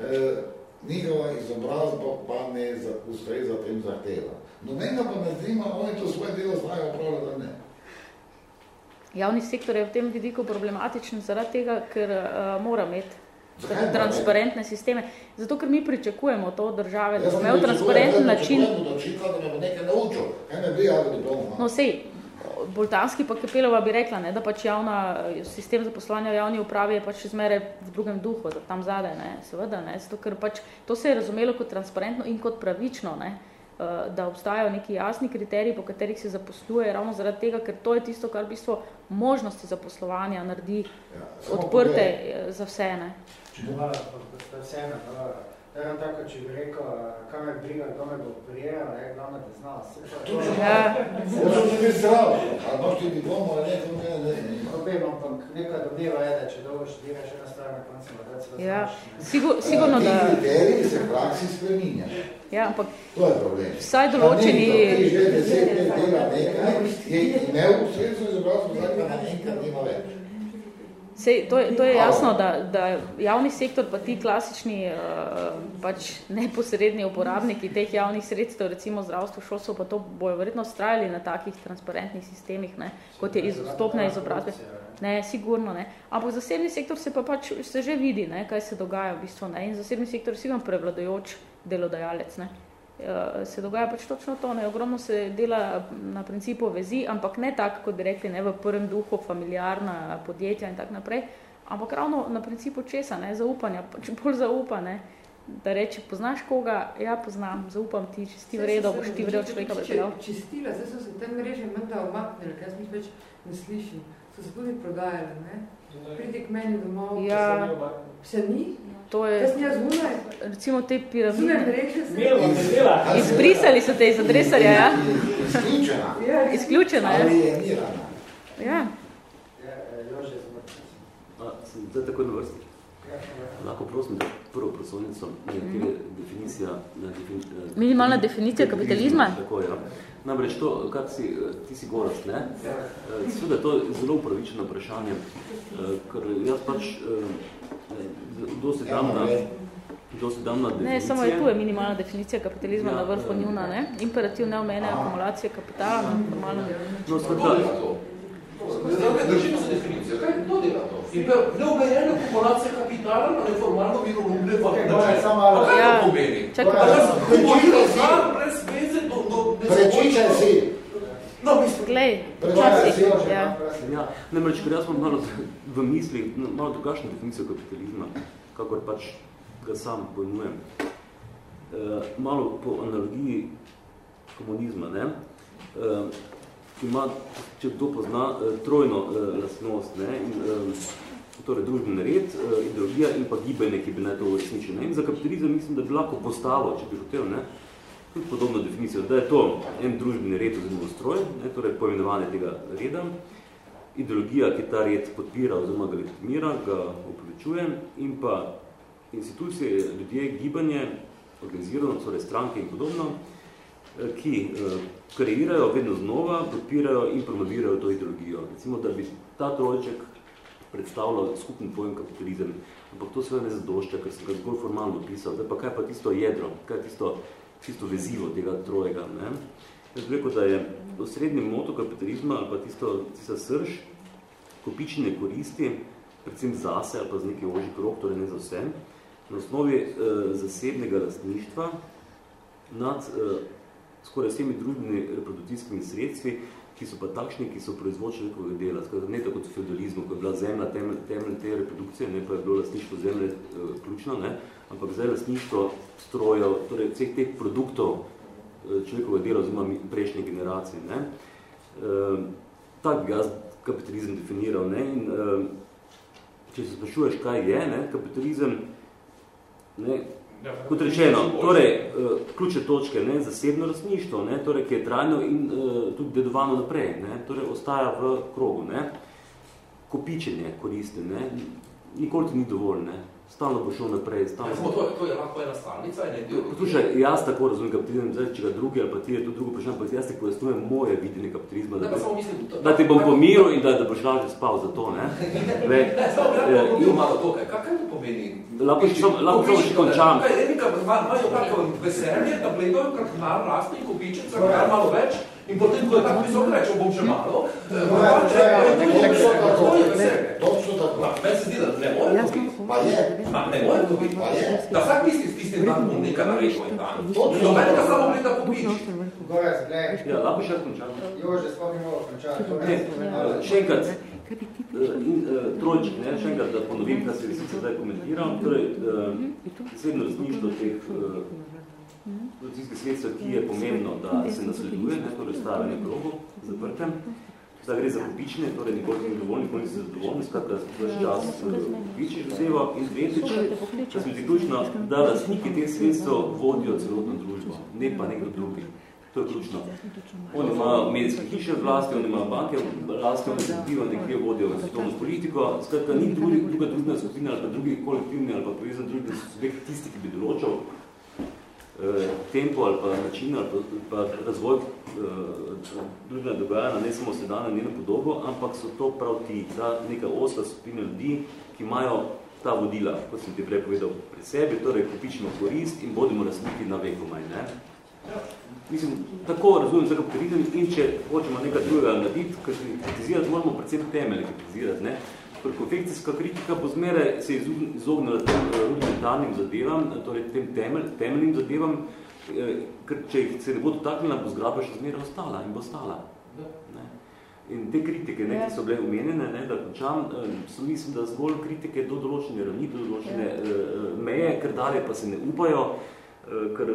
S5: eh, njihova izobrazba pa ne ustreza tem zahteva. No meni pa ne zima, oni to svoje delo znajo opravljati, da ne.
S2: Javni sektor je v tem vidiku problematičen zaradi tega, ker uh, mora imeti transparentne sisteme. Zato, ker mi pričakujemo to od države, da bo imel transparenten način.
S5: Jaz ne pričakujem, da me bo nekaj naučil. Kaj me bi, ali diploma?
S2: No, sej, Boltanski pa Kapelova bi rekla, ne, da pač javna, sistem zaposlovanja v javni upravi je pač izmere v drugem duhu, da tam zade, ne, seveda, ne, zato, ker pač to se je razumelo kot transparentno in kot pravično, ne, eh, da obstajajo neki jasni kriteriji, po katerih se zaposluje, ravno zaradi tega, ker to je tisto, kar v bistvu možnosti zaposlovanja naredi ja, odprte eh, za vse, ne.
S1: Če vala, pa vse, ne, To je tako, če bi rekel, kaj me briga, kdo me bo prijel, je glavno, da zna.
S5: Ja. To je bi zdrav, ali boš ti diplomo, ali nekaj, ne, ne, ne.
S1: Ko vem, ampak nekaj domneva je, da če dolgo študiraš ena stvar na koncu, da se
S2: ja. Sigur, sigurno, da...
S5: Ti kriteriji se v praksi spreminja.
S2: Ja, ampak...
S5: To je problem.
S2: Vsaj določeni...
S5: Ti že deset let dela nekaj, je imel sredstvo izobrazbo, zdaj pa na enkrat nima več.
S2: Sej, to, je, to je jasno, da, da javni sektor pa ti klasični uh, pač neposredni uporabniki teh javnih sredstev, recimo zdravstvo, šolstvo, pa to bojo verjetno strajali na takih transparentnih sistemih, ne, kot je izostopna izobrazbe. Ne, sigurno ne. Ampak zasebni sektor se pa pač se že vidi, ne, kaj se dogaja v bistvu. Ne, in zasebni sektor je sigurno prevladojoč delodajalec. Ne. Eh, se dogaja pač točno to. Ne? Ogromno se dela na principu vezi, ampak ne tako, kot bi rekli, ne v prvem duhu, familiarna podjetja in tak naprej, ampak ravno na principu česa, ne? zaupanja, pač bolj zaupa, ne? da reče, poznaš koga, ja poznam, zaupam ti, če si ti vredo, boš ti vredo človeka
S3: prepeljal. Čistila, zdaj so se te mreže menda omaknili, kaj smo več ne slišim, so se tudi prodajale, ne? Pridi k meni domov,
S2: ja.
S3: se ni?
S2: To je, recimo te piramide.
S3: Zunaj
S2: Izbrisali so te iz adresarja, ja?
S5: Izključena.
S2: Izključena, ja.
S5: Alienirana.
S2: Ja.
S9: Zdaj tako na vrsti. Lahko prosim, da prvo prosovnico, nekaj definicija... Defin,
S2: Minimalna definicija kapitalizma?
S9: Tako, ja. Namreč to, kar si, ti si gorast, ne? Seveda, to je zelo upravičeno vprašanje, ker jaz pač dosti dam na, dosti dam na definicije.
S2: Ne, samo je tu je minimalna definicija kapitalizma ja, na vrhu njuna, ne? Imperativ neomene akumulacije kapitala, normalno.
S9: No, skratka,
S6: Držimo se definicijo, kaj kdo dela to? In neobejena kumulacija kapitala na neformalno miroljubne pa
S1: kaj
S6: to pomeni? Kumulira znar brez veze do, do
S1: Prečičaj si.
S6: No, mislim.
S2: Glej,
S1: časi.
S2: Ja.
S9: Ja, namreč, ker jaz imam malo v misli, malo drugačno definicijo kapitalizma, kakor pač ga sam pojmujem. E, malo po analogiji komunizma, ne? E, ima, če kdo pozna, e, trojno e, lastnost, ne? In, e, torej družbeni red, ideologija in pa gibanje, ki bi naj to resničil. In za kapitalizem mislim, da bi lahko postalo, če bi hotel, ne? Tudi podobno definicijo, da je to en družbeni red oziroma stroj, ne? torej poimenovanje tega reda, ideologija, ki ta red podpira oziroma ga legitimira, ga upravičuje in pa institucije, ljudje, gibanje, organizirano, torej stranke in podobno, eh, ki eh, kreirajo vedno znova, podpirajo in promovirajo to ideologijo. Recimo, da bi ta trojček predstavljal skupen pojem kapitalizem, ampak to seveda ne zadošča, ker sem ga zgolj formalno pisal. Zdaj pa kaj pa tisto jedro, kaj je tisto, tisto vezivo tega trojega. Ne? Jaz bi rekel, da je osrednji moto kapitalizma ali pa tisto, tisto srž, kopične koristi, predvsem zase ali pa z neki oži krok, torej ne za vse, na osnovi eh, zasebnega lastništva nad eh, skoraj vsemi družbenimi reprodukcijskimi sredstvi, ki so pa takšni, ki so proizvočili nekoga dela. Skratka, ne tako kot feudalizmu, ko je bila zemlja temelj, temelj te reprodukcije, ne pa je bilo lastništvo zemlje eh, ključno, ne? ampak zdaj lastništvo strojev, torej vseh teh produktov eh, človekova dela oziroma prejšnje generacije. Ne? Eh, tak bi jaz kapitalizem definiral. Ne? In, eh, če se sprašuješ, kaj je ne? kapitalizem, Ne, kot rečeno, torej, uh, ključe točke, ne, zasebno lastništvo, ne, torej, ki je trajno in uh, tudi dedovano naprej, ne, torej, ostaja v krogu, ne, kopičenje koristi, ne, nikoli ti ni dovolj, ne, stalno bo šel naprej. Stalno...
S6: Ja, to, to je lahko ena stalnica in je
S9: Poslušaj, jaz tako razumem kapitalizem, zdaj, če ga drugi ali pa ti je to drugo vprašanje, pa jaz ti pojasnujem moje videnje kapitalizma, da,
S6: da, mislim,
S9: to, da ti bom pomiril in da, da boš lažje spal za to, ne.
S6: Le, ne, samo, ja, ja, malo to, kaj, kaj to pomeni?
S9: Lahko še še končam.
S6: Kaj, enika, imajo tako veselje, da gledajo kak nar rastni kupičec, kar malo več, In potem, ko je tako visok reče, bom še malo, to je veselje.
S5: Točno tako.
S6: Meni se zdi, da ne more to biti.
S5: Pa je.
S6: Ne more to biti. Pa je. Da vsak misli s tistim dan bom nekaj naredil in dan. Do meni ga samo gleda kupič.
S1: Goraz, gled.
S9: Ja, lahko še končam.
S1: Jože, sploh ni mogel končati.
S9: Še enkrat, in trojček, ne, še enkrat, da ponovim, kaj se sicer zdaj komentiram, torej, sedno razmišljstvo teh produkcijskih sredstev, ki je pomembno, da se nasleduje, ne, torej stavljanje krogu zaprtem, da gre za kupične, torej nikoli ni dovolj, nikoli ni se zadovoljni, skratka, vaš čas kupičiš vsevo in dvetič, da se mi ključno, da lastniki teh sredstev vodijo celotno družbo, ne pa nekdo drugi. To je ključno. Oni imajo medijske hiše v vlasti, oni imajo banke v vlasti, oni zapivajo nekje vodijo svetovno politiko. Skratka, ni drugi, druga družbena skupina ali pa drugi kolektivni ali pa povezan družbeni subjekt tisti, ki bi določal eh, tempo ali pa način ali pa, pa razvoj eh, družbena dogajanja, ne samo sedanje njeno podobo, ampak so to prav ti, ta neka osla skupina ljudi, ki imajo ta vodila, kot sem ti prej povedal, pri sebi, torej kupično korist in bodimo razliki na vekomaj. Ne? Mislim, tako razumem za kapitalizem in če hočemo nekaj drugega narediti, kritizirati, moramo predvsem temelje kritizirati. Ne? Konfekcijska kritika bo zmeraj se izognila tem eh, rudimentarnim zadevam, torej tem temelj, temeljnim zadevam, eh, ker če jih se ne bo dotaknila, bo zgraba še zmeraj ostala in bo ostala. Ne? In te kritike, ne, ki so bile omenjene, ne, da končam, eh, so mislim, da zgolj kritike do določene ravni, do določene uh, meje, ker dalje pa se ne upajo, ker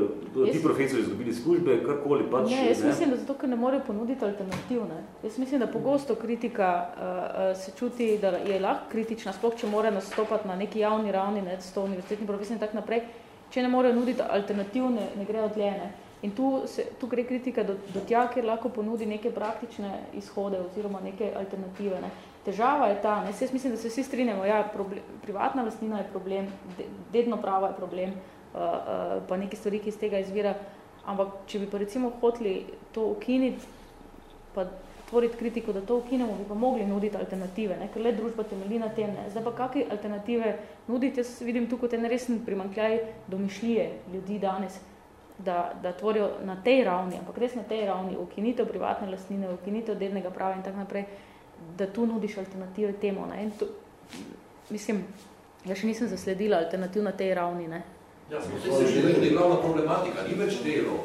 S9: ti profesori izgubili službe, karkoli pač.
S2: Ne, jaz ne. mislim, da zato, ker ne morejo ponuditi alternativne. Jaz mislim, da pogosto kritika uh, se čuti, da je lahko kritična, sploh če mora nastopati na neki javni ravni, ne, s to univerzitetni profesor in tak naprej, če ne morejo nuditi alternativne, ne gre odljene. In tu, se, tu gre kritika do, do tja, ker lahko ponudi neke praktične izhode oziroma neke alternative. Ne. Težava je ta, ne, jaz mislim, da se vsi strinjamo, ja, problem, privatna lastnina je problem, dedno pravo je problem, uh, uh, pa neke stvari, ki iz tega izvira. Ampak, če bi pa recimo hoteli to ukiniti, pa tvoriti kritiko, da to ukinemo, bi pa mogli nuditi alternative, ne? ker le družba temelji na tem. Ne? Zdaj pa kakve alternative nuditi, jaz vidim tu kot en resen primankljaj domišljije ljudi danes, da, da tvorijo na tej ravni, ampak res na tej ravni, ukinitev privatne lastnine, ukinitev dednega prava in tak naprej, da tu nudiš alternative temu. Ne? In to, mislim, ja še nisem zasledila alternativ na tej ravni. Ne?
S6: Ja, se že tudi glavna problematika, ni več delo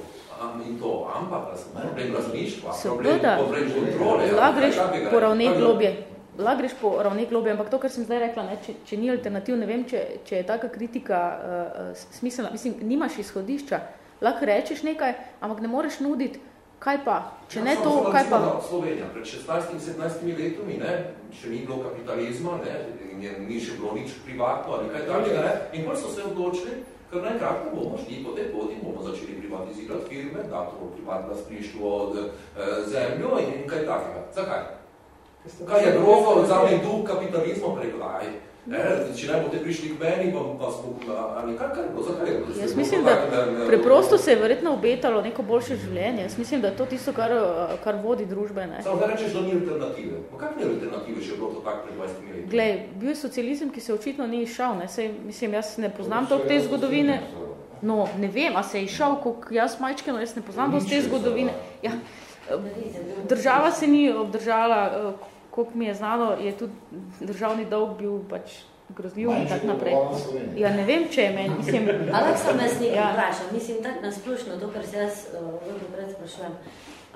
S6: in to, ampak problem razmišljstva, problem, problem kontrole.
S2: Lahko greš po ravne globje. Lahko greš po ravne globje, ampak to, kar sem zdaj rekla, ne, če, če ni alternativ, ne vem, če, če je taka kritika uh, smiselna. Mislim, nimaš izhodišča. Lahko rečeš nekaj, ampak ne moreš nuditi Kaj pa? Če ne to, kaj pa?
S6: Slovenija, pred 16-17 letami, ne, še ni bilo kapitalizma, ne, in je, ni še bilo nič privatno ali kaj takega, ne, in bolj so se odločili, ker najkratko bomo šli po tej poti, bomo začeli privatizirati firme, da to privatno razprišlo od e, zemljo in, kaj takega. Zakaj? Kaj je drogo, odzavni duh kapitalizma preko, aj, E, če ne boste prišli k meni, bom pa spokla, ali kaj, kaj bo, zakaj je?
S2: Jaz mislim, da preprosto se je verjetno obetalo neko boljše življenje. Jaz mislim, da je to tisto, kar, kar vodi družbe. Ne?
S6: Samo da rečeš, da ni alternative. Pa kak ni alternative, če je bilo to tako pred 20 leti?
S2: Glej, bil je socializem, ki se očitno ni išel. Ne? Sej, mislim, jaz ne poznam toliko te zgodovine. No, ne vem, a se je išel, koliko jaz majčkeno, jaz ne poznam dosti te zgodovine. Ja, država se ni obdržala koliko mi je znano, je tudi državni dolg bil pač grozljiv in tak naprej. Ja, ne vem, če je meni, mislim...
S8: Ampak sem jaz nekaj ja. vprašal, mislim, tak nasplošno, to, kar se jaz uh, pred sprašujem,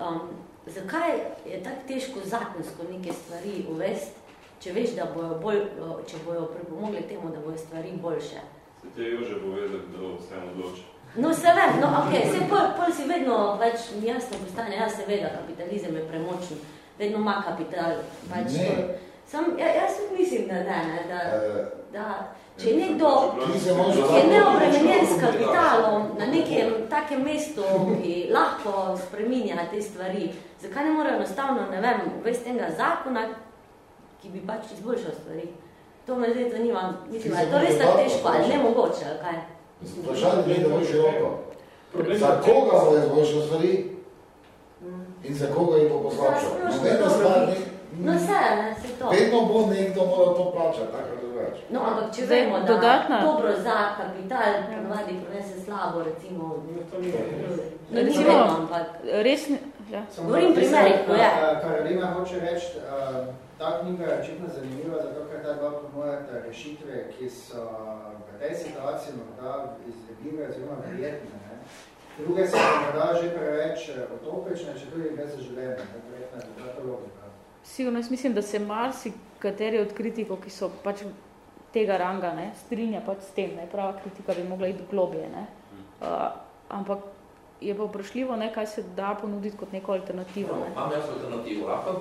S8: um, zakaj je tako težko zakonsko neke stvari uvesti, če veš, da bojo bolj, uh, če bojo pripomogli temu, da bojo stvari boljše?
S10: Se te Jože bo vedel, kdo vse odloči.
S8: No, se vem, no, ok, se pol, pol si vedno več jasno postane, jaz se veda, kapitalizem je premočen, vedno ima kapital. Pač ne. To, sam, ja, jaz tudi mislim, da ne, ne da, uh, da če je nekdo, ki je neobremenjen s kapitalom na nekem takem mestu, ki lahko spreminja te stvari, zakaj ne mora enostavno, ne vem, uvesti enega zakona, ki bi pač izboljšal stvari? To me zdaj zanima, mislim, je to res tako težko, ali ne mogoče, ali kaj?
S5: Vprašanje je, da bo široko. Za koga bo izboljšal stvari? In za koga jih bo poslabšal. Nobena stvar ni.
S8: No, se, ne, se to.
S5: Vedno bo nekdo moral to plačati, tako drugače.
S8: No, ampak če vemo, da dodatna. dobro za kapital, ponovadi pronese slabo, recimo, no, to ni no, ni vedno, ampak.
S2: Res ne, ja.
S8: Govorim primerih, ko je.
S1: Karolina hoče reči, ta knjiga je očitno zanimiva, zato ker ta dva ponujata rešitve, ki so v tej situaciji morda izvedljive oziroma prijetne, Druge se morda že preveč eh, otopečne, če tudi brez življenja, verjetno je to logika.
S2: Sigurno, jaz mislim, da se marsi kateri od kritikov, ki so pač tega ranga, ne, strinja pač s tem, ne, prava kritika bi mogla iti globje, ne. Uh, ampak je pa vprašljivo, ne, kaj se da ponuditi kot neko alternativo.
S6: Ne. Imam jaz alternativo, lahko?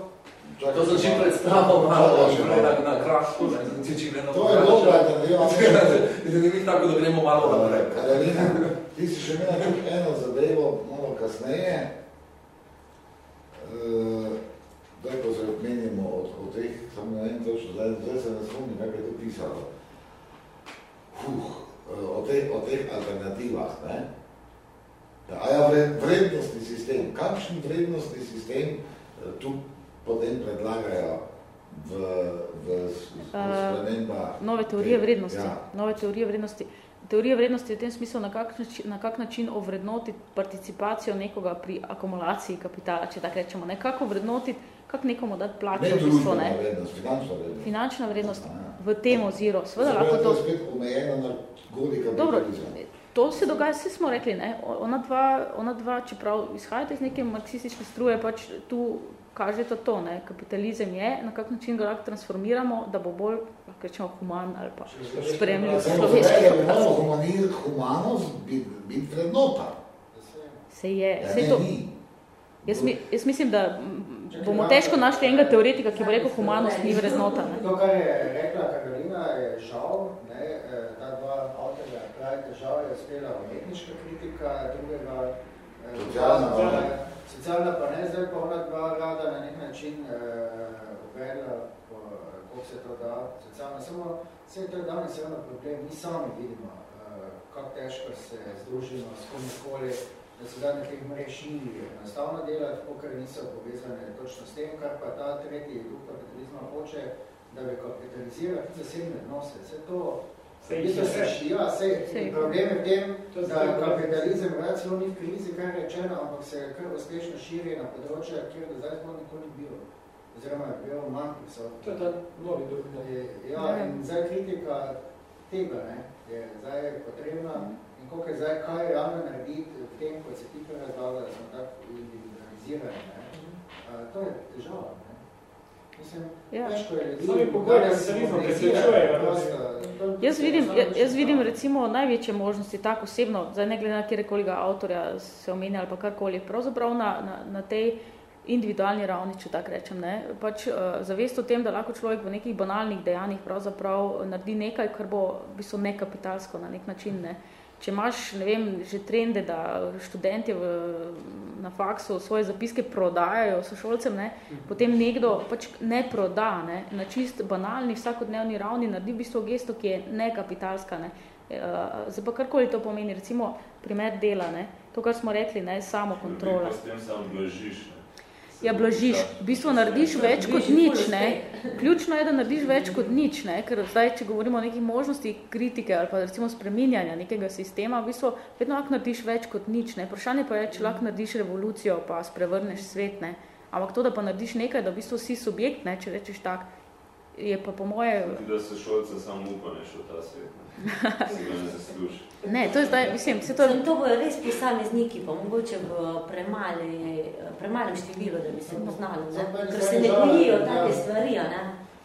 S6: To sem čim predstavil malo na, na krašku, sem čim na
S5: To je dobro alternativa.
S6: Ne bi tako, da gremo malo naprej.
S5: Karolina, ti si še imela čuk eno zadevo malo kasneje. Daj, ko se menimo od, od teh, samo ne vem točno, zdaj, zdaj se ne spomnim, kaj je to pisalo. Huh, o teh, o teh alternativah, ne? A ja, vrednostni sistem. Kakšen vrednostni sistem tu potem predlagajo v, v, v spremembah?
S2: Uh, nove teorije vrednosti. Ja. Nove teorije vrednosti. Teorija vrednosti je v tem smislu, na kak, način, na kak način ovrednotiti participacijo nekoga pri akumulaciji kapitala, če tako rečemo. Ne? Kako vrednotiti, kako nekomu dati plačo.
S5: Ne družbena vrednost, finančna vrednost.
S2: Finančna vrednost Aha. v tem oziru. Seveda
S5: lahko to... Se spet omejeno na goli kapitalizem. Dobro,
S2: to se dogaja, vse smo rekli, ne? Ona, dva, ona dva, čeprav izhajate iz neke marksistične struje, pač tu kažete to, ne? kapitalizem je, na kak način ga lahko transformiramo, da bo bolj, lahko rečemo, human ali pa spremljiv
S5: človeški. Ja, da bi humanost biti bit vrednota.
S2: Se je. Ja, se to, jaz, mi, jaz mislim, da bomo težko našli enega teoretika, ki bo rekel, humanost ni vrednota. Ne?
S1: To, kar je rekla Karolina, je žal, ne, eh, ta dva avtorja, pravi težava je uspela umetniška kritika, drugega eh, socialna, socialna pa ne, zdaj pa ona dva rada na nek način uh, uvedla, kako se to da, socialna, samo vse to je danes problem, mi sami vidimo, uh, kako težko se združimo s komikoli, da se da nekaj mrež ni enostavno delati, ker niso povezane točno s tem, kar pa ta tretji duh kapitalizma hoče, da bi kapitalizirali tudi zasebne odnose. Vse to Ja, sej, problem je v tem, da kapitalizem vrat celo ni v krizi, kar rečeno, ampak se kar uspešno širi na področje, kjer do zdaj smo nikoli bil. oziroma je bil manj prisoten.
S4: To je ta novi duh.
S1: Ja, in zdaj kritika tega ne, je zdaj potrebna in koliko je zdaj, kaj je javno narediti v tem, ko se ti prerazbavlja, da smo tako individualizirani. Ne. To je težava. Ne. Mislim, ja. težko je ljudi,
S4: Sami pogoj, da se nizmo presvečujejo.
S2: Jaz vidim, jaz vidim recimo največje možnosti, tako osebno, zdaj ne glede na kjerekoliga avtorja se omenja ali pa karkoli, pravzaprav na, na, na tej individualni ravni, če tak rečem, ne, pač uh, zavest o tem, da lahko človek v nekih banalnih dejanjih pravzaprav naredi nekaj, kar bo v bistvu nekapitalsko na nek način, ne. Če imaš, ne vem, že trende, da študenti v, na faksu svoje zapiske prodajajo sošolcem, ne, potem nekdo pač ne proda, ne, na čist banalni vsakodnevni ravni naredi v bistvu gesto, ki je nekapitalska, ne. Uh, zdaj pa karkoli to pomeni, recimo primer dela, ne, to, kar smo rekli, ne, samo kontrola.
S10: S tem samo blažiš, ne.
S2: Ja, blažiš. V bistvu narediš več kot nič, ne. Ključno je, da narediš več kot nič, ne. Ker zdaj, če govorimo o nekih možnosti kritike ali pa recimo spreminjanja nekega sistema, v bistvu vedno lahko narediš več kot nič, ne. Vprašanje pa je, če lahko narediš revolucijo pa sprevrneš svet, ne. Ampak to, da pa narediš nekaj, da v bistvu si subjekt, ne, če rečeš tak, je pa po moje...
S10: Tudi, da se šolce samo upaneš v ta svet, ne.
S2: Ne, to je zdaj, mislim, se to...
S8: Sem to bojo res posamezniki, pa mogoče v premali, premalem številu, da bi se poznali, ne? ker se ne bojijo take stvari, ne?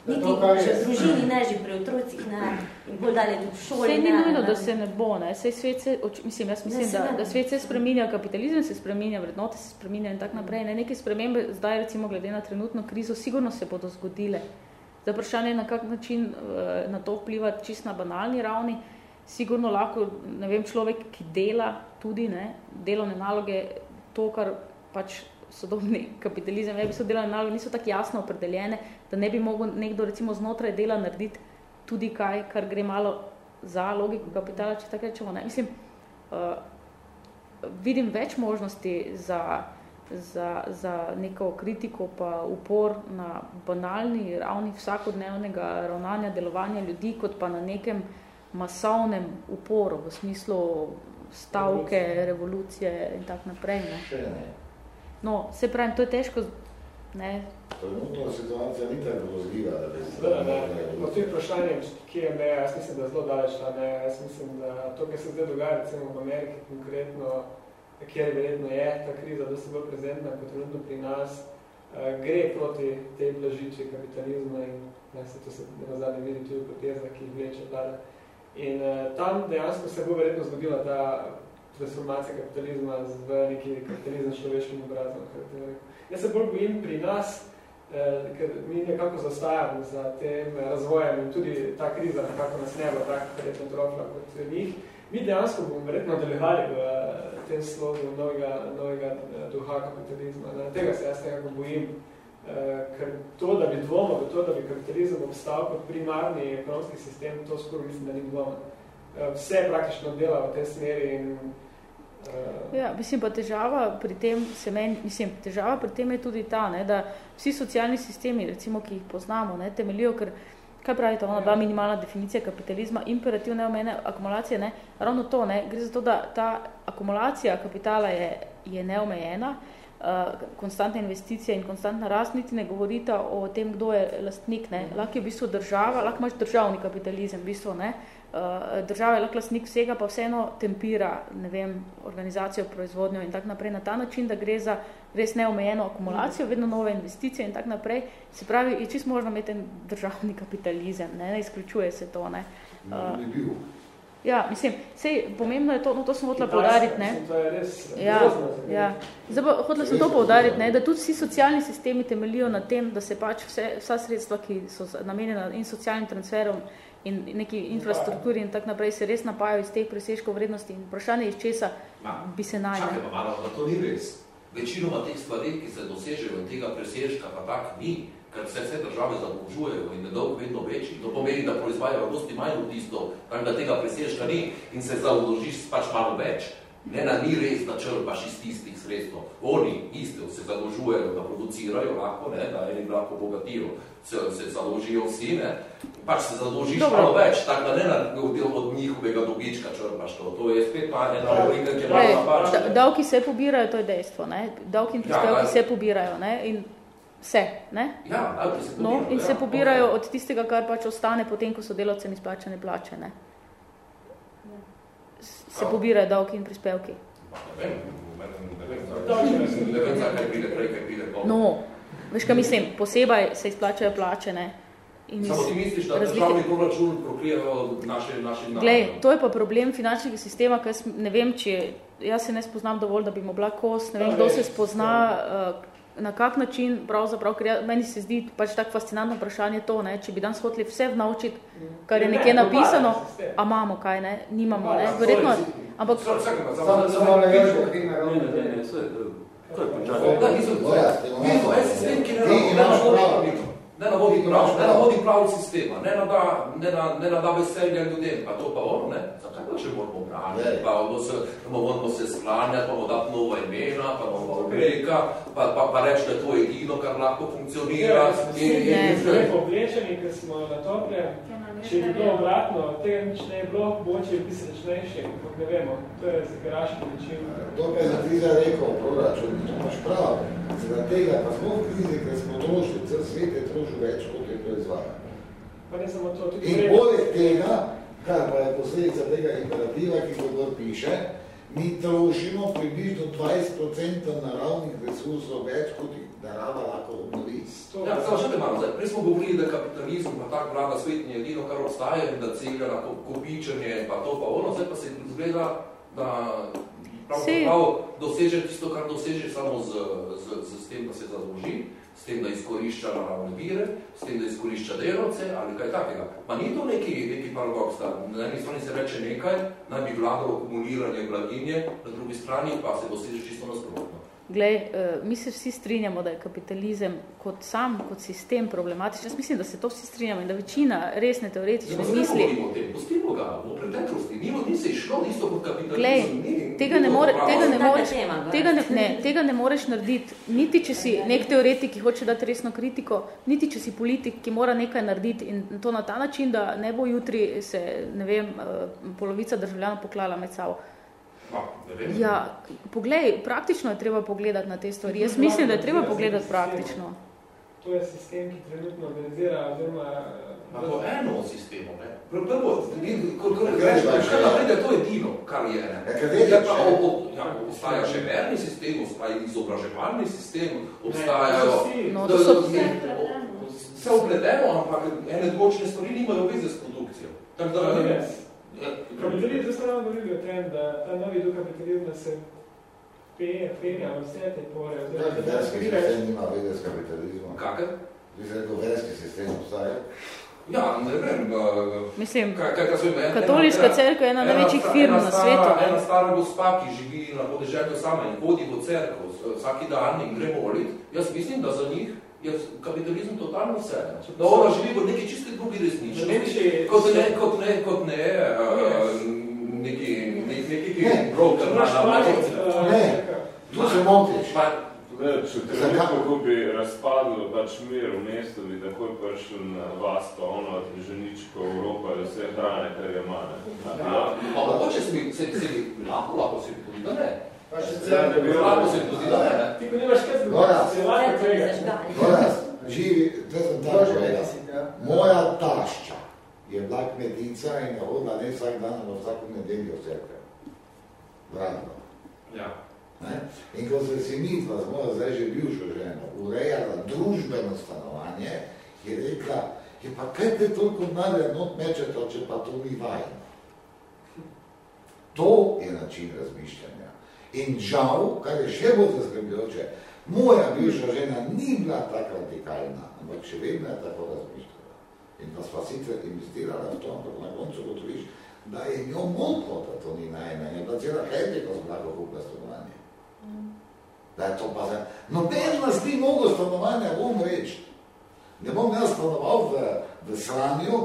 S8: Niti že v družini, ne, že pri otrocih, ne, in bolj dalje tudi v šoli,
S2: ne. Sej ni nujno, da se ne bo, ne, sej svet se, mislim, jaz mislim, da, da svet se spreminja, kapitalizem se spreminja, vrednote se spreminja in tak naprej, ne, neke spremembe zdaj, recimo, glede na trenutno krizo, sigurno se bodo zgodile. Za vprašanje, na kak način eh, na to vpliva čist na banalni ravni, sigurno lahko, ne vem, človek, ki dela tudi, ne, delovne naloge, to, kar pač sodobni kapitalizem, ne bi so delovne naloge, niso tako jasno opredeljene, da ne bi mogel nekdo recimo znotraj dela narediti tudi kaj, kar gre malo za logiko kapitala, če tako rečemo. Ne. Mislim, uh, vidim več možnosti za za, za neko kritiko pa upor na banalni ravni vsakodnevnega ravnanja, delovanja ljudi, kot pa na nekem masovnem uporu v smislu stavke, revolucije in tak naprej. Ne. No, se pravim, to je težko, ne.
S5: Trenutno situacija ni tako grozljiva, da bi se...
S4: Da, ne, po tem vprašanjem, kje je meja, jaz mislim, da zelo daleč ta meja, jaz mislim, da to, kar se zdaj dogaja, recimo v Ameriki konkretno, kjer verjetno je ta kriza dosti bolj prezentna kot trenutno pri nas, gre proti tej blažiči kapitalizma in ne, se to se nazadnje vidi tudi poteza, ki jih vleče vlada. In tam dejansko se bo verjetno zgodila ta transformacija kapitalizma v neki kapitalizem s človeškim obrazom. Jaz se bolj bojim pri nas, ker mi nekako zastajamo za tem razvojem in tudi ta kriza nekako nas ne bo tako verjetno trofla kot njih. Mi dejansko bomo verjetno nadaljevali v tem slogu novega, novega eh, duha kapitalizma. Na tega se jaz nekako bojim, eh, ker to, da bi dvomo v to, da bi kapitalizem obstal kot primarni ekonomski sistem, to skoraj mislim, da ni dvoma. Eh, vse praktično dela v tej smeri in
S2: Ja, mislim pa težava pri tem, se meni, mislim, težava pri tem je tudi ta, ne, da vsi socialni sistemi, recimo, ki jih poznamo, ne, temelijo, ker kaj pravite, ona dva minimalna definicija kapitalizma, imperativ neomene akumulacije, ne, ravno to, ne, gre za to, da ta akumulacija kapitala je, je neomejena, uh, konstantna investicija in konstantna rast, niti ne govorita o tem, kdo je lastnik, ne, lahko je v bistvu država, lahko imaš državni kapitalizem, v bistvu, ne, država je lahko lastnik vsega, pa vseeno tempira, ne vem, organizacijo, proizvodnjo in tak naprej, na ta način, da gre za res neomejeno akumulacijo, vedno nove investicije in tak naprej. Se pravi, je čisto možno imeti državni kapitalizem, ne, ne izključuje se to. Ne.
S5: Uh,
S2: ja, mislim, sej, pomembno je to, no to sem hotela poudariti, ne.
S4: To je res
S2: ja, ja. Zdaj hotela sem to poudariti, ne, da tudi vsi socialni sistemi temelijo na tem, da se pač vse, vsa sredstva, ki so namenjena in socialnim transferom in neki infrastrukturi in tak naprej, se res napajajo iz teh presežkov vrednosti in vprašanje iz česa Ma, bi se naj.
S6: Čakaj pa malo, da to ni res večinoma teh stvari, ki se dosežejo in tega presežka, pa tak ni, ker se vse države zadolžujejo in je dolg vedno večji. To pomeni, da proizvajajo dosti manj v tisto, da tega presežka ni in se zadolžiš pač malo več. Ne, na ni res, da črpaš iz tistih sredstv. Oni isto se zadolžujejo, da producirajo lahko, ne, da eni lahko bogatijo, se, se zadolžijo vsi, ne. Pač se zadolžiš Dobro. malo več, tako da ne na del od njihovega dobička črpaš to. To je spet pa ena oblika, ki je malo pač.
S2: Davki se pobirajo, to je dejstvo, ne. Davki in prispevki ja, se pobirajo, ne. In vse, ne?
S6: Ja, ali se
S2: pobirajo. No, in se ja, pobirajo okay. od tistega, kar pač ostane potem, ko so delavcem izplačane plače, ne? Se pobirajo davki in prispevki.
S6: Ne vem, ne vem, ne vem, zakaj pride prej, kaj pride pol.
S2: No, veš, kaj mislim, posebej se izplačajo plače, ne?
S6: In Samo ti misliš, da razlike... državni proračun prokrijajo naše, naše
S2: Glej, to je pa problem finančnega sistema, ker ne vem, če jaz se ne spoznam dovolj, da bi mu bila kos, ne vem, kdo se spozna, uh, na kak način, pravzaprav, ker ja, meni se zdi pač tako fascinantno vprašanje to, ne, če bi danes hoteli vse vnaučiti, kar je nekje napisano, a imamo kaj, ne, nimamo, ne, verjetno, ampak...
S6: Samo ne vem, ne, ne, ne, ne, to je počasno. Da, niso, niso, en sistem, ki ne rado, ne navodi prav, ne navodi prav sistema, ne nada, ne, na, ne nada veselja ljudem, pa to pa ono, ne, zakaj pa še moramo braniti, pa bomo se, moramo se sklanjati, pa bomo dati nova imena, pa bomo obleka, pa, pa, pa reči, da je to edino, kar lahko funkcionira.
S4: Ne, ne, ne. Zdaj povlečeni, ker smo na tople, če bi bilo obratno, tega nič ne je bilo, boče bi se rečnejši, kot ne vemo, to je za garaški način.
S5: To je za kriza rekel, proračun, to imaš prav, zaradi tega pa smo v krizi, ker smo trošili, cel svet je trošil več, kot je proizvajal.
S4: Pa ne samo to, tudi
S5: In poleg tega, kar pa je posledica tega imperativa, ki ko piše, mi trošimo približno 20% naravnih resursov več, kot jih narava lahko obnovi.
S6: Ja, samo še te malo, zdaj, prej smo govorili, da kapitalizm pa tak vlada svet ni edino, kar obstaja in da cilja na kopičenje pa to pa ono, zdaj pa se zgleda, da prav doseže tisto, kar doseže samo z, z, z, z tem, da se zazloži, s tem, da izkorišča naravne vire, s tem, da izkorišča delovce ali kaj takega. Pa ni to neki, neki paradoks, da na eni strani se reče nekaj, naj bi vladalo kumuliranje blaginje, na drugi strani pa se doseže čisto nasprotno.
S2: Glej, uh, mi se vsi strinjamo, da je kapitalizem kot sam, kot sistem problematičen. Jaz mislim, da se to vsi strinjamo in da večina resne teoretične ja, misli...
S6: Ja, pustimo ga v preteklosti. Ni, ni se išlo isto kot kapitalizem.
S2: Glej, tega ne, more, tega, ne moreš, tega, ne, ne, tega ne moreš narediti, niti če si nek teoretik, ki hoče dati resno kritiko, niti če si politik, ki mora nekaj narediti in to na ta način, da ne bo jutri se, ne vem, uh, polovica državljanov poklala med sabo. Ja, poglej, praktično je treba pogledati na te stvari. Jaz mislim, da je treba pogledati praktično.
S4: To je sistem, ki trenutno organizira, oziroma...
S6: Ma to eno sistemo, ne? Prvo, koliko greš, kaj napredje, to je edino, kar je, ne? Ja, pa ja, obstaja še verni sistem, obstaja izobraževalni sistem, obstajajo...
S2: No, to so vse
S6: Vse upletemo, ampak ene dvočne stvari nimajo veze s produkcijo. Tak da,
S4: Kapitalizm, zdaj ste nam govorili o tem, da ta novi duh kapitalizma se peje, penja vse te pore.
S5: Ja, verski sistem nima vede s kapitalizmom.
S6: Kakaj?
S5: Vi ste rekel, verski sistem obstaja?
S6: Ja, ne vem.
S2: Mislim,
S6: kaj, kaj, kaj
S2: katoliška cerkev je ena največjih firm na svetu.
S6: Ena, ena stara gospa, ki živi na podeželju sama in vodi v cerkev vsaki dan in gre molit, jaz mislim, da za njih je kapitalizem totalno vse. Da ona živi v neki čisti drugi resničnosti, kot ne, kot ne, kot ne, uh, neki, neki, neki, neki broker na namaz.
S5: Ne, tu se motiš.
S10: Če trenutno bi razpadlo pač mir v mestu, bi takoj prišel na vas, pa ono ženičko Evropa, da vse hrane, kar je mane.
S6: Ja, pa mogoče se bi, se, se bi, lahko, lahko se bi tudi, da ne. Pa ne. Ti ko nimaš kaj
S5: Goraz, živi, to sem tam povedal. Moja tašča je bila kmetica in je hodila ne vsak dan, ampak vsako nedeljo cerkve. Vradno.
S6: Ja.
S5: Ne? In ko se si mitva z mojo zdaj že bivšo ženo urejala družbeno stanovanje, je rekla, je pa kaj te toliko mnadja not mečeta, če pa to ni vajno. To je način razmišljanja. In žal, kar je še bolj zaskrbljujoče, moja bivša žena ni bila tako radikalna, ampak še vedno je tako razmišljala. In pa sva sicer investirala v to, ampak na koncu gotoviš, da je njo motlo, da to ni najme. Je bila cela hajde, ko smo lahko kupila stanovanje. Da je to pa za... No, bež nas ni mogo stanovanja, bom reči. Ne bom jaz stanoval v, v sranju,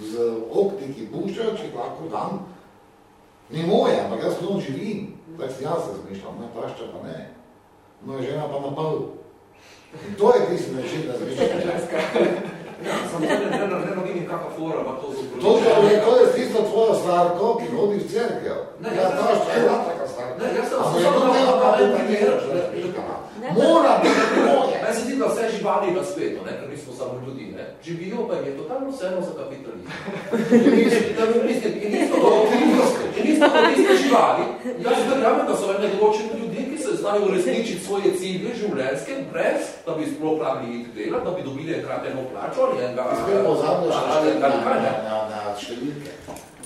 S5: z okni, ki bušajo, če lahko dam. Ni moje, ampak jaz v živim. Tako si jaz razmišljam, ne, tašča pa ne. No, je žena pa na pol. In to je tisti način razmišljanja.
S6: Ja, samo ne, ne, ne, ne vidim kakva fora, pa to zubro.
S5: To, to, je, to je tisto tvoja starko, ki hodi v cerkev.
S6: Ne, ja, tašča je taka starka. Ne, jaz sem samo
S5: to tega pa ne primer. Mora biti moje.
S6: Meni se ti da vse živali na svetu, ne, ker nismo samo ljudi, ne, živijo pa je totalno vseeno za kapitalizem. In nisto to tiste živali, jaz verjamem, da so ene določene ljudi, ki se znajo uresničiti svoje cilje življenjske, brez, da bi sploh pravili iti delati, da bi dobili enkrat eno plačo ali enega...
S5: Izpemo zadnjo številke.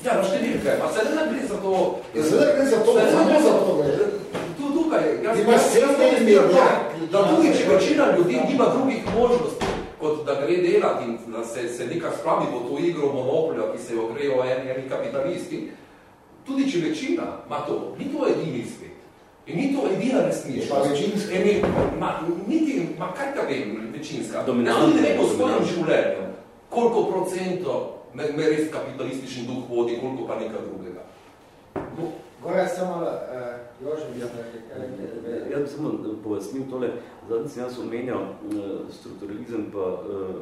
S6: Ja, na številke, pa se ne gre za to...
S5: Ja, se ne gre za to, samo za to,
S6: Tu, tukaj, jaz, jaz, jaz, jaz, jaz, da tudi, če večina ljudi nima drugih možnosti, kot da gre delati in da se, se nekaj spravi po to igro monopolja, ki se jo grejo eni, eni kapitalisti, tudi če večina ima to, ni to edini svet. In ni to edina resničnost.
S5: Pa večinska.
S6: In, ma, niti, ma kaj ta vem, večinska. Jaz tudi ne po svojem življenju, koliko procento me, me res kapitalistični duh vodi, koliko pa nekaj drugega.
S1: Gore, samo, uh,
S9: Jaz bi samo pojasnil tole, zadnji sem jaz omenjal uh, strukturalizem pa uh,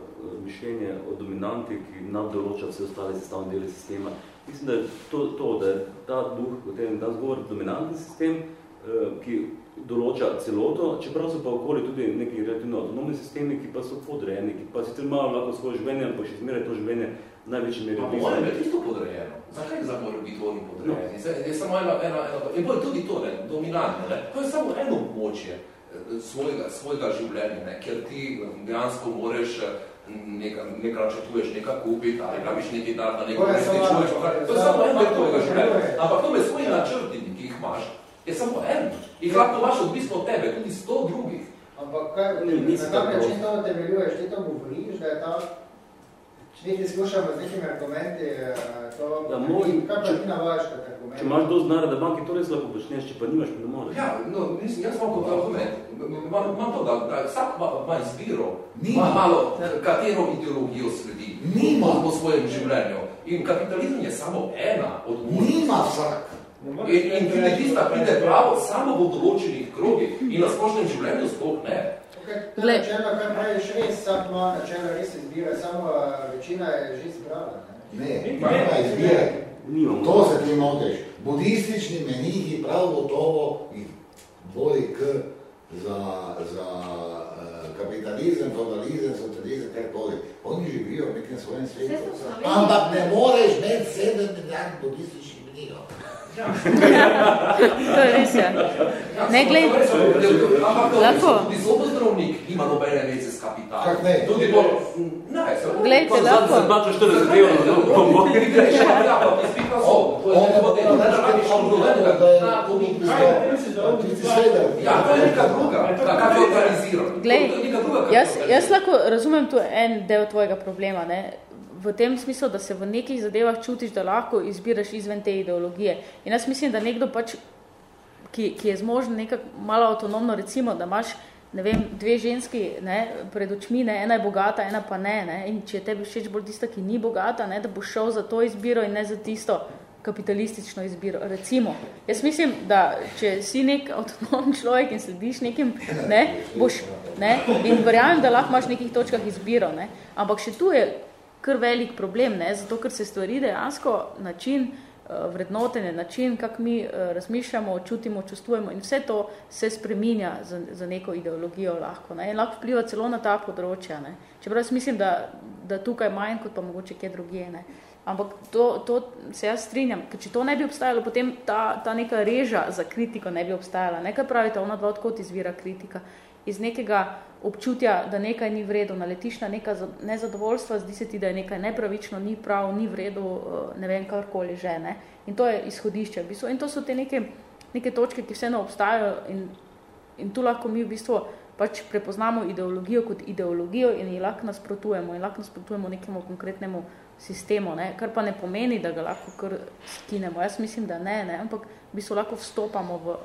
S9: mišljenje o dominanti, ki naddoloča vse ostale sestavne dele sistema. Mislim, da je to, to da je ta duh, o katerem danes govori, dominantni sistem, uh, ki določa celoto, čeprav so pa okoli tudi neki relativno avtonomni sistemi, ki pa so podrejeni, ki pa sicer malo lahko svoje življenje, ampak še zmeraj to življenje največji meri.
S6: Pa mora biti isto podrejeno. Zakaj za mora biti oni podrejeni? No. Je samo ena, ena, ena, in bolj tudi to, ne, dominantno, ne. To je samo eno območje eh, svojega, svojega življenja, ne, ker ti dejansko moreš nekaj, nekaj načrtuješ, nekaj kupiti, ali praviš nekaj dar, da nekaj resničuješ. To je samo eno tvojega življenja. Ampak to med svoji načrti, ki jih imaš, je samo en. In lahko imaš odvisno od tebe, tudi sto drugih.
S1: Ampak kaj, na kak način to temeljuješ, ti to govoriš, da je ta Nekaj slušamo z nekimi argumenti, eh, to,
S9: ja, moj,
S1: kaj pa ti navajaš kot argumenti?
S9: Če imaš dost znara, da banki to res lahko počneš, če pa nimaš, pa ne moreš.
S6: Ja, no, nisem, jaz imam kot argument. Imam to, da, da vsak ima izbiro, ima malo, katero ideologijo sledi.
S5: Nima.
S6: Po svojem življenju. In kapitalizem je samo ena od možnosti.
S5: Nima vsak.
S6: In, in tudi tista pride pravo samo v določenih krogih in na splošnem življenju sploh ne.
S1: Načela, kar praviš res, vsak ima načela res izbire, samo večina je že izbrala.
S5: Ne, ne ima izbire. To se ti motiš. Budistični menihi prav gotovo voli k za, za uh, kapitalizem, feudalizem, socializem, karkoli. Oni živijo v nekem svojem svetu. Ampak ne moreš med sedem milijard budističnih menihov.
S2: To je res, ja. Ne, glej, lahko.
S6: Tudi zobozdravnik ima nobene veze s kapitalom.
S5: Kak ne?
S6: Tudi bo... Ne, se...
S2: Glejte, lahko.
S9: Za 240 evrov na pomogo.
S6: Ja, pa ti spika so. To je neko delo, ne da radiš on dovedega. Ja, to je neka druga. Kako je organiziran.
S2: Glej, jaz lahko razumem tu en del tvojega problema, ne v tem smislu, da se v nekih zadevah čutiš, da lahko izbiraš izven te ideologije. In jaz mislim, da nekdo pač, ki, ki je zmožen nekako malo avtonomno, recimo, da imaš ne vem, dve ženski ne, pred očmi, ne, ena je bogata, ena pa ne, ne, in če je tebi všeč bolj tista, ki ni bogata, ne, da boš šel za to izbiro in ne za tisto kapitalistično izbiro. Recimo, jaz mislim, da če si nek avtonom človek in slediš nekim, ne, boš, ne, in verjamem, da lahko imaš nekih točkah izbiro, ne, ampak še tu je kar velik problem, ne? zato ker se stvari dejansko način uh, vrednotenja, način, kako mi uh, razmišljamo, čutimo, čustvujemo in vse to se spreminja za, za neko ideologijo lahko. Ne? In lahko vpliva celo na ta področja. Ne? Čeprav jaz mislim, da, da tukaj manj kot pa mogoče kje drugje. Ne? Ampak to, to se jaz strinjam, ker če to ne bi obstajalo, potem ta, ta neka reža za kritiko ne bi obstajala. Nekaj pravite, ona dva odkot izvira kritika. Iz nekega občutja, da nekaj ni v redu, naletiš na neka nezadovoljstva, zdi se ti, da je nekaj nepravično, ni prav, ni v redu, eh, ne vem, karkoli že. Ne? In to je izhodišče. V bistvu. In to so te neke, neke točke, ki vseeno obstajajo in, in tu lahko mi v bistvu pač prepoznamo ideologijo kot ideologijo in ji lahko nasprotujemo in lahko nasprotujemo nekemu konkretnemu sistemu, ne? kar pa ne pomeni, da ga lahko kar skinemo. Jaz mislim, da ne, ne? ampak v bistvu lahko vstopamo v,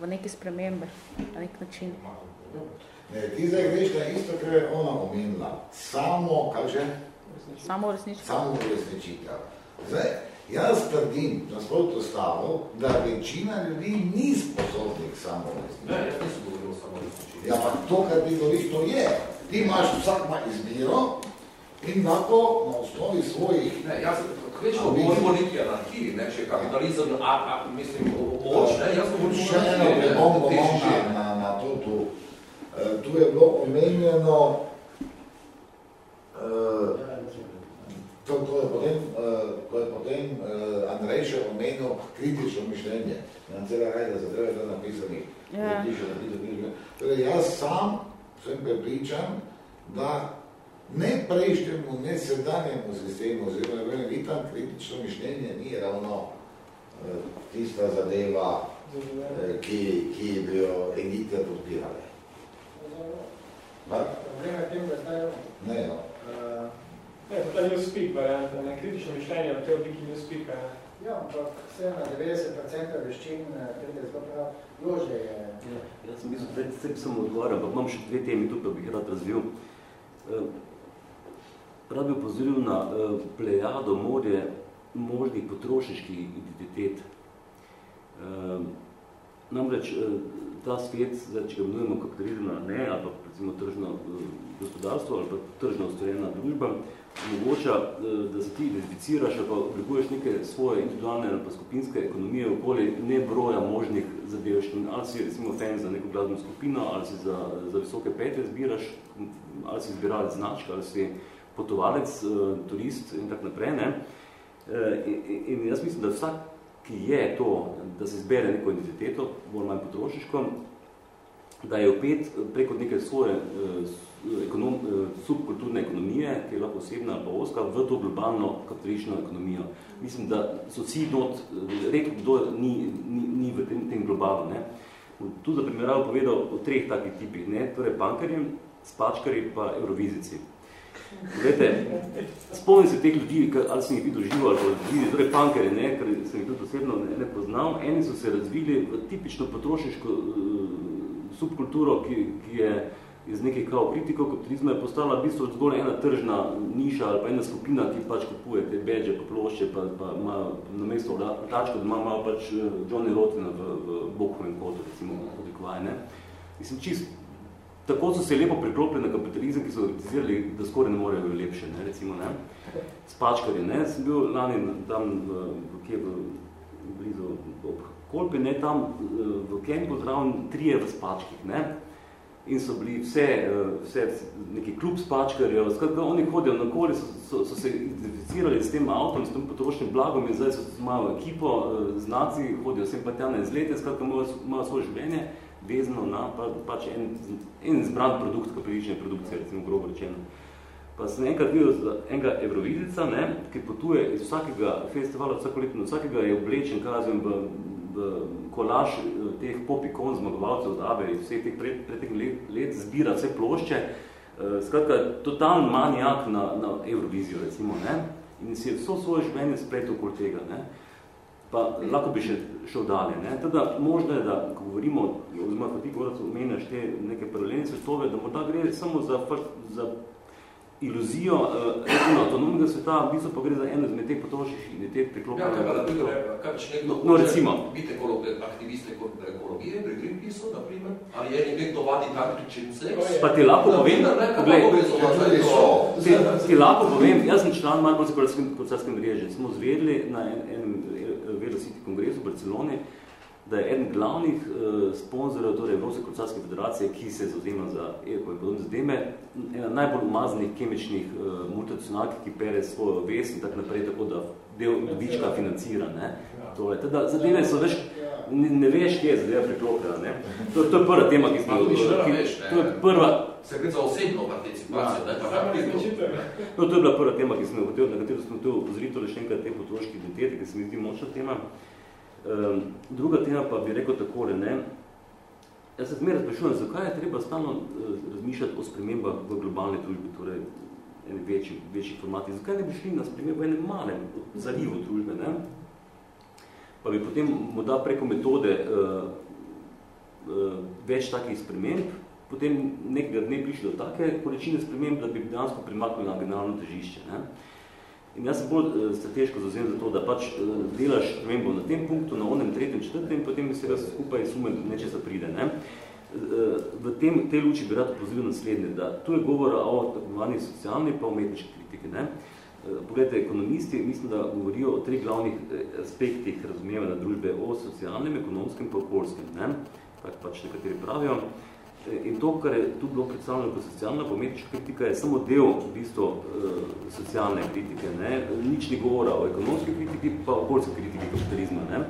S2: v neke spremembe na nek način.
S5: Ne, ti zdaj greš na isto, kar je ona omenila. Samo, kaj že?
S2: Samo resničitev.
S5: Samo resničitev. Zdaj, jaz trdim, na svojo stavo, da večina ljudi ni sposobnih samo resničitev.
S6: Ne, jaz nisem govoril samo resničitev.
S5: Ja, pa to, kar ti govoriš, to je. Ti imaš vsak ima izbiro in lahko na osnovi svojih...
S6: Ne, jaz kvečno govorim o neki anarhiji, ne, če je kapitalizem, a, a, mislim, moč, ne, jaz govorim o
S5: neki. Še eno, ne bom na, na, na to tu. Eh, tu je bilo omenjeno, eh, to, to je potem, eh, ko je potem Andrej še omenil kritično mišljenje, na cela rajda zadeve je napisani. Ja. Torej, jaz sam sem prepričan, da ne prejšnjemu, ne sedanjemu sistemu, oziroma ne vi tam kritično mišljenje ni ravno tista zadeva, ki, ki bi jo elite podpirale.
S4: Problem je tem, da zdaj...
S5: Ne, no.
S4: Uh, ne, to je newspeak varianta, ne, kritično mišljenje v tej obliki newspeaka.
S1: Ja, ampak vse na 90% veščin pride zelo prav. Jože je...
S9: Ja, jaz sem mislil, da se bi sem odgovarjal, ampak imam še dve temi tukaj, bi rad razvil. Uh, rad bi upozoril na uh, plejado morje možnih potrošniških identitet. Uh, namreč, uh, ta svet, zdaj, če ga imenujemo kapitalizma, ne, ali pa recimo tržno uh, gospodarstvo, ali pa tržno ustvarjena družba, omogoča, uh, da se ti identificiraš, ali pa oblikuješ neke svoje individualne ali pa skupinske ekonomije okoli ne broja možnih zadevščin. Ali si recimo fan za neko glasbeno skupino, ali si za, za visoke pete zbiraš, ali si zbiralec značka, ali si potovalec, uh, turist in tak naprej. Ne. In, in jaz mislim, da vsak ki je to, da se zbere neko identiteto, bolj manj potrošniško, da je opet preko neke svoje eh, ekonom, eh, subkulturne ekonomije, ki je lahko osebna ali pa oska, v to globalno kapitalično ekonomijo. Mislim, da so vsi not, eh, redko kdo ni, ni, ni v tem, tem globalu. Ne. Tu za primerjavo povedal o treh takih tipih, ne, torej pankarji, spačkarji pa eurovizici. Vete, spomnim se teh ljudi, ali sem jih videl živo ali videl, torej punkere, ne, ker sem jih tudi osebno ne, ne poznal. Eni so se razvili v tipično potrošniško subkulturo, ki, ki je iz nekih kao kritikov kapitalizma je postala v bistvu zgolj ena tržna niša ali pa ena skupina, ki pač kupuje te bedže, pa plošče, pa, pa ima na mesto tačko, da ima malo pač eh, Johnny Rotina v, v Bokovem kotu, recimo, odikovaj, ne. Mislim, čist tako so se lepo priklopili na kapitalizem, ki so kritizirali, da skoraj ne morejo lepše, ne, recimo, ne. Spačkarje, ne, sem bil lani tam, v, kje v, blizu ob Kolpi, ne, tam v Kempu zraven trije v spačkih, ne, in so bili vse, vse neki klub spačkarjev, skratka, oni hodijo na koli, so, so, so se identificirali s tem avtom, s tem potrošnim blagom in zdaj so malo ekipo, znaci, hodijo sem pa tja na izlete, skratka, imajo svoje življenje, vezano na pa, pač en, en zbran produkt, kapelične produkcije, recimo grobo rečeno. Pa sem enkrat videl enega Evrovizica, ne, ki potuje iz vsakega festivala, vsako leto, vsakega je oblečen, v, v kolaž eh, teh popikon zmagovalcev od ABE iz vseh teh pred let, let, zbira vse plošče, uh, skratka, totalen manijak na, na Eurovizijo, recimo, ne, in si vso svoje življenje spletel okoli tega, ne. Pa lahko bi še šel dalje. Ne? Teda, možno je, da ko govorimo, oziroma ko ti govorac omenjaš te neke paralelne svetove, da morda gre samo za, za iluzijo uh, avtonomnega sveta, v bistvu pa gre za eno izmed teh potrošnih identitet priklopljanja.
S6: Ja, kaj pa, da kaj če nekdo
S9: no, recimo.
S6: biti aktivist ekologije pri Greenpeaceu, na primer, ali je nekdo vadi taktičence?
S9: Pa ti lahko povem, ti lahko povem, jaz sem član Markovce kolesarske mreže, smo zvedli na enem Velocity kongresu v Barceloni, da je eden glavnih uh, sponzorov torej Evropske kolesarske federacije, ki se zauzema za eko in podobne zademe, ena najbolj umazanih kemičnih uh, multinacionalk, ki pere svojo ves in tako naprej, tako da del dobička financira. Ne? Tole. Teda zadeve so veš, ne, ne veš, kje je zadeva priklopljena. Ne? To, to je prva tema, ki smo...
S6: Ki,
S9: to je prva...
S6: Se gre za osebno participacijo, ja.
S9: ne? No, to je bila prva tema, ki smo hotel, na katero smo tu zritoli še enkrat te potroške identitete, ki se mi zdi močna tema. Um, druga tema pa bi rekel takole, ne? Jaz se zmeraj sprašujem, zakaj je treba stalno uh, razmišljati o spremembah v globalni družbi, torej ene večji, večji formati. Zakaj ne bi šli na spremembo enem malem zalivu družbe, ne? Pa bi potem morda preko metode uh, uh, več takih sprememb, potem nekega dne prišli do take količine sprememb, da bi dejansko primaknili na generalno težišče. Ne? In jaz se bolj uh, strateško zauzem za to, da pač uh, delaš spremembo na tem punktu, na onem, tretjem, četrtem, in potem se ga skupaj sume nečesa pride. Ne? Uh, v tem, tej luči bi rad upozoril naslednje, da tu je govora o takovani socialni pa umetniški kritiki. Ne? Poglejte, ekonomisti mislim, da govorijo o treh glavnih aspektih razumevanja družbe, o socialnem, ekonomskem pa okoljskem. Ne? Tak pač nekateri pravijo. In to, kar je tu bilo predstavljeno kot socialna pometična kritika, je samo del v bistvu socialne kritike. Ne? Nič ni govora o ekonomski kritiki, pa o okoljski kritiki kapitalizma. Ne?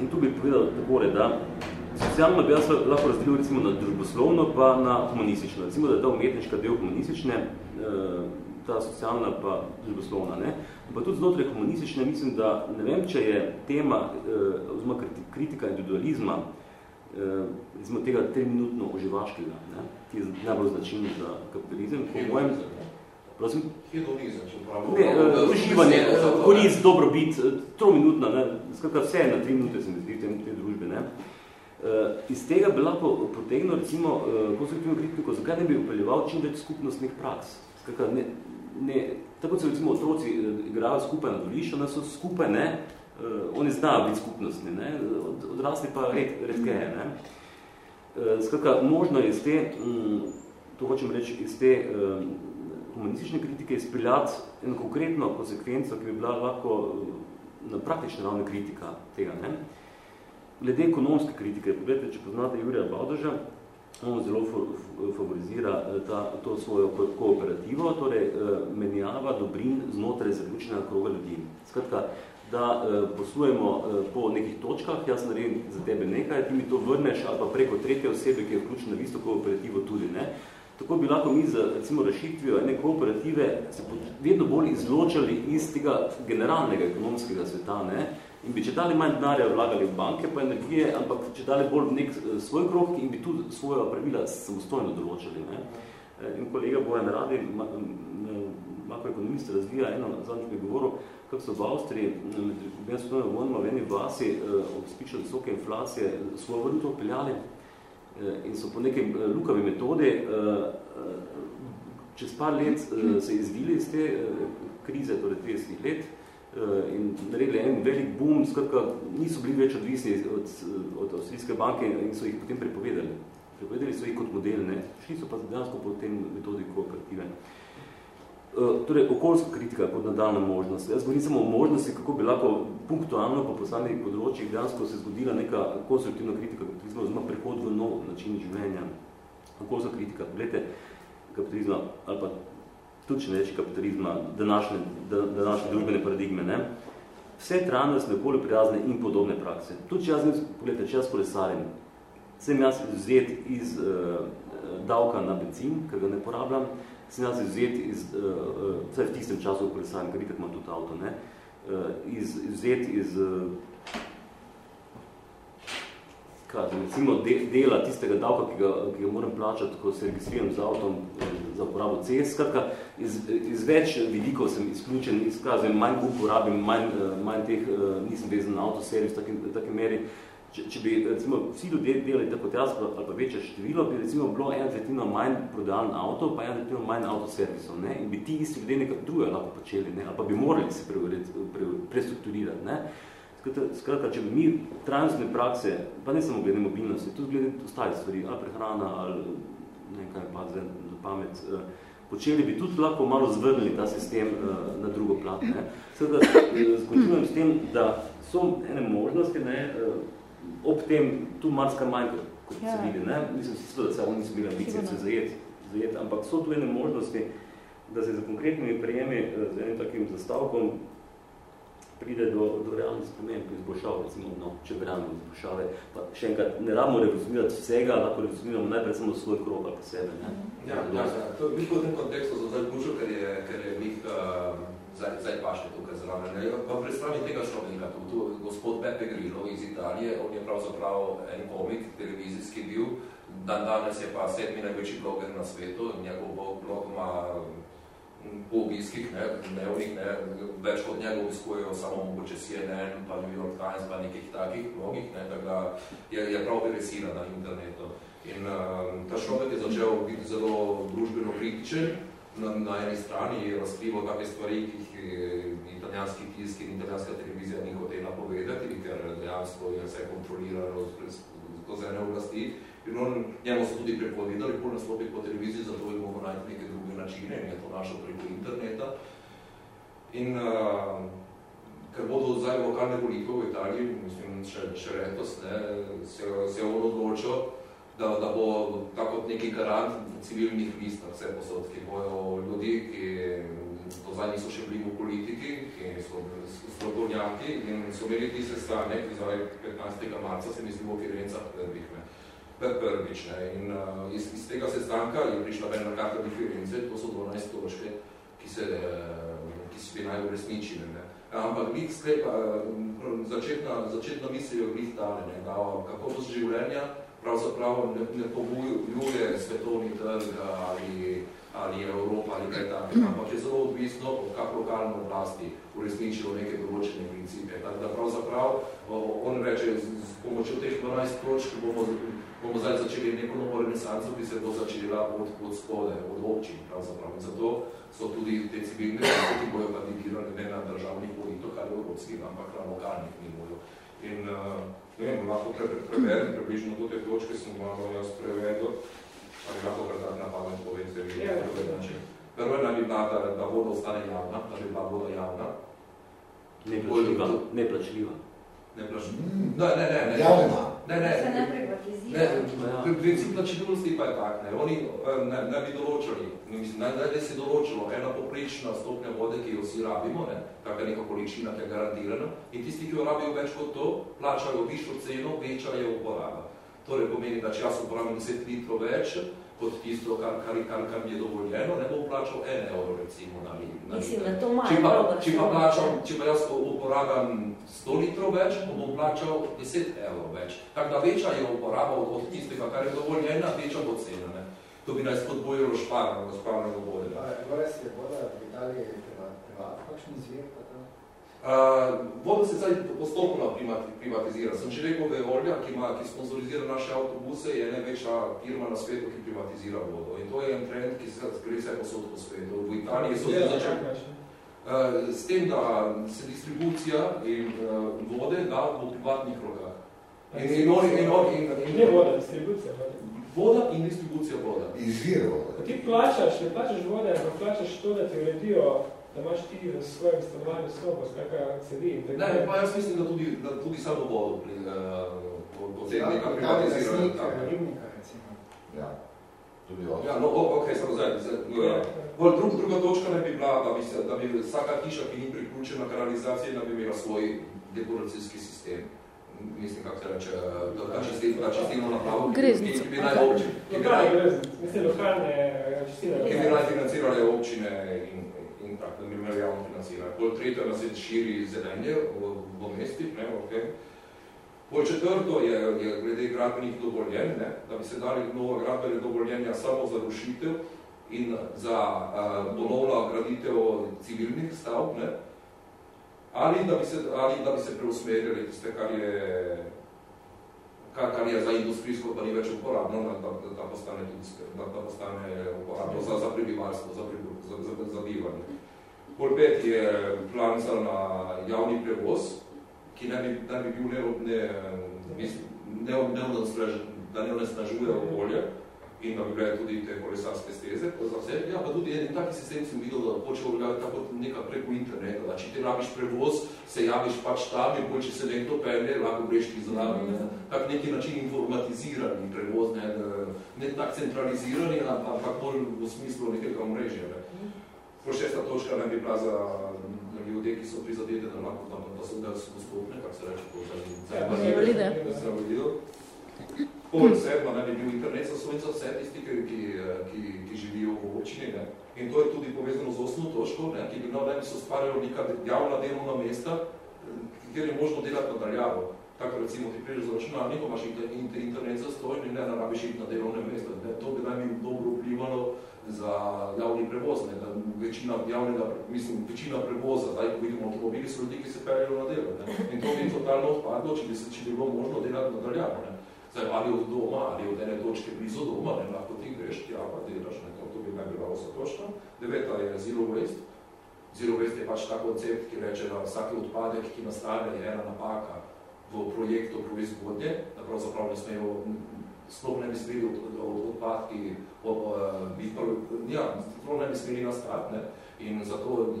S9: In tu bi povedal takore, da socialno bi jaz lahko razdelil recimo na družboslovno pa na humanistično. Recimo, da je ta umetniška del humanistične, ta socialna pa družboslovna. Ne? Pa tudi znotraj humanistične mislim, da ne vem, če je tema oziroma kritika individualizma recimo tega triminutno oživaškega, ne? ki je najbolj značilno za kapitalizem. Po mojem, prosim?
S6: Hedonizem, če pravimo.
S9: Ne, uživanje, koriz, dobrobit, trominutna, ne? skratka vse na tri minute se mi zdi v te družbe. Ne? Iz tega bi lahko potegnil recimo konstruktivno kritiko, zakaj ne bi upeljeval čim več skupnostnih praks. Skratka, ne, ne, tako se recimo otroci igrajo skupaj na dolišču, ne so skupaj, ne, oni znajo biti skupnostni, ne, odrasli pa red, redkeje, ne. Skratka, možno je iz te, to hočem reči, iz te humanistične kritike izpeljati eno konkretno konsekvenco, ki bi bila lahko na praktični ravni kritika tega, ne. Glede ekonomske kritike, pogledajte, če poznate Jurija Baudoža, on zelo favorizira ta, to svojo kooperativo, torej menjava dobrin znotraj zaključnega kroga ljudi. Skratka, da poslujemo po nekih točkah, jaz naredim za tebe nekaj, ti mi to vrneš ali pa preko tretje osebe, ki je vključena v isto kooperativo tudi. Ne? Tako bi lahko mi za recimo rešitvijo ene kooperative se vedno bolj izločali iz tega generalnega ekonomskega sveta, ne? in bi če dali manj denarja vlagali v banke pa energije, ampak če dali bolj v nek svoj krok in bi tudi svoja pravila samostojno določali. Ne? In kolega Bojan Radi, makroekonomist, razvija eno, zadnjič bi govoril, kako so v Avstriji, med svetovno vojnoma v eni vasi ob spiču visoke inflacije svojo valuto peljali in so po nekem lukavi metodi čez par let se izvili iz te krize, torej 30 let, in naredili en velik boom, skratka, niso bili več odvisni od, od Avstrijske banke in so jih potem prepovedali. Prepovedali so jih kot model, ne. Šli so pa dejansko po tem metodi kooperative. Torej, okoljska kritika kot nadaljna možnost. Jaz govorim samo o možnosti, kako bi lahko punktualno po posameznih področjih dejansko se zgodila neka konstruktivna kritika kapitalizma, oziroma prehod v nov način življenja. Okoljska kritika, gledajte, kapitalizma, ali pa tudi če reči kapitalizma, današnje, današnje družbene paradigme, ne? vse trajnostne, okolje prijazne in podobne prakse. Tudi če jaz, pogledajte, če jaz kolesarim, sem jaz izvzet iz uh, davka na benzin, ker ga ne porabljam, sem jaz izvzet iz, uh, vsaj v tistem času kolesarim, ker itak imam tudi avto, ne? Uh, iz, izvzet iz uh, kaj, recimo de, dela tistega davka, ki ga, ki ga moram plačati, ko se registriram z avtom za uporabo cest, skratka, iz, iz več vidikov sem izključen, izkazem, manj uporabim, manj, manj teh, nisem vezan na avtoservis v taki meri. Če, če bi recimo vsi ljudje delali tako kot jaz, ali pa večje število, bi recimo bilo ena tretjina manj prodajan avto, pa ena tretjina manj avtoservisov, ne? In bi ti isti ljudje nekaj drugega lahko počeli, ne? Ali pa bi morali se pre, pre, prestrukturirati, ne? Skratka, če bi mi trajnostne prakse, pa ne samo glede mobilnosti, tudi glede ostale stvari, ali prehrana, ali nekaj pa za pamet, počeli bi tudi lahko malo zvrnili ta sistem na drugo plat. Ne. Skratka, skončujem s tem, da so ene možnosti, ne, ob tem tu marska manj, kot ja. se vidi. Ne. Mislim, si da se oni niso bili ambicije se zajet, zajet, ampak so tu ene možnosti, da se za konkretnimi prijemi z enim takim zastavkom pride do, do realnih sprememb, izboljšav, recimo, no, če realno izboljšave. Pa še enkrat, ne rabimo revolucionirati vsega, lahko revolucioniramo najprej samo svoj krog ali pa sebe. Ne?
S6: Ja, ja, ja, to je v tem kontekstu za zdaj vključil, ker je, ker je Mih uh, zdaj, zdaj pašte tukaj zraven. Pa predstavim tega človeka, tu, tu gospod Pepe Grillo iz Italije, on je pravzaprav en komik, televizijski bil, dan danes je pa sedmi največji bloger na svetu, njegov blog ima po obiskih, ne, dnevnih, ne, več kot njega obiskujejo samo mogoče CNN, pa New York Times, pa nekih takih mnogih, ne, tako je, je prav veresiran na internetu. In uh, ta človek je začel biti zelo družbeno kritičen, na, na eni strani je razkrival kakve stvari, ki jih italijanski tisk in italijanska televizija ni hotela povedati, ker dejansko je vse kontrolirano skozi ene oblasti. In on, njemu so tudi prepovedali, pol naslopiti po televiziji, zato je mogo najti neke druge načine in je to našel preko interneta. In uh, ker bodo zdaj lokalne volitve v Italiji, mislim, še, še letos, ne, se, se je on odločil, da, da bo tako neki garant civilnih list, vse posod, ki bojo ljudi, ki do zdaj niso še bili v politiki, ki so strokovnjaki in so imeli ti sestanek, zdaj 15. marca se mi zdi v Firencah prvih, ne, prvič. Ne. In uh, iz, iz tega sestanka je prišla ena karta Firence, to so 12 točke, ki se, ki se bi naj uresničili. Ne. Ampak glih sklepa, začetna, začetna misel je glih tale, ne, da kako bo z življenja pravzaprav ne, ne pobujuje svetovni trg ali ali je Evropa ali kaj tako, ampak je zelo odvisno, kako lokalno oblasti uresničilo neke določene principe. Tako da pravzaprav on reče, z pomočjo teh 12 točk bomo, bomo zdaj začeli neko novo renesanco, ki se bo začela od, od spode, od občin pravzaprav. In zato so tudi te civilne, ki bojo kandidirali ne na državnih volitev, ali evropskih, ampak na lokalnih nivoju. In uh, ne vem, lahko pre, pre, preberem približno do te točke, sem malo jaz prevedel ali lahko kar na pamet povem, vidi na drugi način. Prvo je naj bi bila, da, da voda ostane javna, da bi bila voda javna.
S9: Neplačljiva. Neplačljiva.
S6: Neplačljiva. Ne, ne, ne. ne.
S5: Javna.
S6: Ne, ne.
S7: Se ne privatizira.
S6: Ne, princip plačljivosti pa je tak, ne. Oni ne, ne bi določili, mislim, naj, naj se določilo ena poprečna stopnja vode, ki jo vsi rabimo, ne, taka neka količina, ki je garantirana, in tisti, ki jo rabijo več kot to, plačajo višjo ceno, večja je uporaba. Torej pomeni, da če jaz uporabim 10 litrov več, kot tisto, kar, kar, kar, kar mi je dovoljeno, ne bom plačal 1 euro, recimo, na, na
S8: Mislim, da to malo
S6: če pa, če pa, plačam, če pa jaz uporabam 100 litrov več, bom plačal 10 evrov več. Tako da večja je uporaba od, tistega, kar je dovoljena, večja bo cena. Ne? To bi naj spodbojilo šparno, šparno vode.
S1: Gore se voda, bi dali privat, kakšen izvir, pa to?
S6: Uh, voda se zdaj postopno privatizira. Sem že rekel, Veolia, ki, ima, ki sponsorizira naše avtobuse, je največja firma na svetu, ki privatizira vodo. In to je en trend, ki se gre vse posod po svetu. V Italiji so se začeli uh, s tem, da se distribucija in uh, vode da v privatnih rokah. In, in, in, in, in, in,
S4: in, voda, distribucija vode.
S6: Voda in distribucija voda.
S5: Izvir voda.
S4: Ti plačaš, ne plačaš vode, ampak plačaš to, da ti uredijo da imaš ti v svojem stanovanju sobo, skakaj sedi.
S6: Ne, ne, pa jaz mislim, da tudi, da tudi samo vodo pri uh, podzemnika ja, privatizirajo.
S1: Ribnika, recimo.
S5: Ja. Tudi.
S6: Ja, no, ok, samo zdaj. Bolj drug, druga točka ne bi bila, da bi, se, da bi vsaka hiša, ki ni priključena kanalizaciji, da bi imela svoj depuracijski sistem. Mislim, kako se reče, da čistilno, da čistilno napravo,
S2: Greznice.
S6: ki bi naj občine.
S4: Lokalne greznice, mislim, lokalne čistilne.
S6: Ki bi naj financirale občine in in tako, da bi imeli javno financiranje. Pol tretje nas je širi zelenje v, v mestih, ne, ok. Pol četrto je, je glede gradbenih dovoljen, ne, da bi se dali nova gradbene dovoljenja samo za rušitev in za uh, ponovno graditev civilnih stavb, ne, ali da bi se, ali da bi se preusmerili tiste, kar je kar, kar je za industrijsko pa ni več uporabno, da, da, da, postane, tudi, da, da postane uporabno za, za prebivalstvo, za, za, za, za bivanje. Pol pet je plan za na javni prevoz, ki ne bi, ne bi bil ne, ne, ne, ne, ne, da ne onesnažuje okolje in da bi bile tudi te kolesarske steze za vse. Ja, pa tudi en taki sistem sem videl, da hoče obljati tako nekaj preko interneta, da če ti rabiš prevoz, se javiš pač tam in bolj, če se nekdo pelje, lahko greš ti za nami. Ne. Tak neki način informatizirani prevoz, ne, ne tak centralizirani, ampak bolj v smislu nekega mrežja. Ne. Po šesta točka ne bi bila za ljudje, ki so prizadete, da lahko tam, da so da dostopne, kak se reče, to za
S2: invalide.
S6: Za invalide. Pol sedma ne bi bil internet za svoj za vse tisti, ki, ki, ki, ki živijo v občini. Ne. In to je tudi povezano z osmo točko, ne, ki bi ne bi se ustvarjalo neka javna delovna mesta, kjer je možno delati nadaljavo. Tako recimo ti priješ za računalnik, imaš internet za stoj in ne narabiš iti na delovne mesta. Ne. To bi naj mi dobro vplivalo za javni prevoz. Ne. Da večina javnega, mislim, večina prevoza, ko vidimo avtomobili, so ljudi, ki se peljajo na delo. Ne. In to bi totalno odpadlo, če bi, se, če bi bilo možno delati nadaljavo. Ne. Zdaj, ali od doma, ali od ene točke blizu doma, ne, lahko ti greš, tja pa delaš, ne, to, to bi naj bila vsa točka. Deveta je Zero Waste. Zero Waste je pač ta koncept, ki reče, da vsaki odpadek, ki nastane, je ena napaka v projektu proizvodnje, da pravzaprav ne smejo sploh ne bi smeli od, od, od odpadki, od, bi, ja, sploh ne bi smeli nastati, ne? in zato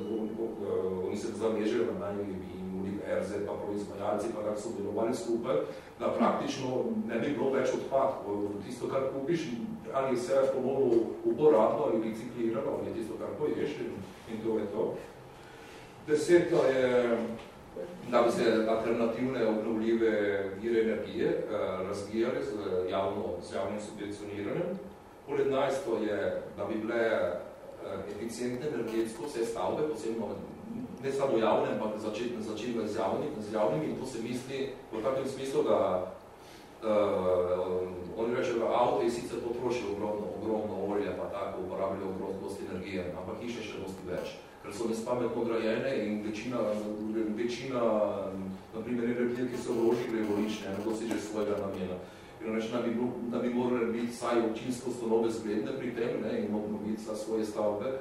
S6: oni se zavežejo na najmi in univerze, pa proizvajalci, pa kako so delovali skupaj, da praktično ne bi bilo več odpadkov. Tisto, kar kupiš, ali se je ponovno uporabno ali reciklirano, ali tisto, kar poješ in, in to je to. Deseto je, da bi se alternativne obnovljive vire energije eh, razvijali z, javno, z javnim subvencioniranjem. Polednajsto je, da bi bile eh, eficientne energetsko vse stavbe, posebno ne samo javne, ampak začetne začetne z, javni, z javnimi in to se misli v takem smislu, da uh, oni reče, da avto je sicer potrošil ogromno, ogromno olja, pa tako uporabljajo ogromno energije, ampak hiše še dosti več, ker so nespametno grajene in večina, večina na primer energije, ki so vložili volične, ne dosti že svojega namena. Reče, da bi, da bi morali biti saj občinsko stanove zgledne pri tem ne, in obnoviti svoje stavbe,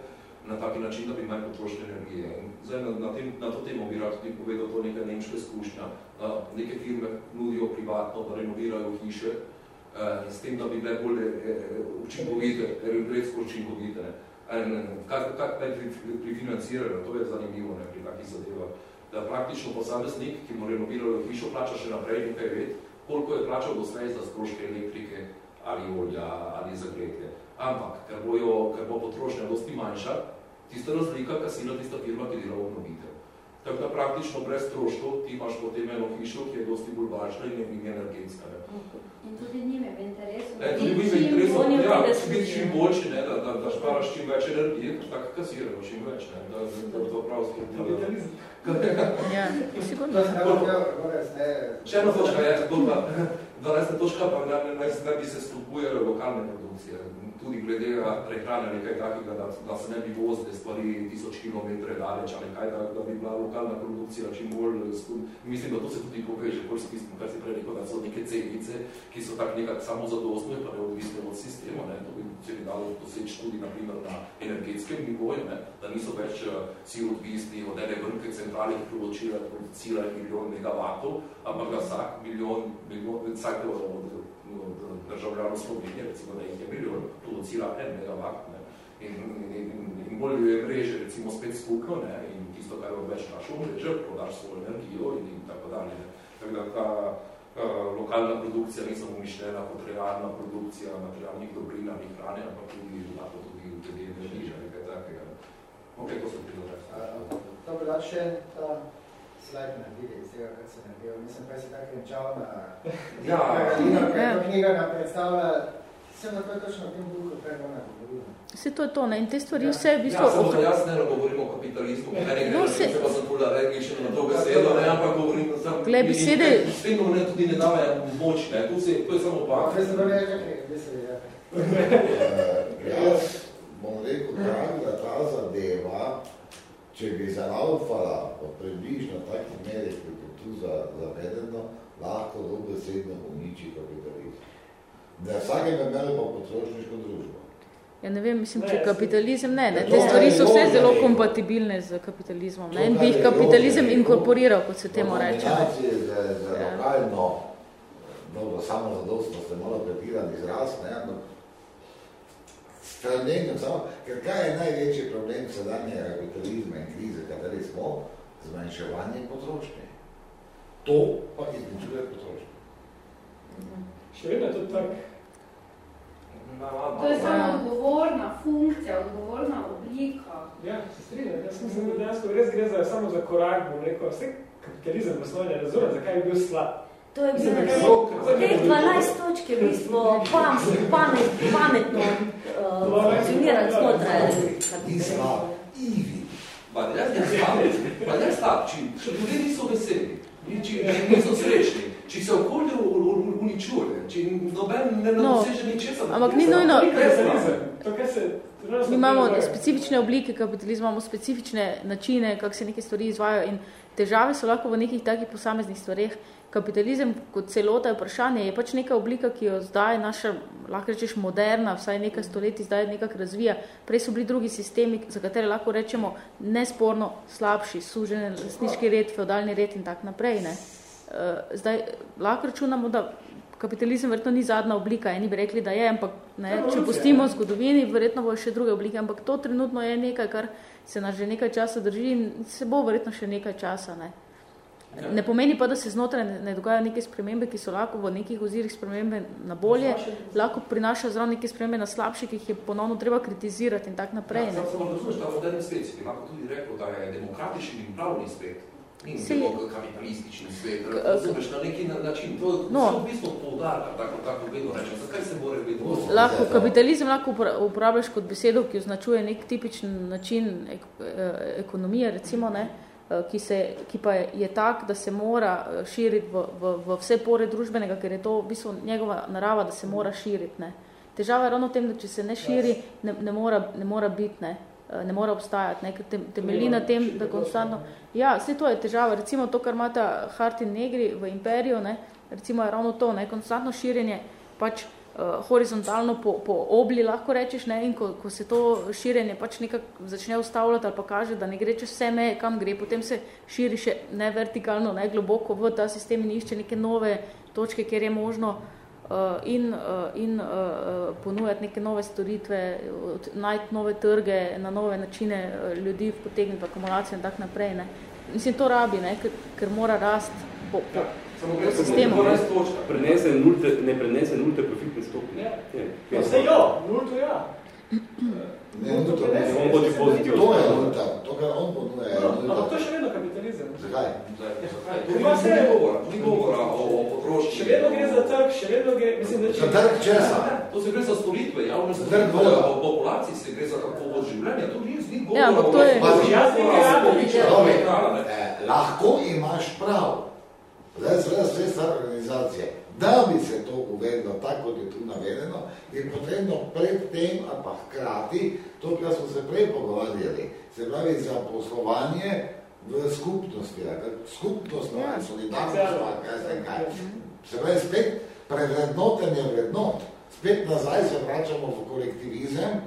S6: na taki način, da bi manj potrošili energije. In zdaj na, na, tem, na to temo bi rad tudi povedal to nekaj nemška izkušnja. Neke firme nudijo privatno, da renovirajo hiše eh, s tem, da bi bile bolj eh, učinkovite, energetsko učinkovite. Ne. In, kak, kak naj pri, pri financiranju, to je zanimivo ne, pri takih zadevah, da praktično posameznik, ki mu renovirajo hišo, plača še naprej nekaj let, koliko je plačal doslej za stroške elektrike ali olja ali zagretje. Ampak, ker, bojo, ker bo potrošnja dosti manjša, tista razlika, kasina tista firma, ki dela obnovitev. Tako da praktično brez stroškov ti imaš potem eno hišo, ki je dosti bolj važna in, in energetska. Ne.
S7: In tudi njime v interesu.
S6: Ne, tudi njime v interesu, ja, če biti čim boljši, ne, da, da, da šparaš čim več energije, tako kasiramo čim več, ne, da, da, da to prav skrbiti.
S2: Ja, sigurno.
S6: Še ena točka je, 12. točka pa ne, ne, ne bi se spodbujali lokalne produkcije tudi glede prehrane nekaj takega, da, da se ne bi vozili stvari tisoč kilometre daleč ali kaj, da, da bi bila lokalna produkcija čim bolj skud. Mislim, da to se tudi poveže, bolj spisno, kar si prej rekel, da so neke celice, ki so tak nekak samo zadostne, pa ne odvisne od sistema, ne, to bi se bi dalo doseči tudi naprimer na energetskem nivoju, ne, da niso več uh, si odvisni od ene vrnke centrale, ki producira milijon megavatov, ampak da vsak milijon, milijon vsak od, državljanov Slovenije, recimo, da jih je milijon, producira en megawatt, ne, in, in, in, bolj je mreže, recimo, spet skupno, ne, in tisto, kar je več našo mreže, prodaš svojo energijo in, in tako dalje. Tako da ta lokalna produkcija ni samo mišljena kot realna produkcija materialnih dobrin ali hrane, ampak tudi lahko tudi tudi energija, nekaj takega. Ok, to sem pridobral.
S1: To bi da še ta slajd naredili iz tega, kar se naredil. Mislim, pa si tako renčal na
S6: ja.
S1: Karolina, kaj je to knjiga nam predstavlja. Sem na to je točno v tem buku, kaj ona govorila.
S2: Vse to je to, ne? In te stvari ja. vse v bistvu...
S6: Ja, samo da jaz ne govorim o kapitalizmu, ja. ne, no, se... se pa sem pula regičen na to besedo, ne, ampak govorim sam...
S2: Gle, besede...
S6: Svedno ne tudi ne dame moč, ne, tu se, to je samo pa...
S1: Kaj se dobro je, čakaj, besede, ja.
S5: Jaz bom rekel, da ta zadeva če bi zaraufala od približno takih meri, kot je tu zavedeno, lahko dobesedno uniči kapitalizm. Da vsake bi imeli pa potrošniško družbo.
S2: Ja ne vem, mislim, če kapitalizem ne, ne. Te stvari so vse zelo kompatibilne z kapitalizmom, ne. In bi jih kapitalizem inkorporiral, kot se temu reče.
S5: Kombinacije z, z ja. lokalno, dobro, samo zadostno ste malo prepiran izraz, ne, ampak Fenomenom samo, ker kaj je največji problem sedanjega kapitalizma in krize, kateri smo, zmanjševanje potrošnje. To pa izničuje potrošnje.
S4: Še vedno je to tak.
S7: To je samo odgovorna funkcija, odgovorna oblika.
S4: Ja, se strinjam. Jaz mislim, da dejansko res gre za, samo za korak, bom rekel, vse kapitalizem v osnovi ne razumem, zakaj je bil slab.
S8: To je bilo teh 12 točk je v bistvu pamet, pametno uh, funkcionirati znotraj.
S5: Isla, ivi.
S6: Pa ne slab, pa ne slab, če ljudje niso veseli, či niso srečni, či se okolje uničuje, či noben ne
S2: no,
S6: doseže ničesa.
S2: Ampak ni nujno.
S4: To, kaj se
S2: Mi imamo specifične oblike kapitalizma, imamo specifične načine, kako se neke stvari izvajajo in težave so lahko v nekih takih posameznih stvareh, kapitalizem kot celota je vprašanje, je pač neka oblika, ki jo zdaj naša, lahko rečeš, moderna, vsaj nekaj stoletij zdaj nekak razvija. Prej so bili drugi sistemi, za katere lahko rečemo nesporno slabši, sužen lastniški red, feudalni red in tak naprej. Ne. Eh, zdaj lahko računamo, da kapitalizem verjetno ni zadnja oblika, eni bi rekli, da je, ampak ne, če pustimo zgodovini, verjetno bo še druge oblike, ampak to trenutno je nekaj, kar se nas že nekaj časa drži in se bo verjetno še nekaj časa. Ne. Ne pomeni pa, da se znotraj ne, ne dogajajo neke spremembe, ki so lahko v nekih ozirih spremembe na bolje, lahko prinaša zraven neke spremembe na slabše, ki jih je ponovno treba kritizirati in tak naprej.
S6: Ja, samo razumeš, ta moderni svet, si lahko tudi rekel, da je demokratični in pravni svet, ni si, kapitalistični svet, razumeš na neki način, to, no, to v bistvu poudarka, tako, tako vedno rečem, zakaj se more vedno...
S2: Lahko, kapitalizem lahko uporabljaš kot besedo, ki označuje nek tipičen način ek, eh, ekonomije, recimo, ne, Eh, ki, se, ki pa je tak, da se mora eh, širiti v, v, v vse pore družbenega, ker je to v bistvu njegova narava, da se mora širiti. Ne. Težava je ravno v tem, da če se ne širi, ne, ne, mora, ne mora biti, ne, ne mora obstajati, ne, ker temelji na tem, da konstantno... Ja, vse to je težava. Recimo to, kar imata Hart in Negri v imperiju, ne, recimo je ravno to, ne, konstantno širjenje pač uh, horizontalno po, po obli, lahko rečeš, ne, in ko, ko se to širjenje pač nekako začne ustavljati ali pa kaže, da ne gre čez vse meje, kam gre, potem se širi še ne vertikalno, ne globoko v ta sistem in išče neke nove točke, kjer je možno uh, in, uh, in uh, ponujati neke nove storitve, najti nove trge, na nove načine ljudi potegniti v akumulacijo in tak naprej. Ne. Mislim, to rabi, ne, ker, ker mora rast po, po,
S6: Samo gre se sistemu.
S9: Prenese nulte, ne prenese nulte profitne stopnje.
S4: Ja. Ja. Se jo, nulto ja.
S5: Ne, nulto ne.
S9: On hoče pozitivno.
S5: To je nulta, to ga on ponuje.
S4: No, ampak to je še vedno kapitalizem.
S5: Zakaj?
S6: To ni govora, ni govora o potrošnji.
S4: Še vedno gre za trg, še vedno gre, mislim, da če...
S5: Za trg česa?
S6: To se gre za storitve, javno se
S5: trg voda.
S6: O populaciji se gre za kako življenje, to ni ni govora.
S2: Ja, ampak to je...
S5: Lahko imaš prav. Zdaj, seveda, sve stare organizacije, da bi se to uvedlo tako, kot je tu navedeno, je potrebno pred tem, ali pa hkrati, to, kar smo se prej pogovarjali, se pravi za poslovanje v skupnosti, skupnost, ja. solidarnost, kaj se kaj. Se pravi, spet prevrednotenje vrednot, spet nazaj se vračamo v kolektivizem,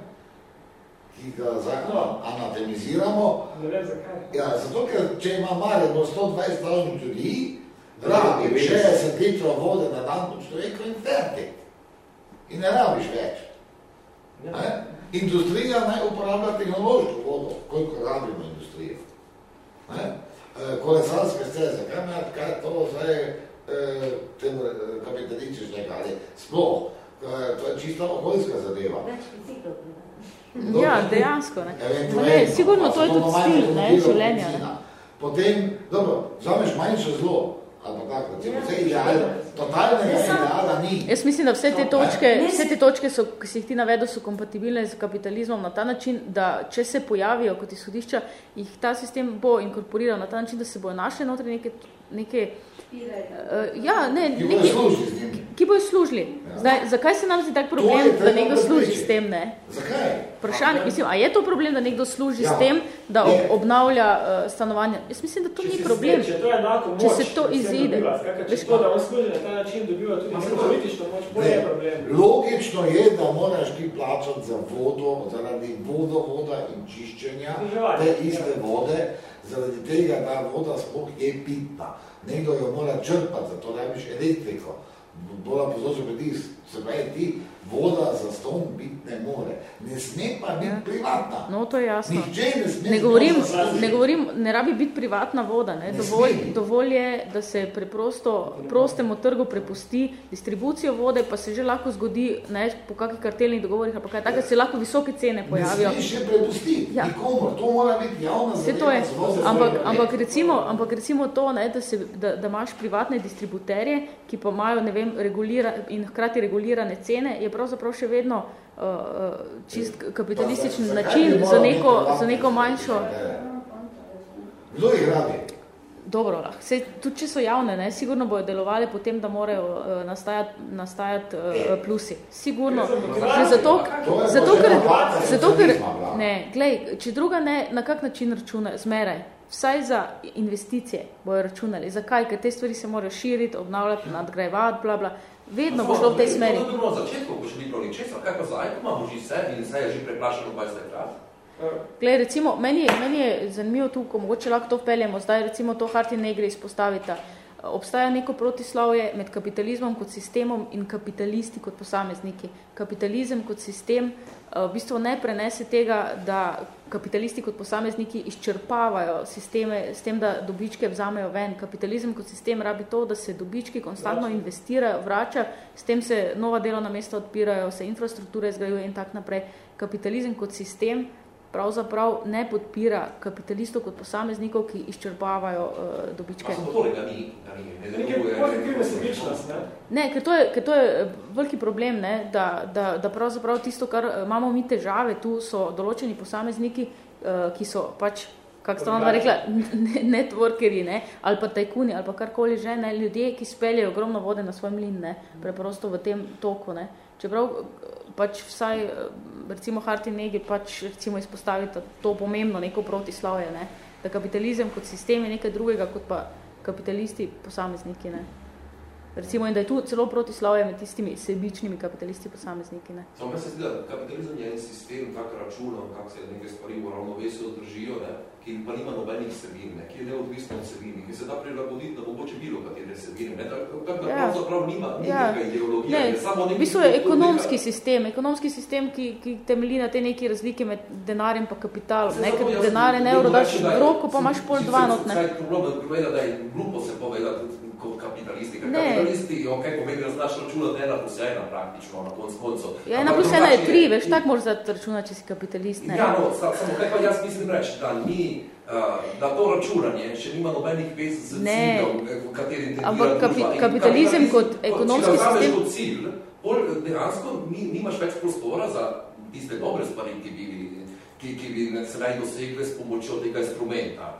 S5: ki ga no. anatemiziramo.
S4: Ne vem, zakaj.
S5: Ja, zato, ker če ima Maribor 120 ljudi, rabi 60 litrov vode na dan pod človeka in fertik. In ne rabiš več. Ja. Industrija naj uporablja tehnološko vodo, koliko rabimo industrijo. Ne? E, kolesarske steze, kaj me, kaj je to zdaj e, tem e, kapitalističnega ali sploh, to je čisto okoljska zadeva.
S2: Ja, dejansko. Ne. Ne, sigurno to je tudi stil ne, življenja. Ne.
S5: Potem, dobro, vzameš manjše zlo, ali pa kako, recimo, vse ideale, totalnega ideala ni.
S2: Jaz mislim, da vse te točke, vse te točke so, ki si jih ti navedel, so kompatibilne z kapitalizmom na ta način, da če se pojavijo kot izhodišča, jih ta sistem bo inkorporiral na ta način, da se bojo našli notri neke, neke Uh, ja, ne,
S5: ki bojo služili z njim.
S2: Ki bojo služili. Ja. Zdaj, zakaj se nam zdi tak problem, da nekdo služi s tem? Ne?
S5: Zakaj?
S2: Vprašanje, a, mislim, a je to problem, da nekdo služi ja. s tem, da ob, obnavlja uh, stanovanje? Jaz mislim, da to
S4: če
S2: ni problem.
S4: Če, to je enako moč,
S2: če se to izide.
S4: Če ško, da on služi na ta način, dobiva tudi nekaj politično moč, bolj je problem.
S5: Logično je, da moraš ti plačati za vodo, zaradi vodovoda in čiščenja te iste vode, zaradi tega, da voda sploh je pitna nekdo jo mora črpati, zato da biš elektriko. Bola pozorčil pritisk, se pravi, ti voda za ston biti ne more. Ne sme pa biti ja. privatna.
S2: No, to je jasno.
S5: Nihče ne sme
S2: ne govorim, ne govorim, ne rabi biti privatna voda. Ne? Ne dovolj, dovolj je, da se preprosto prostemu trgu prepusti distribucijo vode, pa se že lahko zgodi ne, po kakih kartelnih dogovorih, pa kaj tako, se lahko visoke cene pojavijo.
S5: Ne smeš še prepustiti, ja. nikomor, to mora biti javna
S2: Vse to je, ampak, ampak, recimo, ampak recimo to, ne, da, se, da, da imaš privatne distributerje, ki pa imajo ne vem, regulira, in hkrati regulirane cene, je pravzaprav še vedno uh, čist kapitalističen pa, način za neko, za neko manjšo...
S5: Kdo jih rabi?
S2: Dobro, lahko. Sej, tudi če so javne, ne, sigurno bojo delovali potem, da morajo uh, nastajati, nastajati uh, plusi. Sigurno. Ne, zato, zato, ker, zato, ker, ne, glej, če druga ne, na kak način računa, zmeraj, vsaj za investicije bojo računali. Zakaj? Ker te stvari se morajo širiti, obnavljati, nadgrajevati, bla, bla. Vedno bo šlo v tej smeri.
S6: To je bilo na začetku, ko še ni bilo ničesa, kaj pa zdaj, imamo že vse in vse je že preplašeno 20 krat.
S2: Glej, recimo, meni je, meni je zanimivo tu, ko mogoče lahko to vpeljemo, zdaj recimo to Harti Negre izpostavita. Obstaja neko protislovje med kapitalizmom kot sistemom in kapitalisti kot posamezniki. Kapitalizem kot sistem v bistvu ne prenese tega, da kapitalisti kot posamezniki izčrpavajo sisteme s tem, da dobičke vzamejo ven. Kapitalizem kot sistem rabi to, da se dobički konstantno investirajo, vrača, s tem se nova delovna mesta odpirajo, se infrastrukture zgrajuje in tak naprej. Kapitalizem kot sistem pravzaprav ne podpira kapitalistov kot posameznikov, ki izčrpavajo uh, dobičke.
S6: A so torej, da ni, da ni, ne, ne, ne,
S2: ne, ker to je, ker to je eh, veliki problem, ne, da, da, da pravzaprav tisto, kar eh, imamo mi težave, tu so določeni posamezniki, uh, ki so pač kako sta ona rekla, networkeri, ne, ali pa tajkuni, ali pa karkoli že, ne, ljudje, ki speljajo ogromno vode na svoj mlin, ne, preprosto v tem toku, ne. Čeprav pač vsaj, recimo Harti Negi pač recimo izpostavita to pomembno neko protislavje, ne? da kapitalizem kot sistem je nekaj drugega kot pa kapitalisti posamezniki. Ne? Recimo, in da je tu celo protislavje med tistimi sebičnimi kapitalisti posamezniki. Ne?
S6: Samo se zdi, da kapitalizem je en sistem, kak računa, kak se neke stvari v ravnovesju držijo, ne? ki pa nima nobenih sebin, ne? ki je neodvisno od sebin, ki se da prilagoditi na mogoče bilo katere sebine. Ne? Tako da ja. pravzaprav nima, nima ja. ideologija.
S2: Ne,
S6: samo
S2: v bistvu je ekonomski sistem, ekonomski sistem, ki, ki temelji na te neke razlike med denarjem pa kapitalom. Ne? Ker denar je evro, daš v roko, pa imaš pol dva not.
S6: Ne? Problem, da je glupo se povedati, kot kapitalisti. Ker kapitalisti, ok, pomeni, da znaš računati ena plus ena praktično na konc koncu.
S2: Ja, ena plus ena je tri, veš, tako moraš računati, če si kapitalist. Ne?
S6: Ja, no, samo kaj pa jaz mislim reči, da ni, uh, da to računanje še nima nobenih vez z ciljem, v kateri intendira
S2: Ampak kapi, kapitalizem kot ekonomski sistem...
S6: Če ga kot cilj, pol dejansko ni, nimaš več prostora za tiste dobre stvari, ki bi, ki, ki bi se naj dosegle s pomočjo tega instrumenta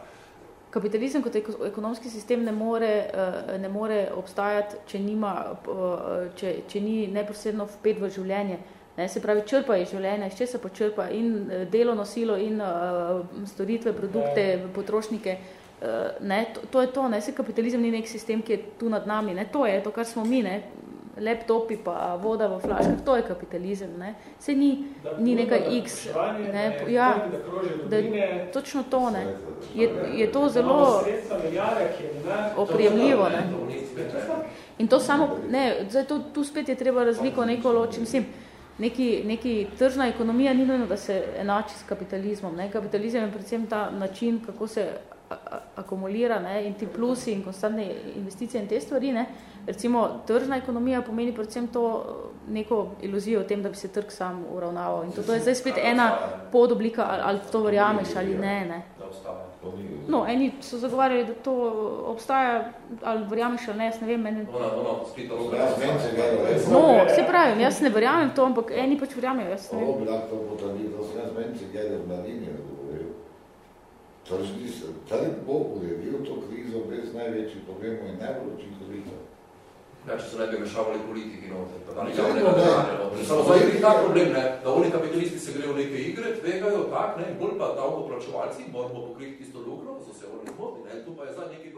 S2: kapitalizem kot ekonomski sistem ne more, eh, ne more obstajati, če, nima, eh, če, če ni neposredno vpet v življenje. Ne, se pravi, črpa je življenje, iz se počrpa in eh, delovno silo in uh, storitve, produkte, potrošnike. Uh, ne, to, to je to, ne, se kapitalizem ni nek sistem, ki je tu nad nami, ne, to je to, kar smo mi, ne, laptopi pa voda v flaškah, to je kapitalizem, ne? Se ni, ni nekaj X, ne? Ja, da je točno to, ne? Je, je to zelo oprijemljivo, ne? In to samo, ne, zdaj to, tu spet je treba razliko neko loči, mislim, neki, neki tržna ekonomija ni nujno, da se enači s kapitalizmom, ne? Kapitalizem je predvsem ta način, kako se akumulira, ne? In ti plusi in konstantne investicije in te stvari, ne? recimo tržna ekonomija pomeni predvsem to neko iluzijo o tem, da bi se trg sam uravnaval. In to, to je zdaj spet ena podoblika, ali, ali to verjameš ali ne. ne. No, eni so zagovarjali, da to obstaja, ali verjameš ali ne, jaz ne vem, meni... No, se pravim, jaz ne verjamem to, ampak eni pač verjamejo, jaz ne vem.
S5: Tržni, tady Bog je bil to krizo brez največjih problemov in najbolj učinkovito.
S6: Ja, če se ne bi mešavali politiki noter, pa da nekaj nekaj nekaj Samo zdaj je ta problem, ne, da oni kapitalisti se grejo neke igre, tvegajo tak, ne, bolj pa davkoplačevalci, moramo pokriti tisto lukno, so se oni zmotili, ne, tu pa je zdaj neki.